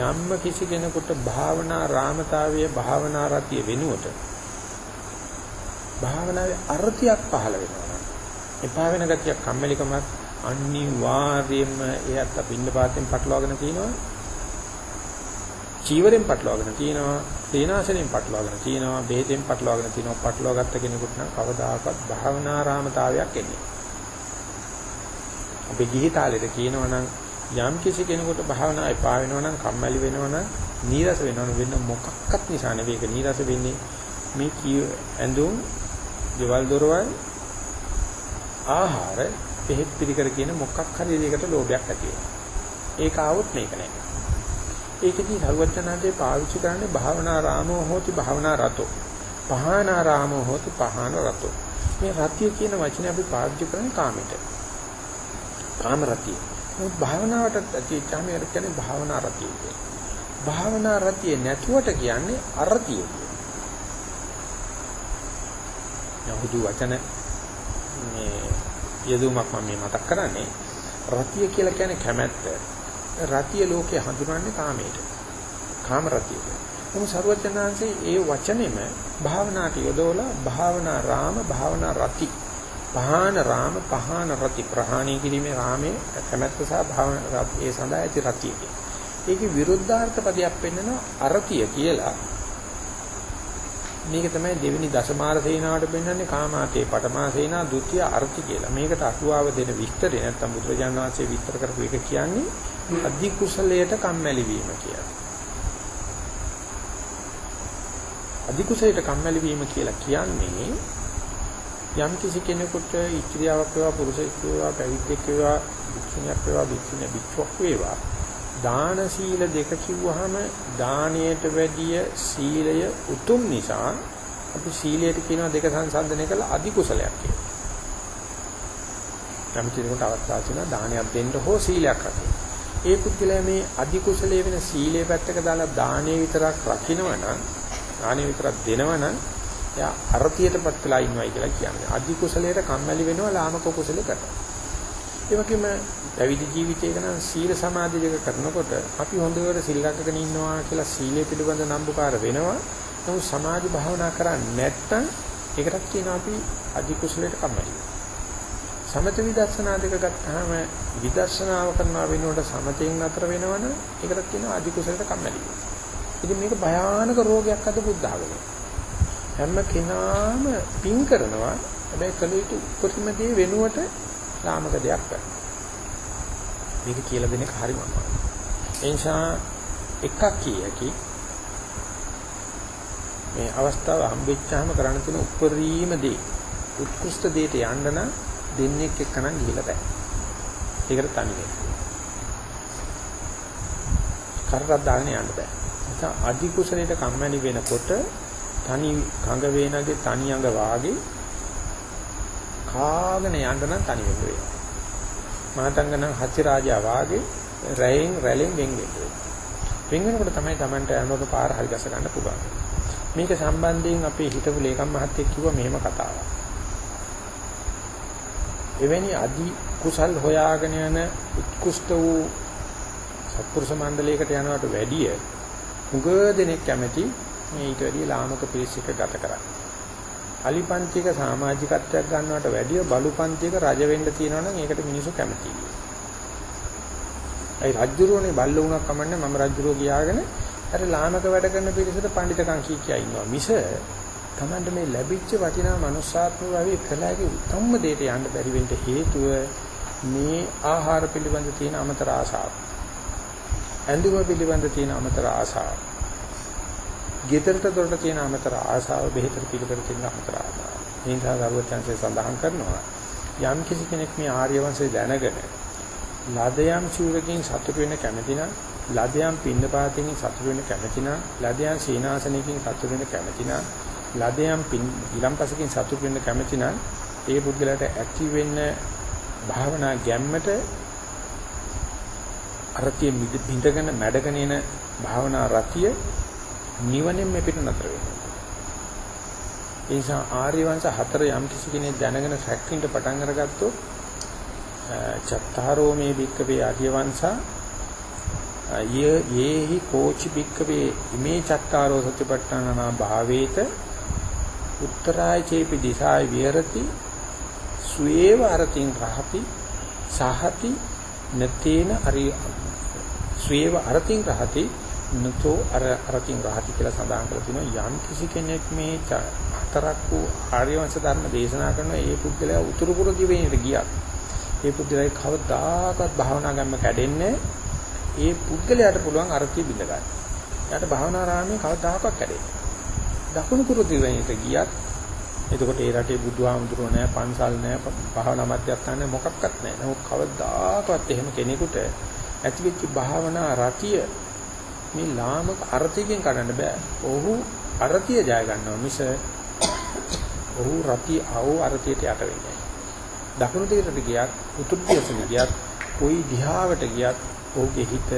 යම්ම කිසි කෙනෙකුට භාවනා රාමතාවය භාවනා රතිය වෙනුවට භාවනාවේ අර්ථයක් පහළ වෙනවා. එපා වෙන ගතියක් කම්මැලිකමක් අනිවාර්යයෙන්ම එයත් අපින්න පාතෙන් පටලවාගෙන තිනවා. චීවරෙන් පටලවාගෙන තිනවා. සේනාසනෙන් පටලවාගෙන තියෙනවා බෙහෙතෙන් පටලවාගෙන තියෙනවා පටලවාගත්ත කෙනෙකුට නම් කවදාකවත් භාවනාරාමතාවයක් එන්නේ අපි ගිහි තාලෙට කියනවා නම් යම් කිසි කෙනෙකුට භාවනා එපා වෙනවා නම් කම්මැලි වෙනවා නම් නීරස වෙනවා වෙන මොකක්වත් නිසා නෙවෙයි ඒක නීරස වෙන්නේ මේ කිය ඇඳුම් දේවල් දොරවල් ආහාර බෙහෙත් පිළිකර කියන මොකක් හරි දෙයකට ලෝභයක් ඇති වෙනවා ඒක આવොත් මේක නෑ ඒකදී සරුවචනාදී පාවිච්චි කරන්නේ භාවනා රාමෝ හෝති භාවනා රතෝ. පහානා රාමෝ හෝති පහාන රතෝ. මේ රතිය කියන වචනේ අපි පාවිච්චි කරන්නේ කාමයට. කාම රතිය. මොකද භාවනාවට ඇතිවෙච්චාම ඒකට කියන්නේ භාවනා රතිය කියලා. භාවනා රතිය නැතුවට කියන්නේ අරතිය කියලා. යහුදු වචන මේ යෙදුමක් මම මතක් කරන්නේ රතිය කියලා කියන්නේ කැමැත්ත. රතිය ලෝකේ හඳුනන්නේ කාමයට. කාම රතිය. මොකද සරුවචනාංශේ ඒ වචනේම භාවනාට යොදවලා භාවනා රාම භාවනා රති පහාන රාම පහාන රති ප්‍රහාණය කිරීමේ රාමයේ කැමැත්ත සහ භාවනා ඒ සඳහා ඇති රතිය ඒකේ විරුද්ධාර්ථ පදයක් පෙන්වන අරතිය කියලා මේක තමයි දෙවෙනි දශමාර සේනාවට පෙන්වන්නේ කාමාතේ පඨමා සේනා ဒုတိ ය අර්ථ කියලා. මේකට අටුවාව දෙන විස්තරය නැත්තම් බුදුරජාණන් වහන්සේ විස්තර කරපු එක කියන්නේ අධි කුසලයට කම්මැලි වීම කියලා. අධි කුසලයට කම්මැලි වීම කියලා කියන්නේ යම් කිසි කෙනෙකුට ඉස්ත්‍රියාවක් වේවා පුරුෂයෙක් වේවා පැවිද්දෙක් වේවා භික්ෂුණියක් වේවා භික්ෂුණිය භික්ෂුවක් වේවා දාන සීල දෙක කිව්වහම දානයට වැඩිය සීලය උතුම් නිසා අපි සීලයට කියනවා දෙක සංසන්දනය කළ අධි කුසලයක් කියලා. යම් කෙනෙකුට අවස්ථාවක් තියෙනවා දානයක් දෙන්න හෝ සීලයක් රකින්න. ඒ පුද්ගලයා මේ අධි කුසලයේ වෙන සීලයේ පැත්තක දාලා දානේ විතරක් රකින්නවනම් දානේ විතරක් දෙනවනම් එයා අර්ථියටපත් වෙලා ඉන්නවයි කියලා කියන්නේ. අධි කුසලයට කම්මැලි වෙනවා ලාමක කුසලයකට. ඒ වගේම පැවිදි ජීවිතයක නම් සීල සමාධි දෙක කරනකොට අපි හොඳට සිල් රැකගෙන ඉන්නවා කියලා සීලය පිළිබඳ නම්බුකාර වෙනවා. නමුත් සමාධි භාවනා කරන්නේ නැත්නම් ඒකටත් කියනවා අපි අධි කුසලයට කම්මැලි. සමත විදර්ශනා දෙක ගත්තාම විදර්ශනාව කරනවා වෙනුවට සමතෙන් නතර වෙනවනම් ඒකට කියනවා අධි කුසලයට කම්මැලි. ඉතින් මේක භයානක රෝගයක් අද බුද්ධ ආගමේ. හැම කෙනාම පින් කරනවා හැබැයි කල යුතු උපරිම දේ වෙනුවට ලාමක දෙයක් කරනවා. මේක කියලා දෙන එක හරිම අමාරුයි. ඒ නිසා එකක් කියකි මේ අවස්ථාව හම්බෙච්චාම කරන්න තියෙන උපරිම දේ උත්කෘෂ්ඨ දෙයට යන්න නම් දෙන්නෙක් එක්කනම් ගිහිලා බෑ. ඒකට තනි වෙන්න. කරටක් දාගෙන යන්න බෑ. නිසා අධි කුසලයට කම්මැලි වෙනකොට තනි කඟ වේනගේ තනි අඟ වාගේ කාගෙන යන්න නම් තනි වෙන්න වෙනවා. මාතංග නම් හච්චි රාජා වාගේ රැයෙන් රැලෙන් වෙන් වෙන්න වෙනවා. වෙන් වෙනකොට තමයි Tamanට යනකොට පාර හරි ගස ගන්න පුළුවන්. මේක සම්බන්ධයෙන් අපේ හිතපු ලේකම් මහත්තයෙක් කිව්වා මෙහෙම කතාවක්. එවැනි අදි කුසල් හොයාගෙන යන උත්කෘෂ්ඨ වූ සත්පුරුෂ මණ්ඩලයකට යනවට වැඩිය උග දෙනෙක් කැමැති මේ ඊට වැඩිය ලාමක පිරිසක ගත කරන්නේ. අලිපන්තික සමාජිකත්වයක් ගන්නවට වැඩිය බලුපන්තික රජ වෙන්න තියෙනවා නම් ඒකට මිනිස්සු කැමතියි. ඒ රජ්ජුරුවනේ බල්ල වුණක් කමන්නේ මම රජ්ජුරුව ගියාගෙන අර ලාමක වැඩ කරන පිරිසට පඬිතකම් කී කියා ඉන්නවා. මිස Tamande මේ ලැබිච්ච වටිනා මනුස්සාත්ම භාවයේ කලාවේ උත්තම දෙයට යන්න බැරි වෙන්න හේතුව මේ ආහාර පිළිබඳ තියෙන අමතර ආශාව. ඇඳුම පිළිබඳ තියෙන අමතර ආශාව. ගෙදරට දොරට තියෙන අමතර ආශාව බෙහෙතර පිළිබඳ තියෙන අමතර ආශාව. මේ නිසා දරුවචන්සේ සඳහන් කරනවා යම් කිසි කෙනෙක් මේ ආර්ය වංශය දැනගෙන ලදයම් සිවුරකින් සතුට වෙන්න කැමති නම් ලදයම් පින්නපාතකින් සතුට වෙන්න කැමති නම් ලදයම් සීනාසනකින් සතුට වෙන්න කැමති නම් ලදයම් ඊළම්පසකින් සතුට වෙන්න කැමති නම් ඒ පුද්ගලයාට ඇති වෙන්න භාවනා ගැම්මට අරතිය බිඳගෙන මැඩගෙන එන භාවනා රතිය නිවනෙන් මෙපිට නතර වෙනවා. ඒ නිසා ආර්ය වංශ හතර යම් කිසි කෙනෙක් දැනගෙන ෆැක්ටරින්ට පටන් අරගත්තොත් චත්තාරෝ මේ භික්කවේ ආර්ය වංශා යේහි කෝචි භික්කවේ ඉමේ චත්තාරෝ සතිපට්ඨානනා භාවේත උත්තරාය චේපි දිසාය විහෙරති ස්වේව අරතින් රහති සහති නතේන අරි ස්වේව අරතින් රහති නතෝ අර අරතින් රහති කියලා සඳහන් කරලා තිනවා යම් කිසි කෙනෙක් මේ හතරක් වූ ආර්ය වංශ ධර්ම දේශනා කරන ඒ පුද්ගලයා උතුරු පුරු දිවෙන්නට ගියත් ඒ පුද්ගලයා කවදාකවත් භාවනා ගම්ම කැඩෙන්නේ ඒ පුද්ගලයාට පුළුවන් අරතිය බිඳ ගන්න. එයාට භාවනා රාමයේ කවදාකවත් කැඩෙන්නේ. දකුණු පුරු දිවෙන්නට ගියත් එතකොට ඒ රටේ බුදුහාමුදුරුවෝ නැහැ, පන්සල් නැහැ, භාවනා මධ්‍යස්ථාන නැහැ, මොකක්වත් නැහැ. නමුත් කවදාකවත් එහෙම කෙනෙකුට ඇතිවෙච්ච භාවනා රතිය මේ ලාමක අර්ථයෙන් කඩන්න බෑ. ඔහු අර්ථය ජය ගන්නවා මිස ඔහු රතිය ආව අර්ථයට යට වෙන්නේ දකුණු දිගට ගියත් උතුරු දිගට ගියත් කොයි දිහාවට ගියත් ඔහුගේ හිත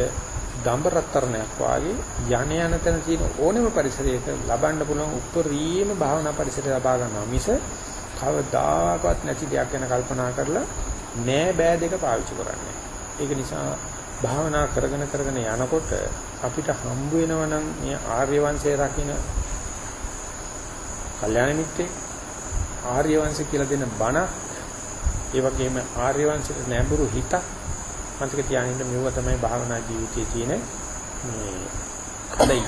දඹ රත්තරණයක් වාගේ යණ යන තැන තියෙන ඕනෙම පරිසරයක ලබන්න පුළුවන් උපරිම භාවනා පරිසරය ලබා ගන්නවා මිස කවදාකවත් නැති දෙයක් ගැන කල්පනා කරලා නෑ බෑ දෙක පාවිච්චි කරන්නේ. ඒක නිසා භාවනා කරගෙන කරගෙන යනකොට අපිට හම්බ වෙනවනම් මේ ආර්ය වංශය රකින්න. කල්යාණ මිත්‍රේ ආර්ය වංශය කියලා දෙන බණ ඒ වගේම ආර්ය වංශයට නැඹුරු හිත මතක තියාගන්න මෙව තමයි භාවනා ජීවිතයේ තියෙන මේ කඩයි.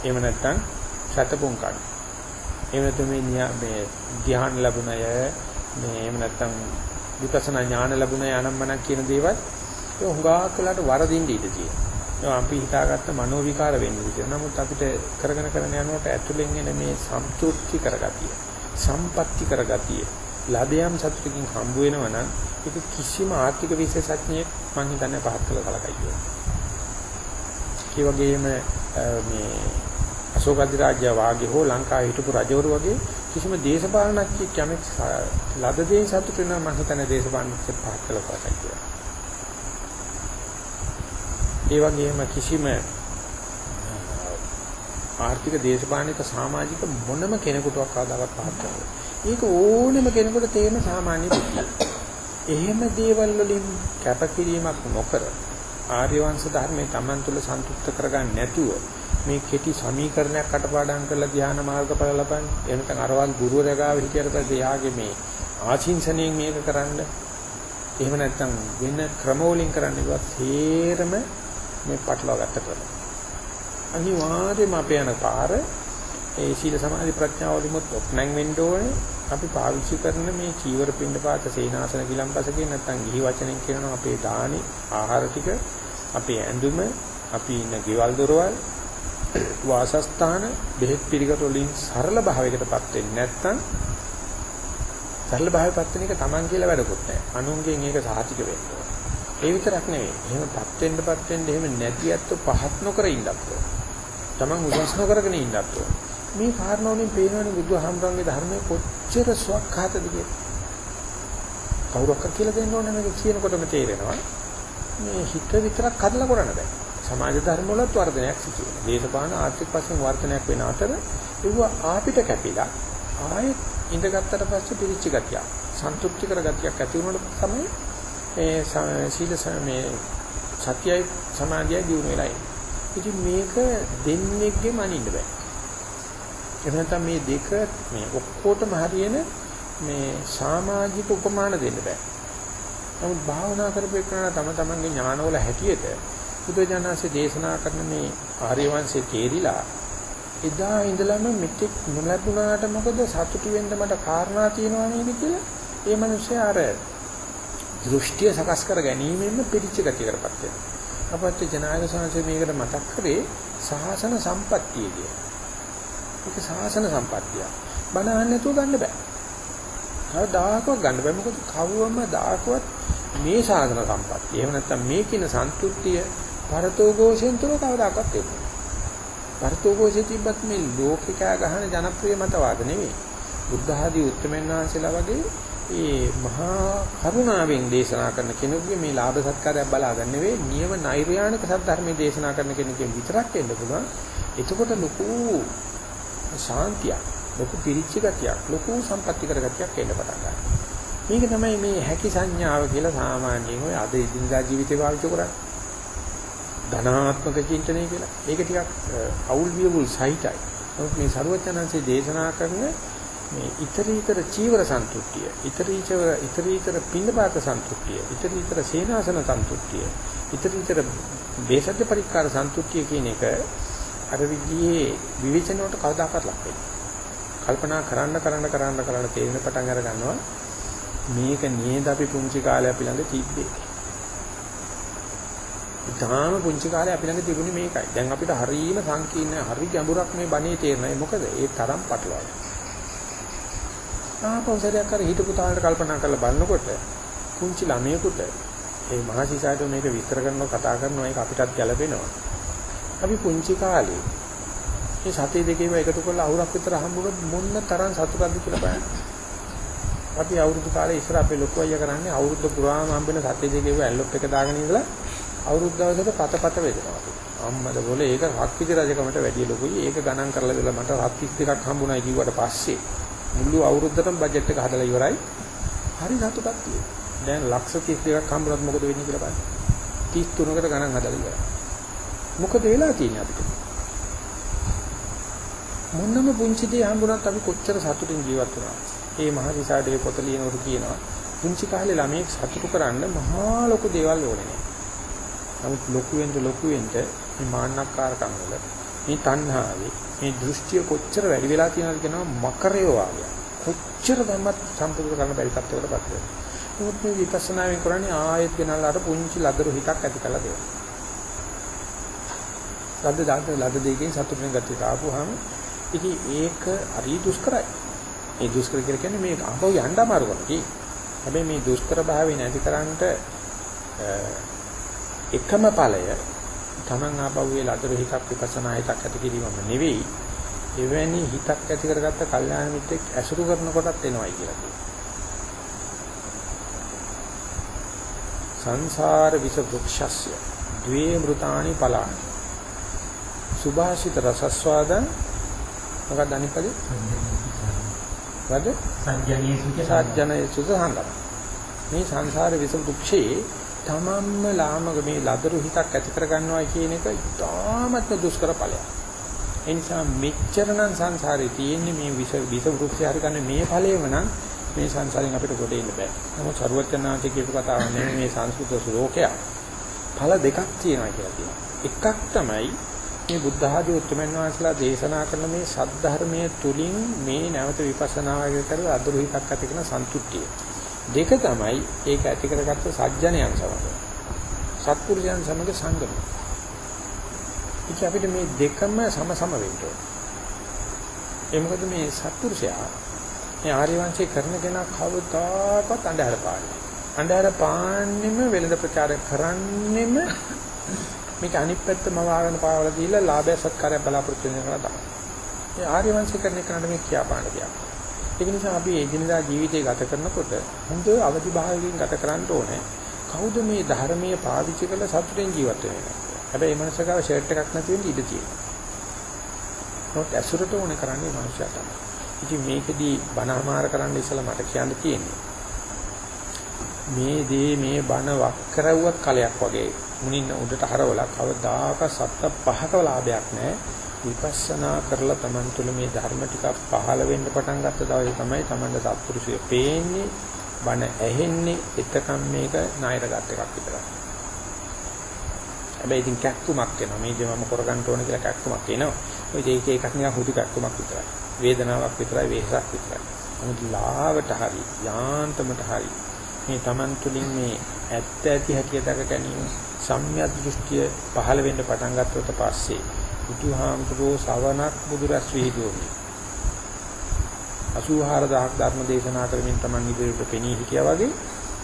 එහෙම නැත්නම් සතපොන් කඩ. එහෙම නැත්නම් මේ මේ ධ්‍යාන ලැබුණය මේ එහෙම නැත්නම් විපස්සනා ඥාන ලැබුණය අනම්මනක් කියන දේවල් ඒ හුඟක් වෙලාට වරදින්න ඉඩ තියෙනවා. අපි හිතාගත්ත මනෝ විකාර වෙන්නේ විදිහ. නමුත් අපිට කරගෙන කරගෙන යනකොට ඇතුලෙන් එන මේ සම්තුෂ්ටි කරගතිය, සම්පatti කරගතිය, ලදයම් සතුටකින් හම්බ වෙනවා නම් ඒක කිසිම ආර්ථික විශේෂඥයෙක් මම හිතන්නේ පහත් කළ කලකයි. ඒ වගේම මේ අශෝක අධිරාජ්‍ය වාගේ හෝ ලංකාවේ හිටපු රජවරු වගේ කිසිම දේශපාලනඥයෙක් යමෙක් ලද දේ සතුට වෙනවා මම හිතන්නේ දේශපාලනඥයෙක් පහත් කළ කලකයි. ඒ වගේම කිසිම ආර්ථික දේශපාලනික සමාජික මොනම කෙනෙකුටවත් කවදාවත් පහත් කරන්නේ. ඒක ඕනෙම කෙනෙකුට තේරෙන සාමාන්‍ය බුද්ධිය. එහෙම දේවල් වලින් කැපකිරීමක් නොකර ආර්ය වංශ ධර්මයේ Taman තුල සන්තුෂ්ත කරගන්න නැතුව මේ කෙටි සමීකරණයක් කටපාඩම් කරලා ධ්‍යාන මාර්ගඵල ලබන්නේ. එහෙනම් අරවල් ගුරුවරයා ගාව හිටියට පස්සේ යාගේ මේ ආචින්සණයෙන් මේක කරන්න. එහෙම නැත්නම් වෙන ක්‍රම වලින් කරන්න ඉවත් හේරම මේ පටලවා ගත්ත කරලා. අනිවාර්යයෙන්ම අපේ යන පාර ඒ සීල සමාධි ප්‍රඥාව වලිමුත් ඔප්නං වෙන්න ඕනේ. අපි පාවිච්චි කරන මේ චීවර පින්ඩ පාත සේනාසන ගිලම්පස කියන නැත්නම් ගිහි වචනෙන් කියනවා අපේ දානි ආහාර ටික අපේ ඇඳුම අපි ඉන්න ගෙවල් දොරවල් වාසස්ථාන බෙහෙත් පිළිකර වලින් සරල භාවයකටපත් වෙන්නේ නැත්නම් සරල භාවයටපත් වෙන එක Taman කියලා වැඩකුත් නැහැ. අනුන්ගෙන් ඒක සාහිතික වෙන්න ඕන. ඒ විතරක් නෙවෙයි. එහෙමපත් වෙන්නපත් වෙන්න එහෙම නැති ඇත්ත පහත් නොකර ඉන්නත් ඕන. Taman උසස් නොකරගෙන ඉන්නත් ඕන. මේ කාරණාවලින් පේනවනේ බුදුහාමුදුරන්ගේ ධර්මයේ කොච්චර සුවක්ඛාතද කියලා. කවුරක්ක කියලා දෙන්න ඕනේ මේක කියනකොටම තේරෙනවා. මේ හිත විතරක් හදලා කරන්න බෑ. සමාජ ධර්ම වලත් වර්ධනයක් සිදු වෙනවා. දේශපාලන ආර්ථික වශයෙන් වර්ධනයක් වෙන අතර ඒව ආපිට කැපිලා ආයෙත් ඉඳගත්තට පස්සේ පිරිච්ච ගතිය, සන්තුෂ්ටි කර ගතියක් ඇති වුණොත් තමයි ඒ සීල මේ සත්‍යයි සමාධියයි දිනු වෙලා ඉන්නේ. ඉතින් මේක දෙන්නේගේ මනින්න බෑ. එහෙම නැත්නම් මේ දෙක මේ ඔක්කොටම හරියන මේ සමාජික උපමාන දෙන්න බෑ. නමුත් භාවනා කරපේකන තම තමන්ගේ ඥානවල හැටියට බුදුජානසී දේශනා කරන මේ ආර්ය වංශයේ තේරිලා එදා ඉඳලම මෙතෙක් නොලැබුණාට මොකද සතුටු වෙන්න මට කාරණා තියෙනවා නේද කියලා ඒ මිනිස්සයා අර දෘෂ්ටිය සකස් කර ගැනීමෙන්ම පිරිච්ච ගතියකටපත් වෙනවා. අපත්‍ය ජනායක සංසය මේකට මතක් කරේ සාසන සම්පත්තිය කියලා. ඒක සාසන සම්පත්තිය. බණ අහන්න නැතුව ගන්න බෑ. කවදාකවත් ගන්න බෑ. මොකද කවවම දාකවත් මේ සාසන සම්පත්තිය. එහෙම නැත්නම් මේ කියන සන්තුෂ්ටිය පරතෝഘോഷයෙන් තුල කවදාකවත් එන්නේ නෑ. පරතෝഘോഷයේ තිබ්බත් මේ ලෝකිකා ගහන ජනප්‍රිය මතවාද නෙවෙයි. බුද්ධ ආදී උත්තරමන් වහන්සේලා වගේ ඒ මහා කරුණාවෙන් දේශනා කරන කෙනෙකුගේ මේ ලාභ සත්කාරයක් බලාගන්න නෙවෙයි නියම නෛර්යානික සත්‍යධර්මයේ දේශනා කරන කෙනෙක්ගෙන් විතරක් එන්න පුළුවන්. එතකොට ලොකු ශාන්තියක්, ලොකු පිරිච්ච ගතියක්, ලොකු සම්පත්‍ති කර ගතියක් එන්න පටන් ගන්නවා. මේක තමයි මේ හැකි සංඥාව කියලා සාමාන්‍යයෙන් ඔය අද ඉදින්දා ජීවිතේ පාවිච්චි කරන්නේ. ධනාත්මක චින්තනය කියලා. ඒක ටිකක් අවුල් වියවුල් සහිතයි. නමුත් මේ ਸਰවඥාන්සේ දේශනා කරන මේ ඊතරීතර චීවර සන්තුට්ඨිය, ඊතරීතර ඊතරීතර පින්නපාත සන්තුට්ඨිය, ඊතරීතර සේනාසන සන්තුට්ඨිය, ඊතරීතර දේශද්ද පරික්කාර සන්තුට්ඨිය කියන එක අර විදිහේ විවිචන වලට කවදාකවත් ලක් වෙන්නේ. කල්පනා කරන්න කරන්න කරන්න කරන්න තේරෙන පටන් අර ගන්නවා මේක නේද අපි පුංචි කාලේ අපි ළඟ තිබ්බේ. ඊටාම පුංචි කාලේ අපි ළඟ තිබුණේ මේකයි. දැන් අපිට හරීම සංකීර්ණ හරි ගැඹුරක් මේ බණේ තේරෙනවා. මොකද ඒ තරම් පටලවාගෙන. ආපෞසරයක් කර හිතපු තාලට කල්පනා කරලා බලනකොට පුංචි ළමයෙකුට ඒ මහසිසාට මේක විස්තර කරනවා කතා කරනවා ඒක අපිටත් ගැලපෙනවා. අපි පුංචි කාලේ මේ සතේ දෙකේම එකතු කරලා අවුරක් විතර හම්බුනොත් මොන්න තරම් සතුටක්ද කියලා බලන්න. අපි අවුරුදු කාලේ ඉස්සර අපේ ලොකු අයියා කරන්නේ අවුරුද්ද පුරාම හම්බෙන සතේ දෙකේම ඇල්ලොප් එක දාගෙන ඉඳලා අවුරුදු දවසට පතපත වේදනවා. අම්මද બોලේ ඒක හක්විති රජකමට වැඩි ලොකුයි. ඒක ගණන් කරලා දෙලා මට හත් 32ක් හම්බුනායි කිව්වට පස්සේ මුළු අවුරුද්දටම බජට් එක හදලා ඉවරයි. හරි සතුටක් තියෙනවා. දැන් ලක්ෂ 32ක් හම්බුනත් මොකද වෙන්නේ කියලා බලන්න. 33කට ගණන් හදලා ඉවරයි. මොකද වෙලා තියෙන්නේ අපිට? මොනම පුංචි දේ හම්බුනත් අපි කොච්චර සතුටින් ජීවත් වෙනවද? ඒ මහදිසාඩේ පොත ලියනකොට කියනවා පුංචි කාලේ ළමයෙක් සතුටු කරන්න මහා ලොකු දේවල් ඕනේ නෑ. නමුත් ලොකු වෙන්න ලොකු වෙන්න මේ මාන්නක්කාරකම් වල මේ තණ්හාවේ මේ දෘෂ්ටිය කොච්චර වැඩි වෙලා තියෙනවද කියනවා මකරයෝ වාගේ. කොච්චර ධම්මත් සම්පූර්ණ කරන්න බැරි තත්ත්වයකටපත් වෙනවා. නමුත් මේ විපස්සනාවෙන් කරන්නේ ආයෙත් ගෙනල්ලා අර පුංචි ලදරු හිතක් ඇති කරලා දෙනවා. ලද්ද දාන්න ලද්ද දෙකෙන් සතුටින් ගතියට ආපුවාම ඉතින් ඒක හරි දුෂ්කරයි. මේ දුෂ්කර කියලා කියන්නේ මේ අහව යන්න අමාරු කරනවා. හැබැයි මේ දුෂ්කර භාවය නැතිකරන්නට එකම ඵලය තමන් ආපහුවේ ලදරු හිතක් විපස්සනා හිතක් ඇති කිරීමම නෙවෙයි. එවැනි හිතක් ඇති කරගත්ත කල්යාණ මිත්‍රෙක් ඇසුරු කරනකොටත් එනවයි කියලා කියනවා. සංසාර විස වෘක්ෂස්ය ද්වේ මෘතානි පලානි සුභාසිත රසස්වාදං මොකක්ද අනිත් පදේ? වද සංජානීය සුඛ සාජනයේ සුඛ සංගම. මේ සංසාර විස දුක්ෂේ තමන්ම ලාමක මේ ලදරු හිතක් ඇති කරගන්නවා කියන එක ඉතාමත්ම දුෂ්කර ඵලයක්. ඒ නිසා මෙච්චරනම් සංසාරේ තියෙන්නේ මේ විස විස වෘක්ෂය හරි ගන්න මේ ඵලයම නම් මේ සංසාරයෙන් අපිට කොට එන්න බෑ. නමුත් සරුවචනාංශ කියපු කතාව නෙමෙයි මේ සංස්කෘත ශ්ලෝකයක්. ඵල දෙකක් තියෙනවා කියලා කියනවා. එකක් තමයි මේ බුද්ධ ආදී උත්තරමන් වහන්සේලා දේශනා කරන මේ සද්ධර්මයේ තුලින් මේ නැවත විපස්සනා වගේ කරලා අදුරු හිතක් ඇති කරන සන්තුට්ඨිය. දෙක තමයි ඒක ඇති කරගත්ත සත්‍යණයන් සමග. සත්පුරුෂයන් සමග සංගම. ඉතින් අපිට මේ දෙකම සම සම වෙන්න ඕනේ. ඒ මොකද මේ සත්පුරුෂයා මේ ආර්ය වංශේ කරන කෙනා කවදාකවත් අඳහර පාන්නේ. අnder පාන්නෙම වෙළඳ ප්‍රචාර කරන්නෙම මේක අනිත් පැත්තම වාරණ පාවල දීලා ලාභය සත්කාරය බලාපොරොත්තු වෙන කරා තමයි. ඒ ආර්ය වංශිකරණය කරන්න මේ කියා පාන්න දෙයක්. ඒක නිසා අපි එදිනදා ජීවිතය ගත කරනකොට හොඳ අවදි භාවයකින් ගත කරන්න ඕනේ. කවුද මේ ධර්මයේ පාවිච්චි කරලා සතුටෙන් ජීවත් වෙන්නේ? හැබැයි මේ මනසකාව ෂර්ට් එකක් නැති වෙන්න ඉඩ තියෙනවා. නෝත් ඇසුරට ඕනේ කරන්නේ මනුෂ්‍යයා තමයි. ඉතින් මේකෙදී බණමාර කරන්න ඉස්සලා මට කියන්න තියෙන්නේ. මේ දේ මේ බණ වක් කරවුවත් කලයක් වගේ මුනින්න උඩට හරවලා කවදාක සත්ත පහක ලාභයක් නැහැ. විපස්සනා කරලා Taman තුල මේ ධර්ම ටික පහළ වෙන්න පටන් ගත්ත දවසේ තමයි Tamanට සත්පුරුෂය පේන්නේ බණ ඇහෙන්නේ එතකම් මේක ණයර ගත් එකක් විතරයි. හැබැයි ඉතින් කැක්කුමක් එනවා. මේ දේ මම කරගන්න ඕන කියලා කැක්කුමක් එනවා. ඔය දෙක එකක් නිකන් හුදු කැක්කුමක් විතරයි. වේදනාවක් විතරයි වෙහසක් විතරයි. නමුත් ලාවට හරි යාන්තමට හරි මේ Taman තුලින් මේ ඇත්ත ඇති හැටි දක ගැනීම සම්‍යක් දෘෂ්ටිය පහළ වෙන්න පටන් ගත්තොත් පස්සේ බුදුහාමුදුරෝ ශවණක් බුදුරස් විහිදුවමි. 84000ක් ධර්ම දේශනා කරමින් Taman ඉදිරියට පෙනී හිටියා වගේ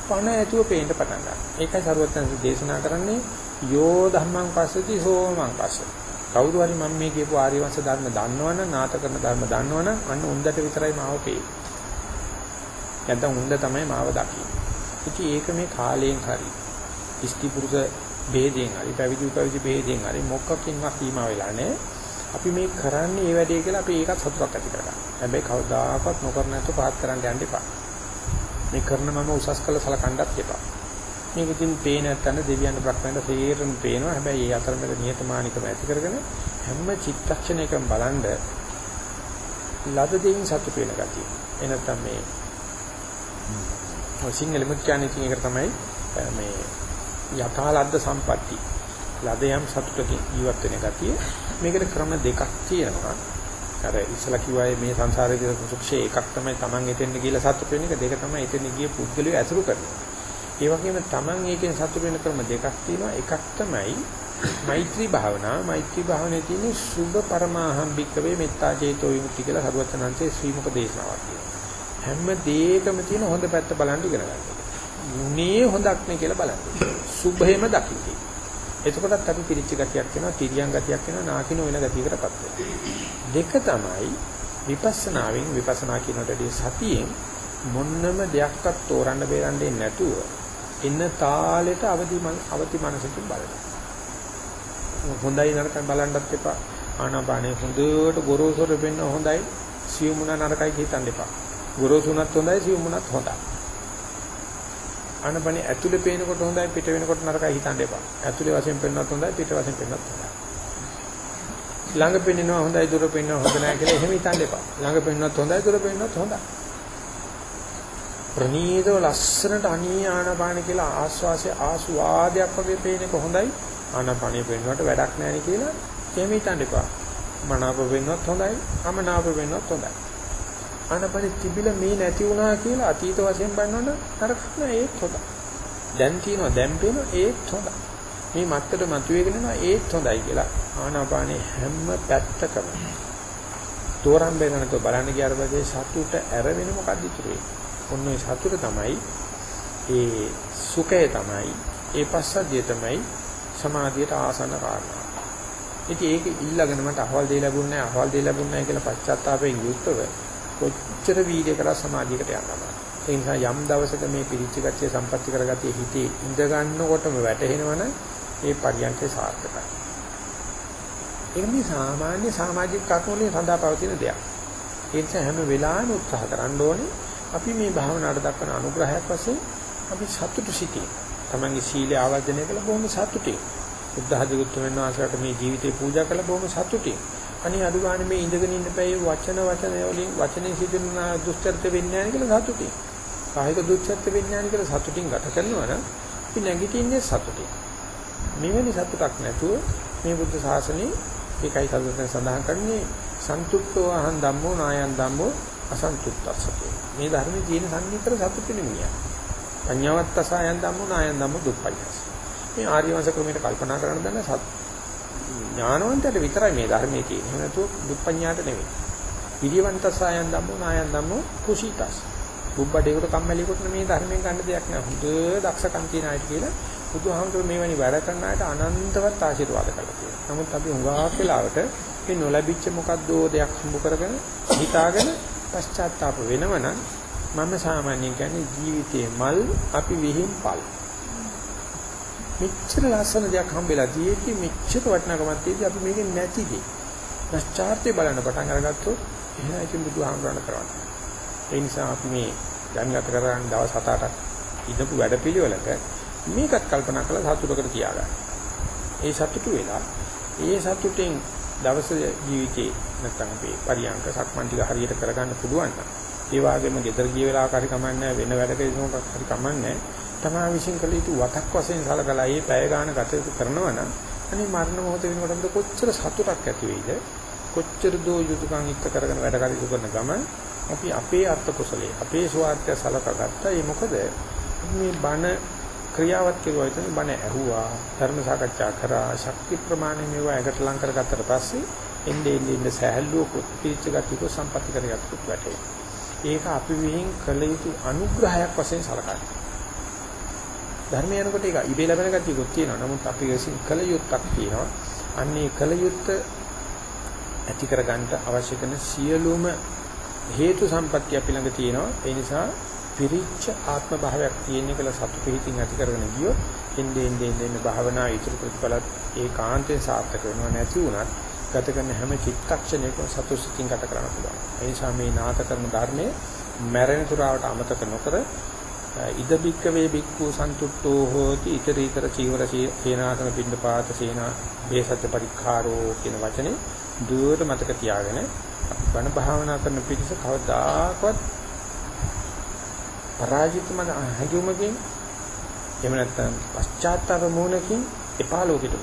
පණ ඇතුව පේන්න පටන් ගන්නවා. ඒකයි සරුවත්යන් දේශනා කරන්නේ යෝ ධම්මං පස්සති සෝමං පස්සති. කවුරු හරි මම මේ කියපු ආර්ය වංශ ධර්ම දන්නවනම් නාත කරන ධර්ම දන්නවනම් අන්න උන්දට විතරයි මාව පේන්නේ. නැත්නම් උන්ද තමයි මාව දකින්නේ. ඉතින් ඒක මේ කාලයෙන් හරි ඉස්ති පුරුෂ ભેදයෙන් හරි පැවිදි පැවිදි ભેදයෙන් හරි මොකකින්වත් සීමා වෙලා නැහැ. අපි මේ කරන්නේ මේ වැඩේ කියලා අපි ඒකත් සතුටක් ඇති කරගන්න. හැබැයි කවදාකවත් නොකර නැතුව පාත් කරන්න යන්න එපා. මේ කරන මම උසස් කළ සලකන්නත් එපා. මේක ඉතින් පේන නැත්නම් දෙවියන් බ්‍රහ්මයන්ට තේරෙන්න පේනවා. හැබැයි ඒ අතරමැද නියතමානිකම ඇති කරගෙන හැම චිත්තක්ෂණයකම බලන්ඩ ලද දෙයින් සතුට වෙන ගතිය. එනතම මේ සිංහල මුත්‍යානේ කියන එක තමයි මේ යථාලද්ද සම්පatti. ලද යම් සතුටකින් ජීවත් වෙන ගතිය. මේකට ක්‍රම දෙකක් තියෙනවා. අර ඉස්සලා කිව්වායේ මේ සංසාරයේ තියෙන සුක්ෂේ එකක් තමයි Taman එතෙන්න ගිහලා සතුට වෙන එක. දෙක තමයි එතෙන්න ගිය පුද්ගලයා ඇසුරු කරන්නේ. ඒ වගේම Taman ඒකෙන් සතුට වෙන ක්‍රම දෙකක් තියෙනවා. එකක් තමයි මෛත්‍රී භාවනාව මෛත්‍රී භාවනාවේ තියෙන සුභ පරමාහම් භික්කවේ මෙත්තා චේතෝ විමුක්ති කියලා සරුවචනන්සේ ශ්‍රීමුක දේශනාවක් තියෙනවා. හැම දෙයකම තියෙන හොඳ පැත්ත බලන් ඉගෙන ගන්න. මුනේ හොඳක් නේ කියලා බලන්න. සුභේම දකින්න. එතකොටත් අපි පිරිච්ච ගතියක් වෙනවා, තිරියන් ගතියක් වෙනවා, නාකින වෙන ගතියකටපත් වෙනවා. දෙක තමයි විපස්සනාවෙන් විපස්සනා කියනකොටදී සතියෙන් මොන්නම දෙයක්වත් තෝරන්න බේරන්නේ නැතුව එන්න තාලෙට අවදි අවදි මනසකින් බලන්න. හොඳයි නරකයි බලන්නත් එපා. ආනාපානේ හොඳට ගොරෝසුර වෙන්න හොඳයි. සියුමුණ නරකයි හිතන්න එපා. ගොරෝසුණත් හොඳයි සියුමුණත් හොඳයි. ආනපනේ ඇතුලේ පේනකොට හොඳයි පිට වෙනකොට නරකයි හිතන්න එපා. ඇතුලේ වශයෙන් පෙන්වන්නත් හොඳයි පිට වශයෙන් පෙන්වන්නත් හොඳයි. ළඟ පෙන්වනවා හොඳයි දුර පෙන්වනවා හොඳ නැහැ කියලා එහෙම හිතන්න එපා. ළඟ පෙන්වන්නත් හොඳයි දුර පෙන්වන්නත් හොඳයි. ප්‍රනීතව ලස්සනට අනී ආනපාන කියලා ආස්වාසේ ආස්වාදයක් වගේ පේනක හොඳයි. ආනපනේ පෙන්වන්නට වැඩක් නැහැ කියලා එහෙම හිතන්න එපා. මනාප වෙන්නත් හොඳයි, අමනාප වෙන්නත් හොඳයි. ආනපනෙ තිබිලා මේ නැති වුණා කියලා අතීත වශයෙන් බලනවනම් නරක නෑ ඒත් හොඳයි. දැන් තියෙනවා දැන් පේනවා ඒත් හොඳයි. මේ මත්තට මතුවේගෙන යනවා ඒත් හොඳයි කියලා ආනාපානේ හැම පැත්තකම තෝරන් බේරනතෝ බලන්න ගියාට පස්සේ සතුට ඇර වෙන මොකක්ද ඉතුරු වෙන්නේ? ඔන්න ඔය සතුට තමයි ඒ සුඛය තමයි ඒ පස්සද්ධිය තමයි සමාධියට ආසන්න කාරණා. ඉතින් ඒක ඊළඟට මට අහවල් දෙය ලැබුණේ නැහැ අහවල් දෙය ලැබුණේ නැහැ කියලා පශ්චාත්තාපයෙන් යුක්තව කොච්චර වීර්ය කරලා සමාධියකට යනවා. ඒ නිසා යම් දවසක මේ පිරිච්ච ගතිය සම්පත්‍ති කරගතිය හිතේ ඉඳ ගන්නකොටම වැටහෙනවනම් ඒ පරියන්කේ සාර්ථකයි. ඒක මේ සාමාන්‍ය සමාජික කටුවලින් සඳහා පවතින දෙයක්. ඒ නිසා හැම වෙලාවෙම උත්සාහ කරන්න ඕනේ අපි මේ භාවනාවට දක්වන අනුග්‍රහයක් වශයෙන් අපි සතුටු සිටියේ. තමන්ගේ සීලය ආවර්ජනය කළ බොහොම සතුටින්. බුද්ධ ධර්ම වහන්සේට මේ ජීවිතේ පූජා කළ බොහොම සතුටින්. අනේ අඩු ගන්න මේ ඉඳගෙන ඉන්න බෑ වචන වචන වලින් වචනේ සිදුන දුස්චර්ත වෙන්නේ නැහැ කියලා සතුටින්. කායික දුස්චර්ත වෙන්නේ නැහැ කියලා සතුටින් ගත කරනවා නම් අපි නැගිටින්නේ සතුටින්. මෙවැනි සතුටක් නැතුව මේ බුද්ධ ශාසනයේ ඒකයි සතුටෙන් සඳහන් කරන්නේ සන්තුෂ්ඨෝ අහං ධම්මෝ නායං ධම්මෝ අසන්තුෂ්ඨස්සකේ. මේ ධර්මයේ තියෙන සම්නිතර සතුට නෙමෙයි. පඤ්ඤාවත්තසයන් ධම්මෝ නායං ධම්මෝ දුප්පඤ්ඤස්. මේ ආර්ය වංශ ක්‍රමයට කල්පනා කරන දන්න සත් ඥානවන්තයට විතරයි මේ ධර්මයේ තියෙන්නේ. එහෙම නැතුව දුප්පඤ්ඤාට නෙවෙයි. පිරියවන්තසයන් ධම්මෝ නායන් ධම්මෝ කුසීතස්. බුබ්බඩේකට කම්මැලියෙකුට මේ ධර්මයෙන් ගන්න දෙයක් නෑ. හොඳ දක්ෂකම් තියෙන අයට කියලා බුදුහාමුදුරුවෝ මේ වැනි වැඩ කරන අයට අනන්තවත් ආශිර්වාද කරලා තියෙනවා. නමුත් අපි හුඟක් වෙලාවට මේ නොලැබිච්ච මොකද්දෝ දෙයක් හම්බ කරගෙන හිතාගෙන පශ්චාත්තාප වෙනවනම් මම සාමාන්‍යයෙන් කියන්නේ ජීවිතයේ මල් අපි විහිං පල්. මෙච්චර ලස්සන දෙයක් හම්බෙලා තියෙද්දි මෙච්චර වටිනාකමක් තියෙද්දි අපි මේකේ නැතිදී. පශ්චාත්තාපේ බලන්න පටන් අරගත්තොත් එහෙනම් ඉතින් බුදුහාමුදුරණ කරවන්න. ඒ නිසා අපි මේ දැන්ගත කරගෙන දවස් 7-8ක් ඉඳපු වැඩපිළිවෙලක මේකත් කල්පනා කරලා සතුටකට තියාගන්න. ඒ සතුටු වෙලා ඒ සතුටෙන් දවස ජීවිතේ නැත්නම් අපේ පරියන්ක සක්මන් ටික හරියට කරගන්න පුළුවන් නම් ඒ වගේම ගෙදර ගිය වෙලාවක හරි කමන්නේ වෙන වැඩක ඉන්නකොට හරි කමන්නේ තමා විශ්ින් කළ යුතු වතක් වශයෙන් සලකලා ඒ පැය ගන්න ගත යුතු කරනවා නම් අනේ මරණ මොහොත වෙනකොට කොච්චර සතුටක් ඇති වෙයිද කොච්චර දෝ යුතුයකම් එක්ක කරගෙන වැඩ කටයුතු කරන ගමන් අපි අපේ අර්ථ කුසලයේ අපේ ස්වාර්ථය සලකගත්තා ඒ මොකද මේ බණ ක්‍රියාවත් කෙරුවා ඉතින් බණ ඇහුවා ධර්ම සාකච්ඡා කරා ශක්ති ප්‍රමාණය මේවා එකට ලං කරගත්තට පස්සේ එන්නේ එන්නේ සහැල්ලුවකුත් පිළිච්ච ගතියක සම්පත්‍ති කරගත්තොත් වැටේ. ඒක අපි විහිං කළ යුතු අනුග්‍රහයක් වශයෙන් සලකනවා. ධර්මය යනකොට ඒක ඉබේ ලැබෙන ගතියකුත් තියෙනවා. නමුත් අපි විසින් කළ යුත්තක් තියෙනවා. අන්නේ කළ යුත්ත ඇති කරගන්න අවශ්‍ය කරන සියලුම හේතු සම්පත්‍ය අපි ළඟ තියෙනවා. ඒ නිසා පිරිච්ච ආත්ම භාවයක් තියෙන කියලා සතු පිහිටින් ඇති කරගෙන ගියොත් එන්නේ එන්නේ එන්නේ භාවනා ඉතුරු ප්‍රතිඵලත් ඒකාන්තයෙන් සාර්ථක වෙනවා නැති වුණත් ගත කරන හැම චිත්තක්ෂණයකම සතුටින් ගත කරන්න පුළුවන්. ඒ නිසා මේ නාත කරන ධර්මයේ මැරෙන තුරාවට අමතක නොකර ඉද බික්ක වේ බික්කු සන්තුට්ඨෝ හෝති ඊතරීතර චීවර සේනාසන පින්ඩපාත සේනා බේසත්‍ය පරික්ඛාරෝ කියන වචනේ දුවට මතක තියාගෙන බණ භාවනා කරන පිටිස කවදාකවත් පරාජිතම හැඟීමකින් එහෙම නැත්නම් පශ්චාත්තාප මොනකින් එපා ලෝකෙට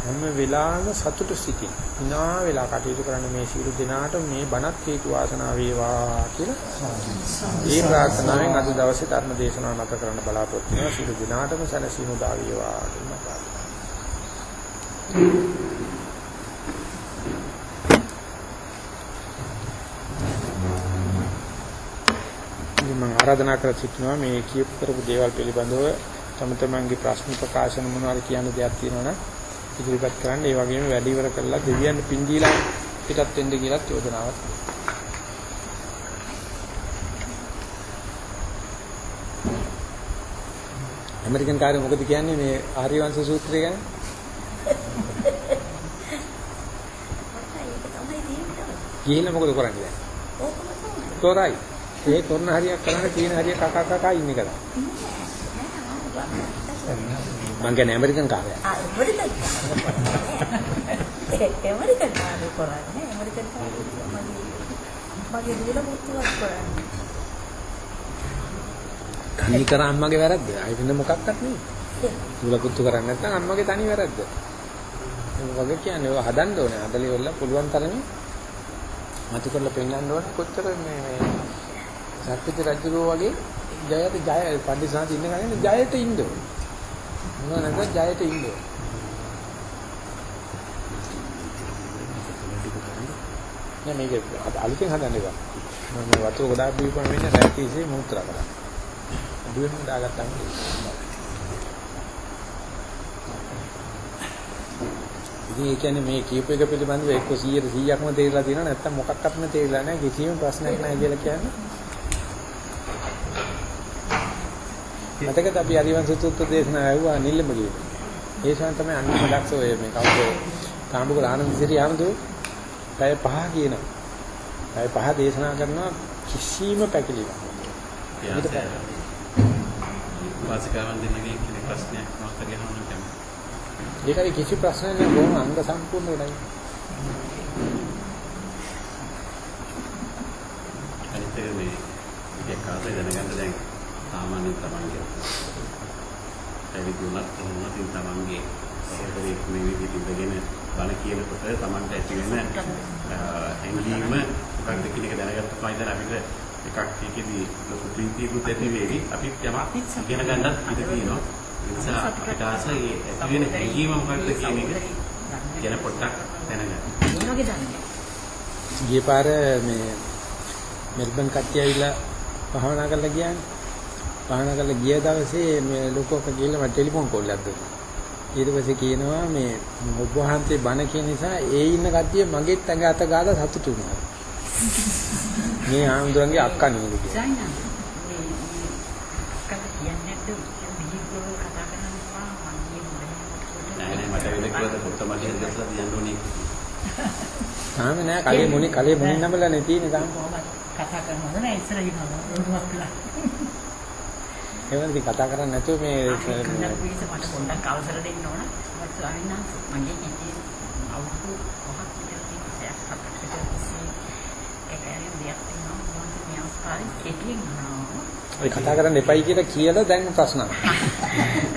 හැම වෙලාවෙම සතුට සිටින්. hina වෙලා කටයුතු කරන්න මේ සියලු දෙනාට මේ බණත් හේතු වාසනා වේවා කියලා ඒ ප්‍රාර්ථනාවෙන් අද දවසේ ධර්ම දේශනාව නැත කරන්න බලාපොරොත්තු වෙනවා. සියලු දෙනාටම සැනසීම උදා වේවා කියලා ප්‍රාර්ථනා මම ආරාධනා කර සිටිනවා මේ කියපු කරපු දේවල් පිළිබඳව. තම තමන්ගේ ප්‍රශ්න ප්‍රකාශන මොනවාද කියන දේවල් තියෙනවනම් ඉදිරිපත් කරන්න ඒ වගේම වැඩි ඉවර කරලා දෙවියන් පින් දීලා පිටත් වෙන්න කියලාත් යෝජනාවක් ඇමරිකන් කාර්ය මොකද කියන්නේ මේ ආර්යවංශ සූත්‍රය ගැන? ගිහිල්ලා මොකද කරන්නේ දැන්? තොරයි. ඒ තොරණ හරියක් කරන්න තියෙන හරිය කකා කකා ඉන්නේ කලා. මං කියන්නේ ඇමරිකන් කාර්යය. ආ ඇමරිකන් ඇමරිකන් කාර්යය කරන්නේ ඇමරිකන් කාර්යය මගේ මගේ දුර පුතුවක් කරන්නේ. තනි කර අම්මගේ වැරද්ද. ආයෙ වෙන මොකක්වත් නෙවෙයි. දුර පුතු කරන්නේ නැත්නම් අම්මගේ තනි වැරද්ද. වගේ කියන්නේ ඔය හදන්න ඕනේ. අදලි වල පුළුවන් තරමේ මතු කරලා පෙන්නන්න ඕනේ කොච්චර මේ මේ සත්‍විත රජුරෝ වගේ ජයට ජය පඬිසාන්ති ඉන්න ගන්නේ ජයට ඉන්න ඕනේ. මොනවා නැත්නම් ජයට ඉන්න ඕනේ. නෑ මේක අලුතෙන් හදන්න එපා. මම මේ වතුර ගොඩාක් බීපම වෙන්නේ රැකීසේ මුත්‍රා කරා. අඩුවෙන් දාගත්තා ඉතින් ඒ කියන්නේ මේ කියූප එක පිළිබඳව එක්ක 100 100ක්ම තේරිලා තියෙනවා නැත්නම් මොකක්වත්ම තේරිලා නැහැ කිසිම ප්‍රශ්නයක් නැහැ කියලා කියන්නේ. මතකද අපි අරිවංශ සූත්‍ර දේශනා ඇහුවා නිල්ලම ගියේ. ඒ ශාන් තමයි අන්තිම දක්ෂ ඔය මේ කවුද කාඹුක ආනන්ද සිරි ආනන්ද පැය පහ කියනවා. පැය පහ දේශනා කරනවා කිසිම පැකිලිවක්. වාසිකාවන් දෙන්නගේ ප්‍රශ්නයක් හරි අහන්න කැමතියි. ඒකයි කිසි ප්‍රශ්නයක් නෑ බොහොම අංග සම්පූර්ණ වෙනයි. අනිත් එක මේ ඉතින් කාටද දැනගන්න දැන් සාමාන්‍යයෙන් තමන්ගේ ඇවිදුණත් කොහොමද තමන්ගේ සහෝදරයෙක් මේ විදිහට ඉඳගෙන බණ කියනකොට තමන්ට ඇති වෙන ඇඟීම මොකක්ද කියන එක දැනගත්ත පස්සේ අපිට එකක් ඒකෙදි ලොකු ප්‍රීතියකුත් ඇති වේවි අපිත් යමක් ඉගෙන ගන්නත් ඉඩ තියෙනවා ඒ නිසා අපිට ආසයි ඇති වෙන හැඟීම මොකක්ද කියන එක ගැන පොඩ්ඩක් දැනගන්න. ගිය පාර මේ මෙල්බන් කට්ටිය ඇවිල්ලා භාවනා කරලා ගියානේ. භාවනා කරලා ගිය දවසේ මේ ලොකෝක ගිහලා මට ටෙලිෆෝන් කෝල් එකක් දුන්නා. ඊට පස්සේ කියනවා මේ ඔබ වහන්සේ බණ කියන නිසා ඒ ඉන්න කට්ටිය මගෙත් ඇඟ අත ගාලා සතුටු වුණා. මේ ආම්දුරන්ගේ අක්කා නෙමෙයි කියලා. සයිනා මේ කතා කියන්නේ නැද්ද බිහිකෝ කතා කරනවා මම කියන්නේ නෑ නෑ මට වෙන කියලා පොත්ත මල්ලියෙන් දැක්ලා තියන්න ඕනේ. තාම නෑ කලේ මොනේ කලේ මොනින් නමලා නේ තියෙන්නේ තාම. කතා කරනවද නෑ ඉස්සර හිනවා රොඩුවක් කියලා ඒවල ඉතින් කතා කරන්නේ නැතුව මේ කන්නක් වීස මට පොඩ්ඩක් අවසර දෙන්න ඕන. මට ස්වාමීන් වහන්සේ මගේ කිටි අවුරුදු පහක් විතර තියෙන සයක් හතක් විතර තිස්සේ ඒකෙන් දෙයක් තියෙනවා මම මේ අවස්ථාවේ කෙටියෙන් ඔය කතා කරන්න එපයි කියලා කියලා දැන් ප්‍රශ්න.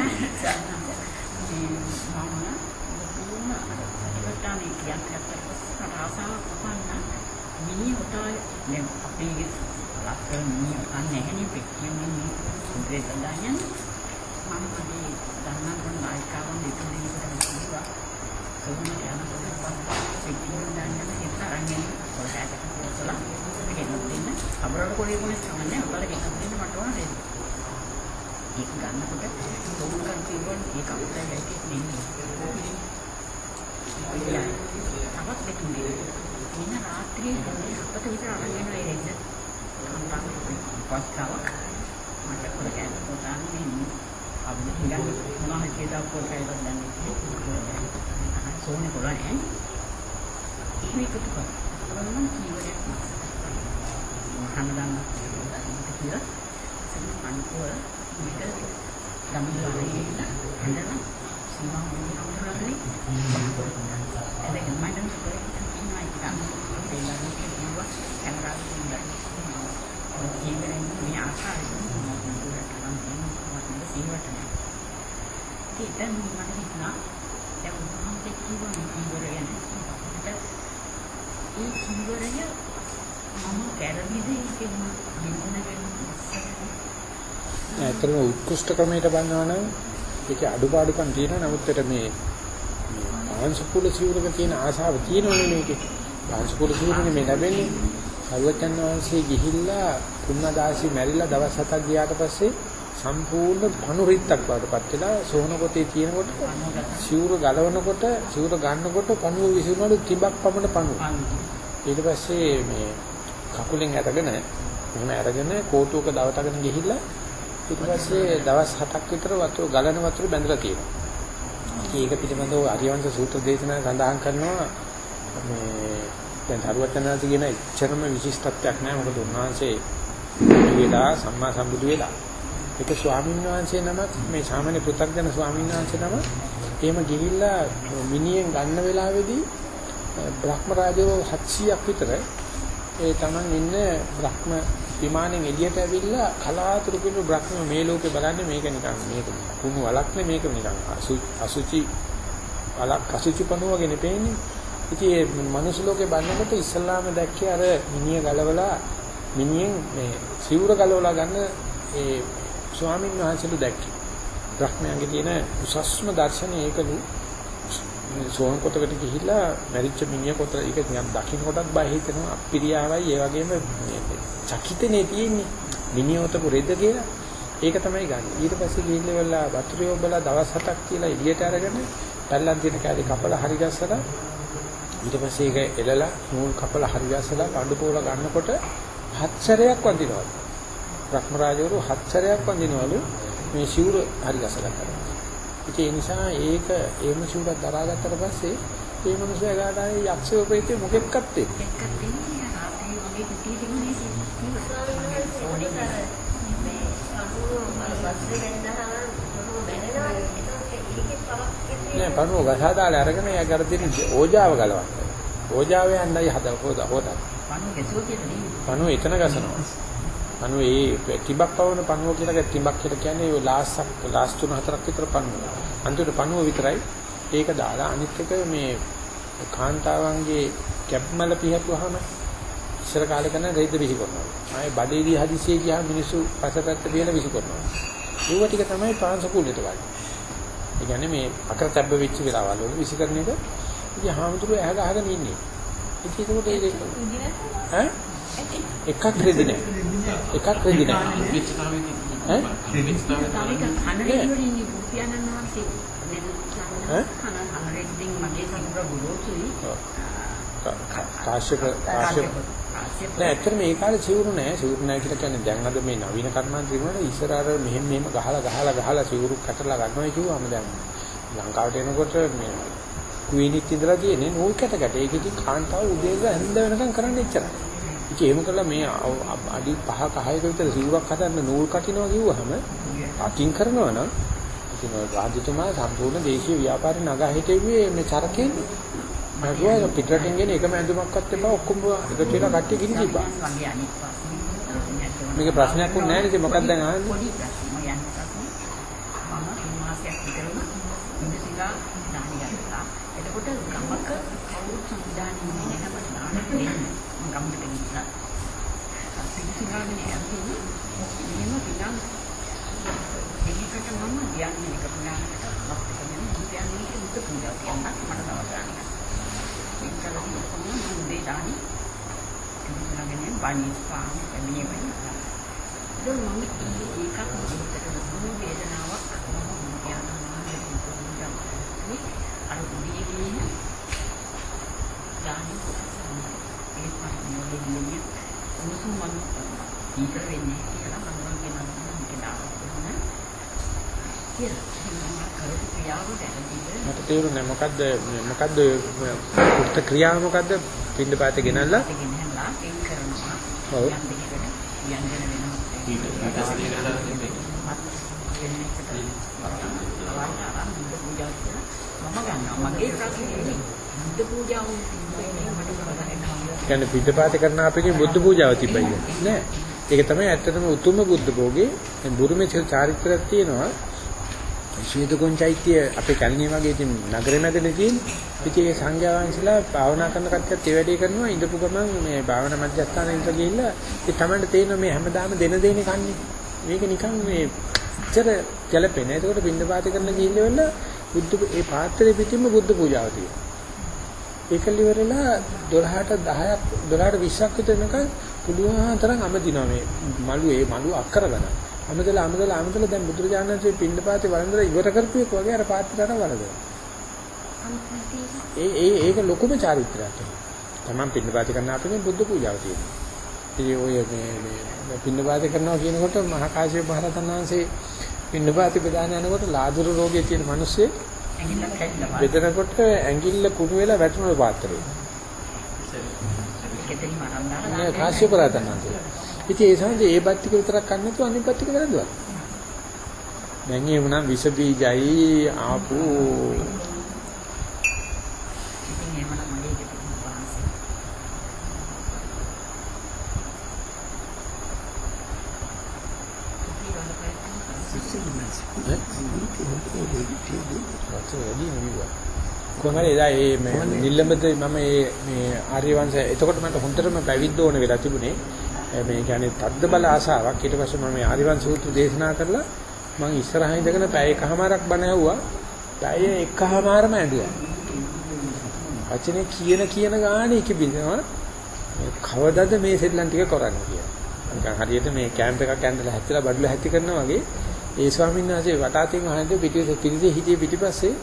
අපරාධ කොලේ මොනේ සමන්නේ අපරාධ ගෙනත් දෙන්න මට ඕන දෙන්න. ඒක ගන්නකොට තොමුකන් කියවන ඒක අපිට ඇටි නෙන්නේ. තවත් දෙතුනේ. ඉන්න රාත්‍රියේ අපත විතර අරන් යනවා ඒ රෙද්ද. පස්තාවක්. මට කොහෙද පොතාන්නේ අපි හිඟන්නේ මොනවා හරි කියලා පොතේ දැන්නේ. සෝනේ කොළනේ. මේක තුක. මම කීවරයක් මහානදන්න කියලා අනුකූල මේක ගම්ලානේ හඳන සීමා මොන අමුතරන්නේ ඒක මම දැන් ඉන්නයි ගන්න ඒලා කිව්වා කැමරා දෙන්න ජීවරෙන් මේ ආකාරයෙන් මම දුරට නම් සීවට ඒකෙන් මම හිතනවා දැන් මම කිව්වා ජීවරය යන්නේ ඒ ජීවරය මම කැරවිද ඒකෙන් නිමුණගෙන ඇත්තටම උත්කෘෂ්ඨ ක්‍රමයට බලනවනම් ඒකේ අඩුපාඩුකම් තියෙනවා. නමුත් ඒට මේ පාංශකුල සිවුරක තියෙන ආශාව තියෙනවනේ මේකේ. පාංශකුල සිවුරනේ මේ ලැබෙන්නේ. සර්වචන් වහන්සේ ගිහිල්ලා පුන්නදාසි මැරිලා දවස් හතක් ගියාට පස්සේ සම්පූර්ණ පණුරිත්තක් වඩපත් වෙලා සෝහන පොතේ තියෙනකොට සිවුර ගලවනකොට සිවුර ගන්නකොට පණුව විසිරුණාලු තිබක් පමණ පණුව ඊට පස්සේ මේ කකුලෙන් අරගෙන එහෙම අරගෙන කෝටුවක දවටගෙන ගිහිල්ලා ඊට පස්සේ දවස් 7ක් විතර වතුර ගලන වතුර බැඳලා තියෙනවා. ඒක පිළිබඳව අරියවංශ සූත්‍ර දේශනා සඳහන් කරනවා මේ දැන් හරුවචනාති කියන එච්චරම විශිෂ්ටත්වයක් නෑ. මොකද උන්වහන්සේ වෙලා සම්මා සම්බුදු වෙලා. ඒක ස්වාමීන් වහන්සේ නමක් මේ සාමාන්‍ය පෘථග්ජන ස්වාමීන් වහන්සේ නම එහෙම ගිහිල්ලා මිනිහෙන් ගන්න වෙලාවේදී බ්‍රහ්ම රාජයෝ 700ක් විතර ඒ තමන් ඉන්න බ්‍රහ්ම විමානෙන් එළියට ඇවිල්ලා කලාතුරකින් බ්‍රහ්ම මේ ලෝකේ බලන්නේ මේක නිකන් මේක කුණු වලක් නේ මේක නිකන් අසුචි වලක් අසුචි පණුවගේ නෙපෙන්නේ ඉතින් මේ මනුස්ස ලෝකේ බලනකොට ඉස්ලාම දැක්කේ අර මිනිය ගලවලා මිනියෙන් මේ සිවුර ගලවලා ගන්න ඒ ස්වාමීන් වහන්සේලු දැක්කේ. බ්‍රහ්මයන්ගේ තියෙන උසස්ම දර්ශනය ඒකලු. සෝන් කොටකට ගිහිල්ලා මැරිච්ච මිනිහ කොට ඒක නිකන් දකින්න කොටත් බය හිතෙනවා. අප්පිරියාවයි ඒ වගේම චකිතනේ තියෙන්නේ. මිනිහවතපු රෙද්ද කියලා. ඒක තමයි ගන්න. ඊට පස්සේ ගිහිල්ලා වෙලා වතුරේ ඔබලා දවස් හතක් කියලා එළියට අරගෙන පැල්ලන් තියෙන කැලේ කපලා හරි ගස්සලා ඊට පස්සේ ඒක එලලා නූල් කපලා හරි ගස්සලා කඳු පොල ගන්නකොට හත්සරයක් වඳිනවලු. රක්මරාජවරු හත්සරයක් වඳිනවලු මේ සිවුර හරි ගස්සලා කරා. ඒ නිසා ඒක ඒ මිනිසුන්ට දරාගත්තට පස්සේ ඒ මිනිස්සයා ගාට ආයේ යක්ෂය ප්‍රේතය මොකෙක්වත් දෙන්නේ. එක්ක තියෙන්නේ රාත්‍රී වගේ පිටි තිබුණේ සෝනේ නෑ පණුව ගසා දාලා අරගෙන එයා කර තියෙන ඕජාව ගලවන්න. ඕජාව යන්නයි හොදා හොදා. නෙමෙයි. පණුව එතන ගසනවා. පණුව ඒ ටිබක් පවන පණුව කියලා ටිබක් කියලා කියන්නේ ඒ ලාස්සක් ලාස් තුන හතරක් විතර පණුව. අන්තිමට පණුව විතරයි ඒක දාලා අනිත් එක මේ කාන්තාවන්ගේ කැප්මල පිහපුවාම ඉස්සර කාලේ කරන රෙද්ද විසි කරනවා. ආයේ බඩේදී හදිසියේ ගියාම මිනිස්සු පසපැත්ත බියලා විසි කරනවා. ඒව ටික තමයි පාංශ කුලයට වගේ. ඒ කියන්නේ මේ අකරතැබ්බ වෙච්ච වෙලාවල් වල විසි කරන එක ඉතින් හාමුදුරුවෝ ඇහ ගහගෙන ඉන්නේ. ඉතින් ඒකට ඒක ඈ එකක් රෙදි නෑ. එකක් රෙදි නැහැ. විචිතාවේදී ඈ? ඈ? කාශ්‍යප කාශ්‍යප. නෑ ඇත්තටම ඒ කාලේ සිවුරු නෑ. සිවුරු නෑ කියලා කියන්නේ දැන් අද මේ නවීන කර්මාන්ත තිබුණාට ඉස්සර අර මෙහෙම මෙහෙම ගහලා ගහලා ගහලා සිවුරු කැටලා ගන්නවා කිව්වම දැන් ලංකාවට එනකොට මේ කුවේනිත් ඉඳලා තියෙන්නේ නූල් කැට කැට ඒක ඉතින් කාන්තාව උදේ ඉඳලා හැන්ද වෙනකම් කරන්න එච්චරයි. ඉතින් එහෙම කළා මේ අඩි 5ක 6ක විතර සිවුරක් හදන්න නූල් කටිනවා කිව්වහම අකින් කරනවා නම් ඉතින් රාජ්‍යතුමා සම්පූර්ණ දේශීය ව්‍යාපාරේ නගා හිටෙන්නේ මේ චරකෙන්නේ. මගුවා පිටරටින් ගෙන එකම ඇඳුමක්වත් එපා ඔක්කොම එකතු වෙලා කට්ටිය ගිනි තිබ්බා. වගේ අනිත් ප්‍රශ්නේ මේක ප්‍රශ්නයක් වුණ නැහැ නේද මොකක්ද දැන් අහන්නේ? පොඩි ප්‍රශ්න මම යන්න ප්‍රශ්නේ මම මේ මාසයක් විතරම ඉඳසිලා දානි ගත්තා. එතකොට ගමක කවුරුත් සංවිධානය ඉන්නේ නැහැ මට දාන්න දෙන්න. මම ගමකට ගිහිල්ලා පිළිසිලාගෙන යන්නේ එහෙම පිටන් එනිකට මම යන්නේ එක පුණාකට අපිට කියන්නේ කියන්නේ මුත් පුණා කියන්නත් මට දවස් ගන්න. ඒක තමයි මම උදේ දානි පිළිසිලාගෙන බණී පාන එන්නේ වෙනවා. දැන් මම ඊයේ එකක් විදිහට දුන්නු වේදනාවක් මම කියනවා අර උදේ කියන දානි ඒ පස්සේ මොලේ උණුසුම් මම ඊට වෙන්නේ කියලා මම කියනවා මම කියනවා කියලා මම කරපු ක්‍රියාව දැනගන්න මට තේරුණේ මොකද්ද මොකද්ද උත්ත ක්‍රියාව මොකද්ද පින්න පාතේ ගෙනල්ලා ඔව්. කියන්නේ පින්න පාතේ කරන අපේ බුද්ධ පූජාව තිබ්බයි නෑ. ඒක තමයි ඇත්තටම උතුම්ම බුද්ධ භෝගේ බුරුමේ චාරිත්‍රාක් තියෙනවා. ශ්වේතකොන් චෛත්‍ය අපේ කල්ණිය වගේ ඉතින් නගරේ මැදනේ තියෙන. ඉතින් ඒ සංඝයා වහන්සේලා භාවනා කරන කට්ටියත් ඒ වැඩේ කරනවා ඉඳපු ගමන් මේ භාවනා මධ්‍යස්ථානයේ ඉඳලා ගිහිල්ලා ඒ තමයි තේරෙනවා මේ හැමදාම දෙන දෙන්නේ කන්නේ. මේක නිකන් මේ ඉතර ගැලපෙන. ඒකට බින්ද පාත කරන ගිහිල්ල බුද්ධ ඒ පාත්‍රයේ පිටින්ම බුද්ධ පූජාව තියෙනවා. ඒකල ඉවරලා 12ට 10ක් 12ට 20ක් විතර වෙනකන් පුළුවන් තරම් අමදිනවා මේ මළු ඒ මළු අක්කර ගන්න. අමදලා අමදලා අමදලා දැන් බුදුරජාණන් වහන්සේ පින්නපාතේ වළඳලා ඉවර කරපුවෙක් වගේ අර පාත්‍රයට වළඳනවා. ඒ ඒ ඒක ලොකුම චාරිත්‍රාවක්. තමන් පින්නපාතේ කරන අපේ බුද්ධ පූජාව තියෙනවා. ඉතින් ඔය මේ මේ පින්නපාතේ කරනවා කියනකොට මහා කාශ්‍යප මහ රහතන් වහන්සේ පින්නපාතේ ප්‍රදාන යනකොට ලාදුරු රෝගයේ තියෙන මිනිස්සේ බෙදනකොට ඇඟිල්ල කුණු වෙලා වැටුණු පාත්‍රේ. කෙතෙන් මරන්න නේ දාලා කාශ්‍යප රහතන් වහන්සේ. ඉතින් ඒ සමහර ඒ බත් ටික විතරක් කන්න නැතුව අනිත් බත් ටික වැළඳුවා. දැන් ඒ වුණා විස බීජයි ආපු. කොහමද එදා මේ නිල්ලඹද මම මේ මේ ආර්යවංශ එතකොට මට හොඳටම පැවිද්ද ඕන වෙලා තිබුණේ මේ කියන්නේ තද්ද බල ආසාවක් ඊට පස්සේ මම මේ ආර්යවංශ සූත්‍ර දේශනා කරලා මම ඉස්සරහින් ඉඳගෙන පැය එකමාරක් බණ ඇහුවා. පැය එකමාරම ඇඬුවා. වචනේ කියන කියන ගානේ එක බින්දනවා කවදද මේ සෙල්ලම් ටික කරන්නේ කියලා. නිකන් හරියට මේ කැම්ප් එකක් ඇඳලා හැතිලා බඩල හැති කරනවා වගේ. ඒ ස්වාමීන් වහන්සේ වටාතින් අහන්නේ පිටිපස්සේ පිටිදී හිටියේ පිටිපස්සේ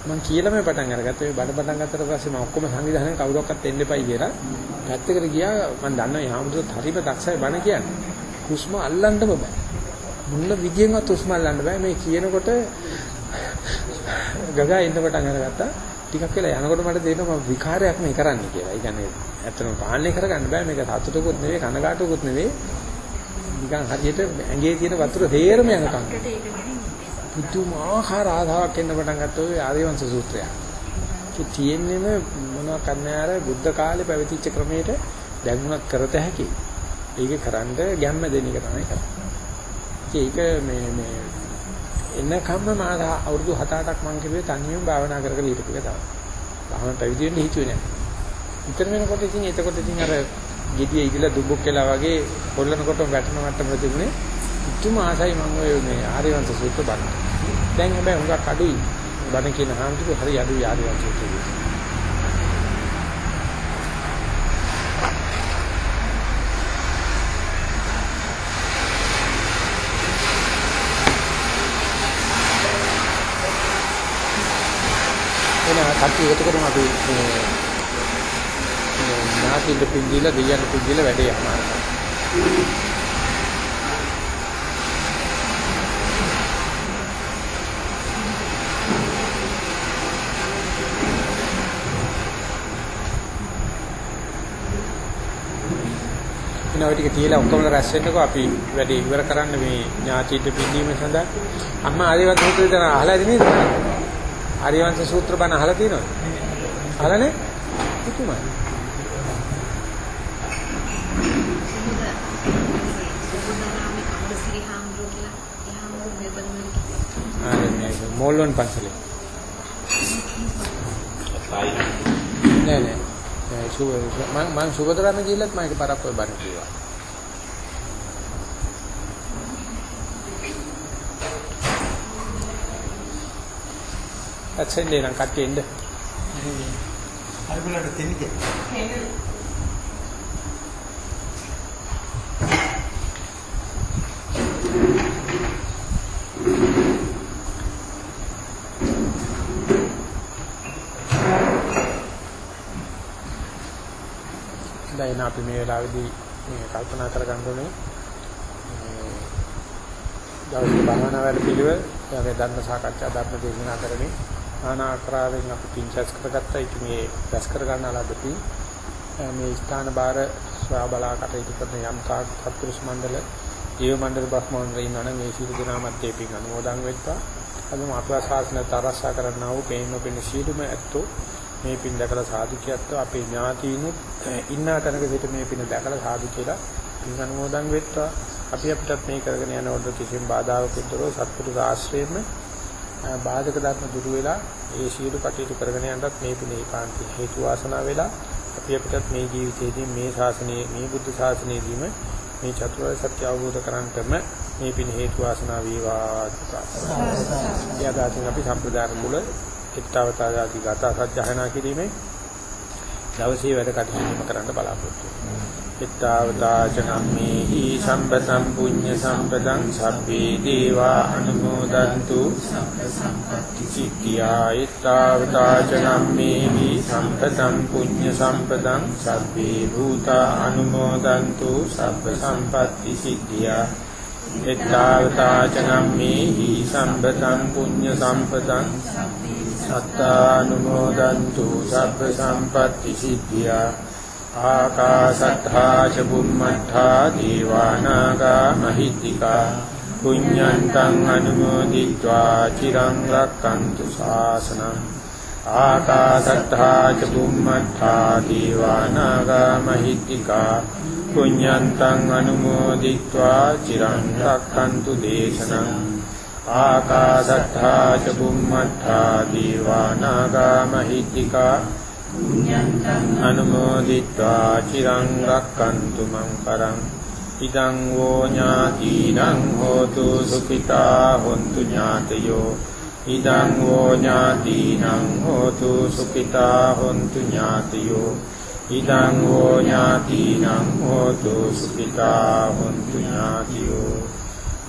මම කියලා මේ පටන් අරගත්තා මේ බඩ පටන් ගත්තට පස්සේ මම ඔක්කොම සංවිධානයෙන් කවුරක්වත් එන්න එපයි කියලා පැත්තකට ගියා මම දන්නවා යාමුදුත් හරිම දක්ෂයි බණ කියන්නේ හුස්ම අල්ලන්නම බෑ මුල්ල විදියෙන්වත් හුස්ම අල්ලන්න බෑ මේ කියනකොට ගගා ඉන්න පටන් අරගත්තා ටිකක් වෙලා යනකොට මට තේරෙනවා මම විකාරයක් මේ කරන්නේ කියලා. ඒ කියන්නේ ඇත්තටම පාලනය කරගන්න බෑ මේක සතුටුකුත් නෙවෙයි කනගාටුකුත් නෙවෙයි. නිකන් හරියට ඇඟේ තියෙන වතුර තේරම යනකම්. ඒකට ඒක ගෙනින් පුදුමාකාර ආධාවක් එන්න පටන් ගත්තා ඔය ආදිවංශ සූත්‍රය. ඒ තියෙන්නේම මොනවා කරන්නේ අර බුද්ධ කාලේ පැවතිච්ච ක්‍රමයට දැන්ුණත් කරත හැකි. ඒක කරන්න ගැම්ම දෙන එක තමයි කරන්නේ. ඒක මේ මේ එනකම්ම මාස අවුරුදු 7-8ක් මං කිව්වේ තනියම භාවනා කර කර හිටපු එක තමයි. භාවනා පැවිදි වෙන්න හිතුවේ නෑ. විතර වෙනකොට ඉතින් එතකොට ඉතින් අර gediya ඉදලා දුබුක් වෙලා වගේ පොල්ලනකොට වැටෙන මට්ටම තිබුණේ. ඉතුම ආසයි මම ඔය මේ ආර්යවංශ සූත්‍ර බලන්න. දැන් හැබැයි හුඟක් අඩුයි. බණ කියන හාමුදුරු හරි අඩුයි ආදිවාසී කියන්නේ. කට්ටිය එතකොටම අපි මේ නාකින්ද පිංගිල දෙයන්න පිංගිල වැඩේ අමාරුයි. යනවා. ඉනව ටික තියලා ඔක්කොම රැස් වෙන්නකෝ අපි වැඩේ ඉවර කරන්න මේ ඥාතිට පිළිදීම සඳහා අම්මා ආදිවාසී සූත්‍රය දැන් අහලා ඉන්නේ නේද? ආර්යවංශ සූත්‍ර බණ අහලා තියෙනවද? අහලා නේ? කිතුමයි. මෝල්ලොන් පන්සලේ. නෑ නෑ. සුබ මම මම සුබතරම ගිහිල්ලත් මම ඒක පරක් ඔය බණ කිව්වා. අත්සෙන්දේ නම් කට්ටිය එන්න. අර බලන්න තෙන්නේ. දැන් අපි මේ වෙලාවේදී මේ කල්පනා කරගන්න ඕනේ. දවසේ භාවනා වැඩ පිළිවෙල යාගේ ධර්ම සාකච්ඡා ධර්ම දේශනා කරමින් নানা ආකාරයෙන් අපි පින්චස් කරගත්තා. ඒක මේ රැස් කරගන්න ලද්දපි මේ ස්ථාන බාර ස්වාබලා කටයුතු කරන යම් තාක් සත්පුරුෂ මණ්ඩල ජීව මණ්ඩල බ්‍රහ්මෝන් රයිනන මේ සියලු දෙනාමත් දෙපින් අනුමෝදන් වෙත්වා. අදම අපේ ශාසන තරස්සා කරන්නා වූ පේන නොපෙන සියලුම ඇත්තෝ මේ පින් දැකලා සාදු කියත්ව අපේ ඥාතීනුත් ඉන්නා තැනක සිට මේ පින් දැකලා සාදු කියලා පින් අනුමෝදන් වෙත්වා අපි අපිටත් මේ කරගෙන යනකොට කිසිම බාධාවක් විතරෝ සත්පුරුෂ ආශ්‍රයෙන්ම බාධක ධර්ම දුරු වෙලා ඒ සියලු කටයුතු කරගෙන යනවත් මේ පින ඒකාන්ත හේතු වාසනා වෙලා අපි අපිටත් මේ ජීවිතයේදී මේ ශාසනයේ මේ බුද්ධ ශාසනයේදීම මේ චතුරාර්ය සත්‍ය අවබෝධ කරගන්නටම මේ පින හේතු වාසනා වේවා. යදාතින් අපි සම්ප්‍රදාන මුල එක්තාවතාවාදී ගාථා සජ්ජහනා කිරීමේ දවසේ වැඩ කටයුතු කරන්න බලාපොරොත්තු වෙනවා. එක්තාවතා චනම්මේහි සම්පතම් පුඤ්ඤ සම්පතං සබ්බේ දේවා අනුමෝදන්තු සිද්ධියා එක්තාවතා චනම්මේහි සම්පතම් පුඤ්ඤ සම්පතං සබ්බේ භූතා අනුමෝදන්තු සබ්බ සම්පatti සිද්ධියා එක්තාවතා චනම්මේහි සම්පතම් පුඤ්ඤ සම්පතං සත්තානුමෝදන්තු සබ්බ සම්පත්ති සිද්ධියා ආකාසත්තා ච බුම්මත්තා දීවානාගා මහිත්‍තිකා පුඤ්ඤන්තං අනුමෝදිत्वा චිරං රක්칸තු ශාසනං ආකාසත්තා ච බුම්මත්තා දීවානාගා මහිත්‍තිකා පුඤ්ඤන්තං අනුමෝදිत्वा චිරං රක්칸තු දේශනං ආකාසත්තා ච බුම්මත්තා දීවානාගා මහිත්‍තිකා අනුමෝදිත්වා චිරං රක්칸තු මං පරං ඉදං වෝ ඥාතිනං හෝතු සුඛිතා හොන්තු ඥාතයෝ ඉදං වෝ ඥාතිනං හෝතු සුඛිතා හොන්තු ඥාතයෝ ඉදං වෝ ඥාතිනං හෝතු සුඛිතා හොන්තු ඥාතයෝ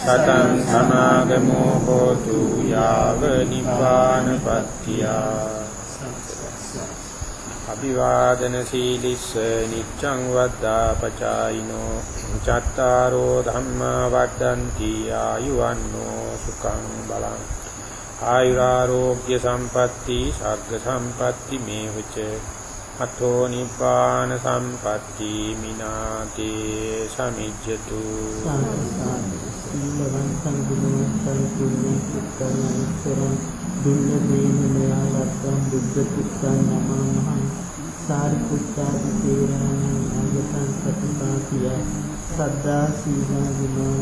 සතං සමාගමෝ හෝතු යාව නිපානපත්තිය අභිවාදන සීලිස්ස නිච්ඡං වද්දා පචායිනෝ. චත්තාරෝ ධම්මා වඩ්ඩಂತಿ ආයුවන්නෝ සුඛං බලං. ආයුරාෝග්‍ය සම්පatti ශග්ග සම්පatti මේවච. අතෝ නිපාන සම්පatti මිනාතේ සමිජ්ජතු. සීලවන්තං ගුණවන්තං පුඤ්ඤ කුත්තං දුර්ලභේන මෙයාවත්තම් බුද්ධ පුත්තං නමං සාරිපුත්තාදි තේරණං අගතං සතිපාතිය සද්දා සීලා විනෝ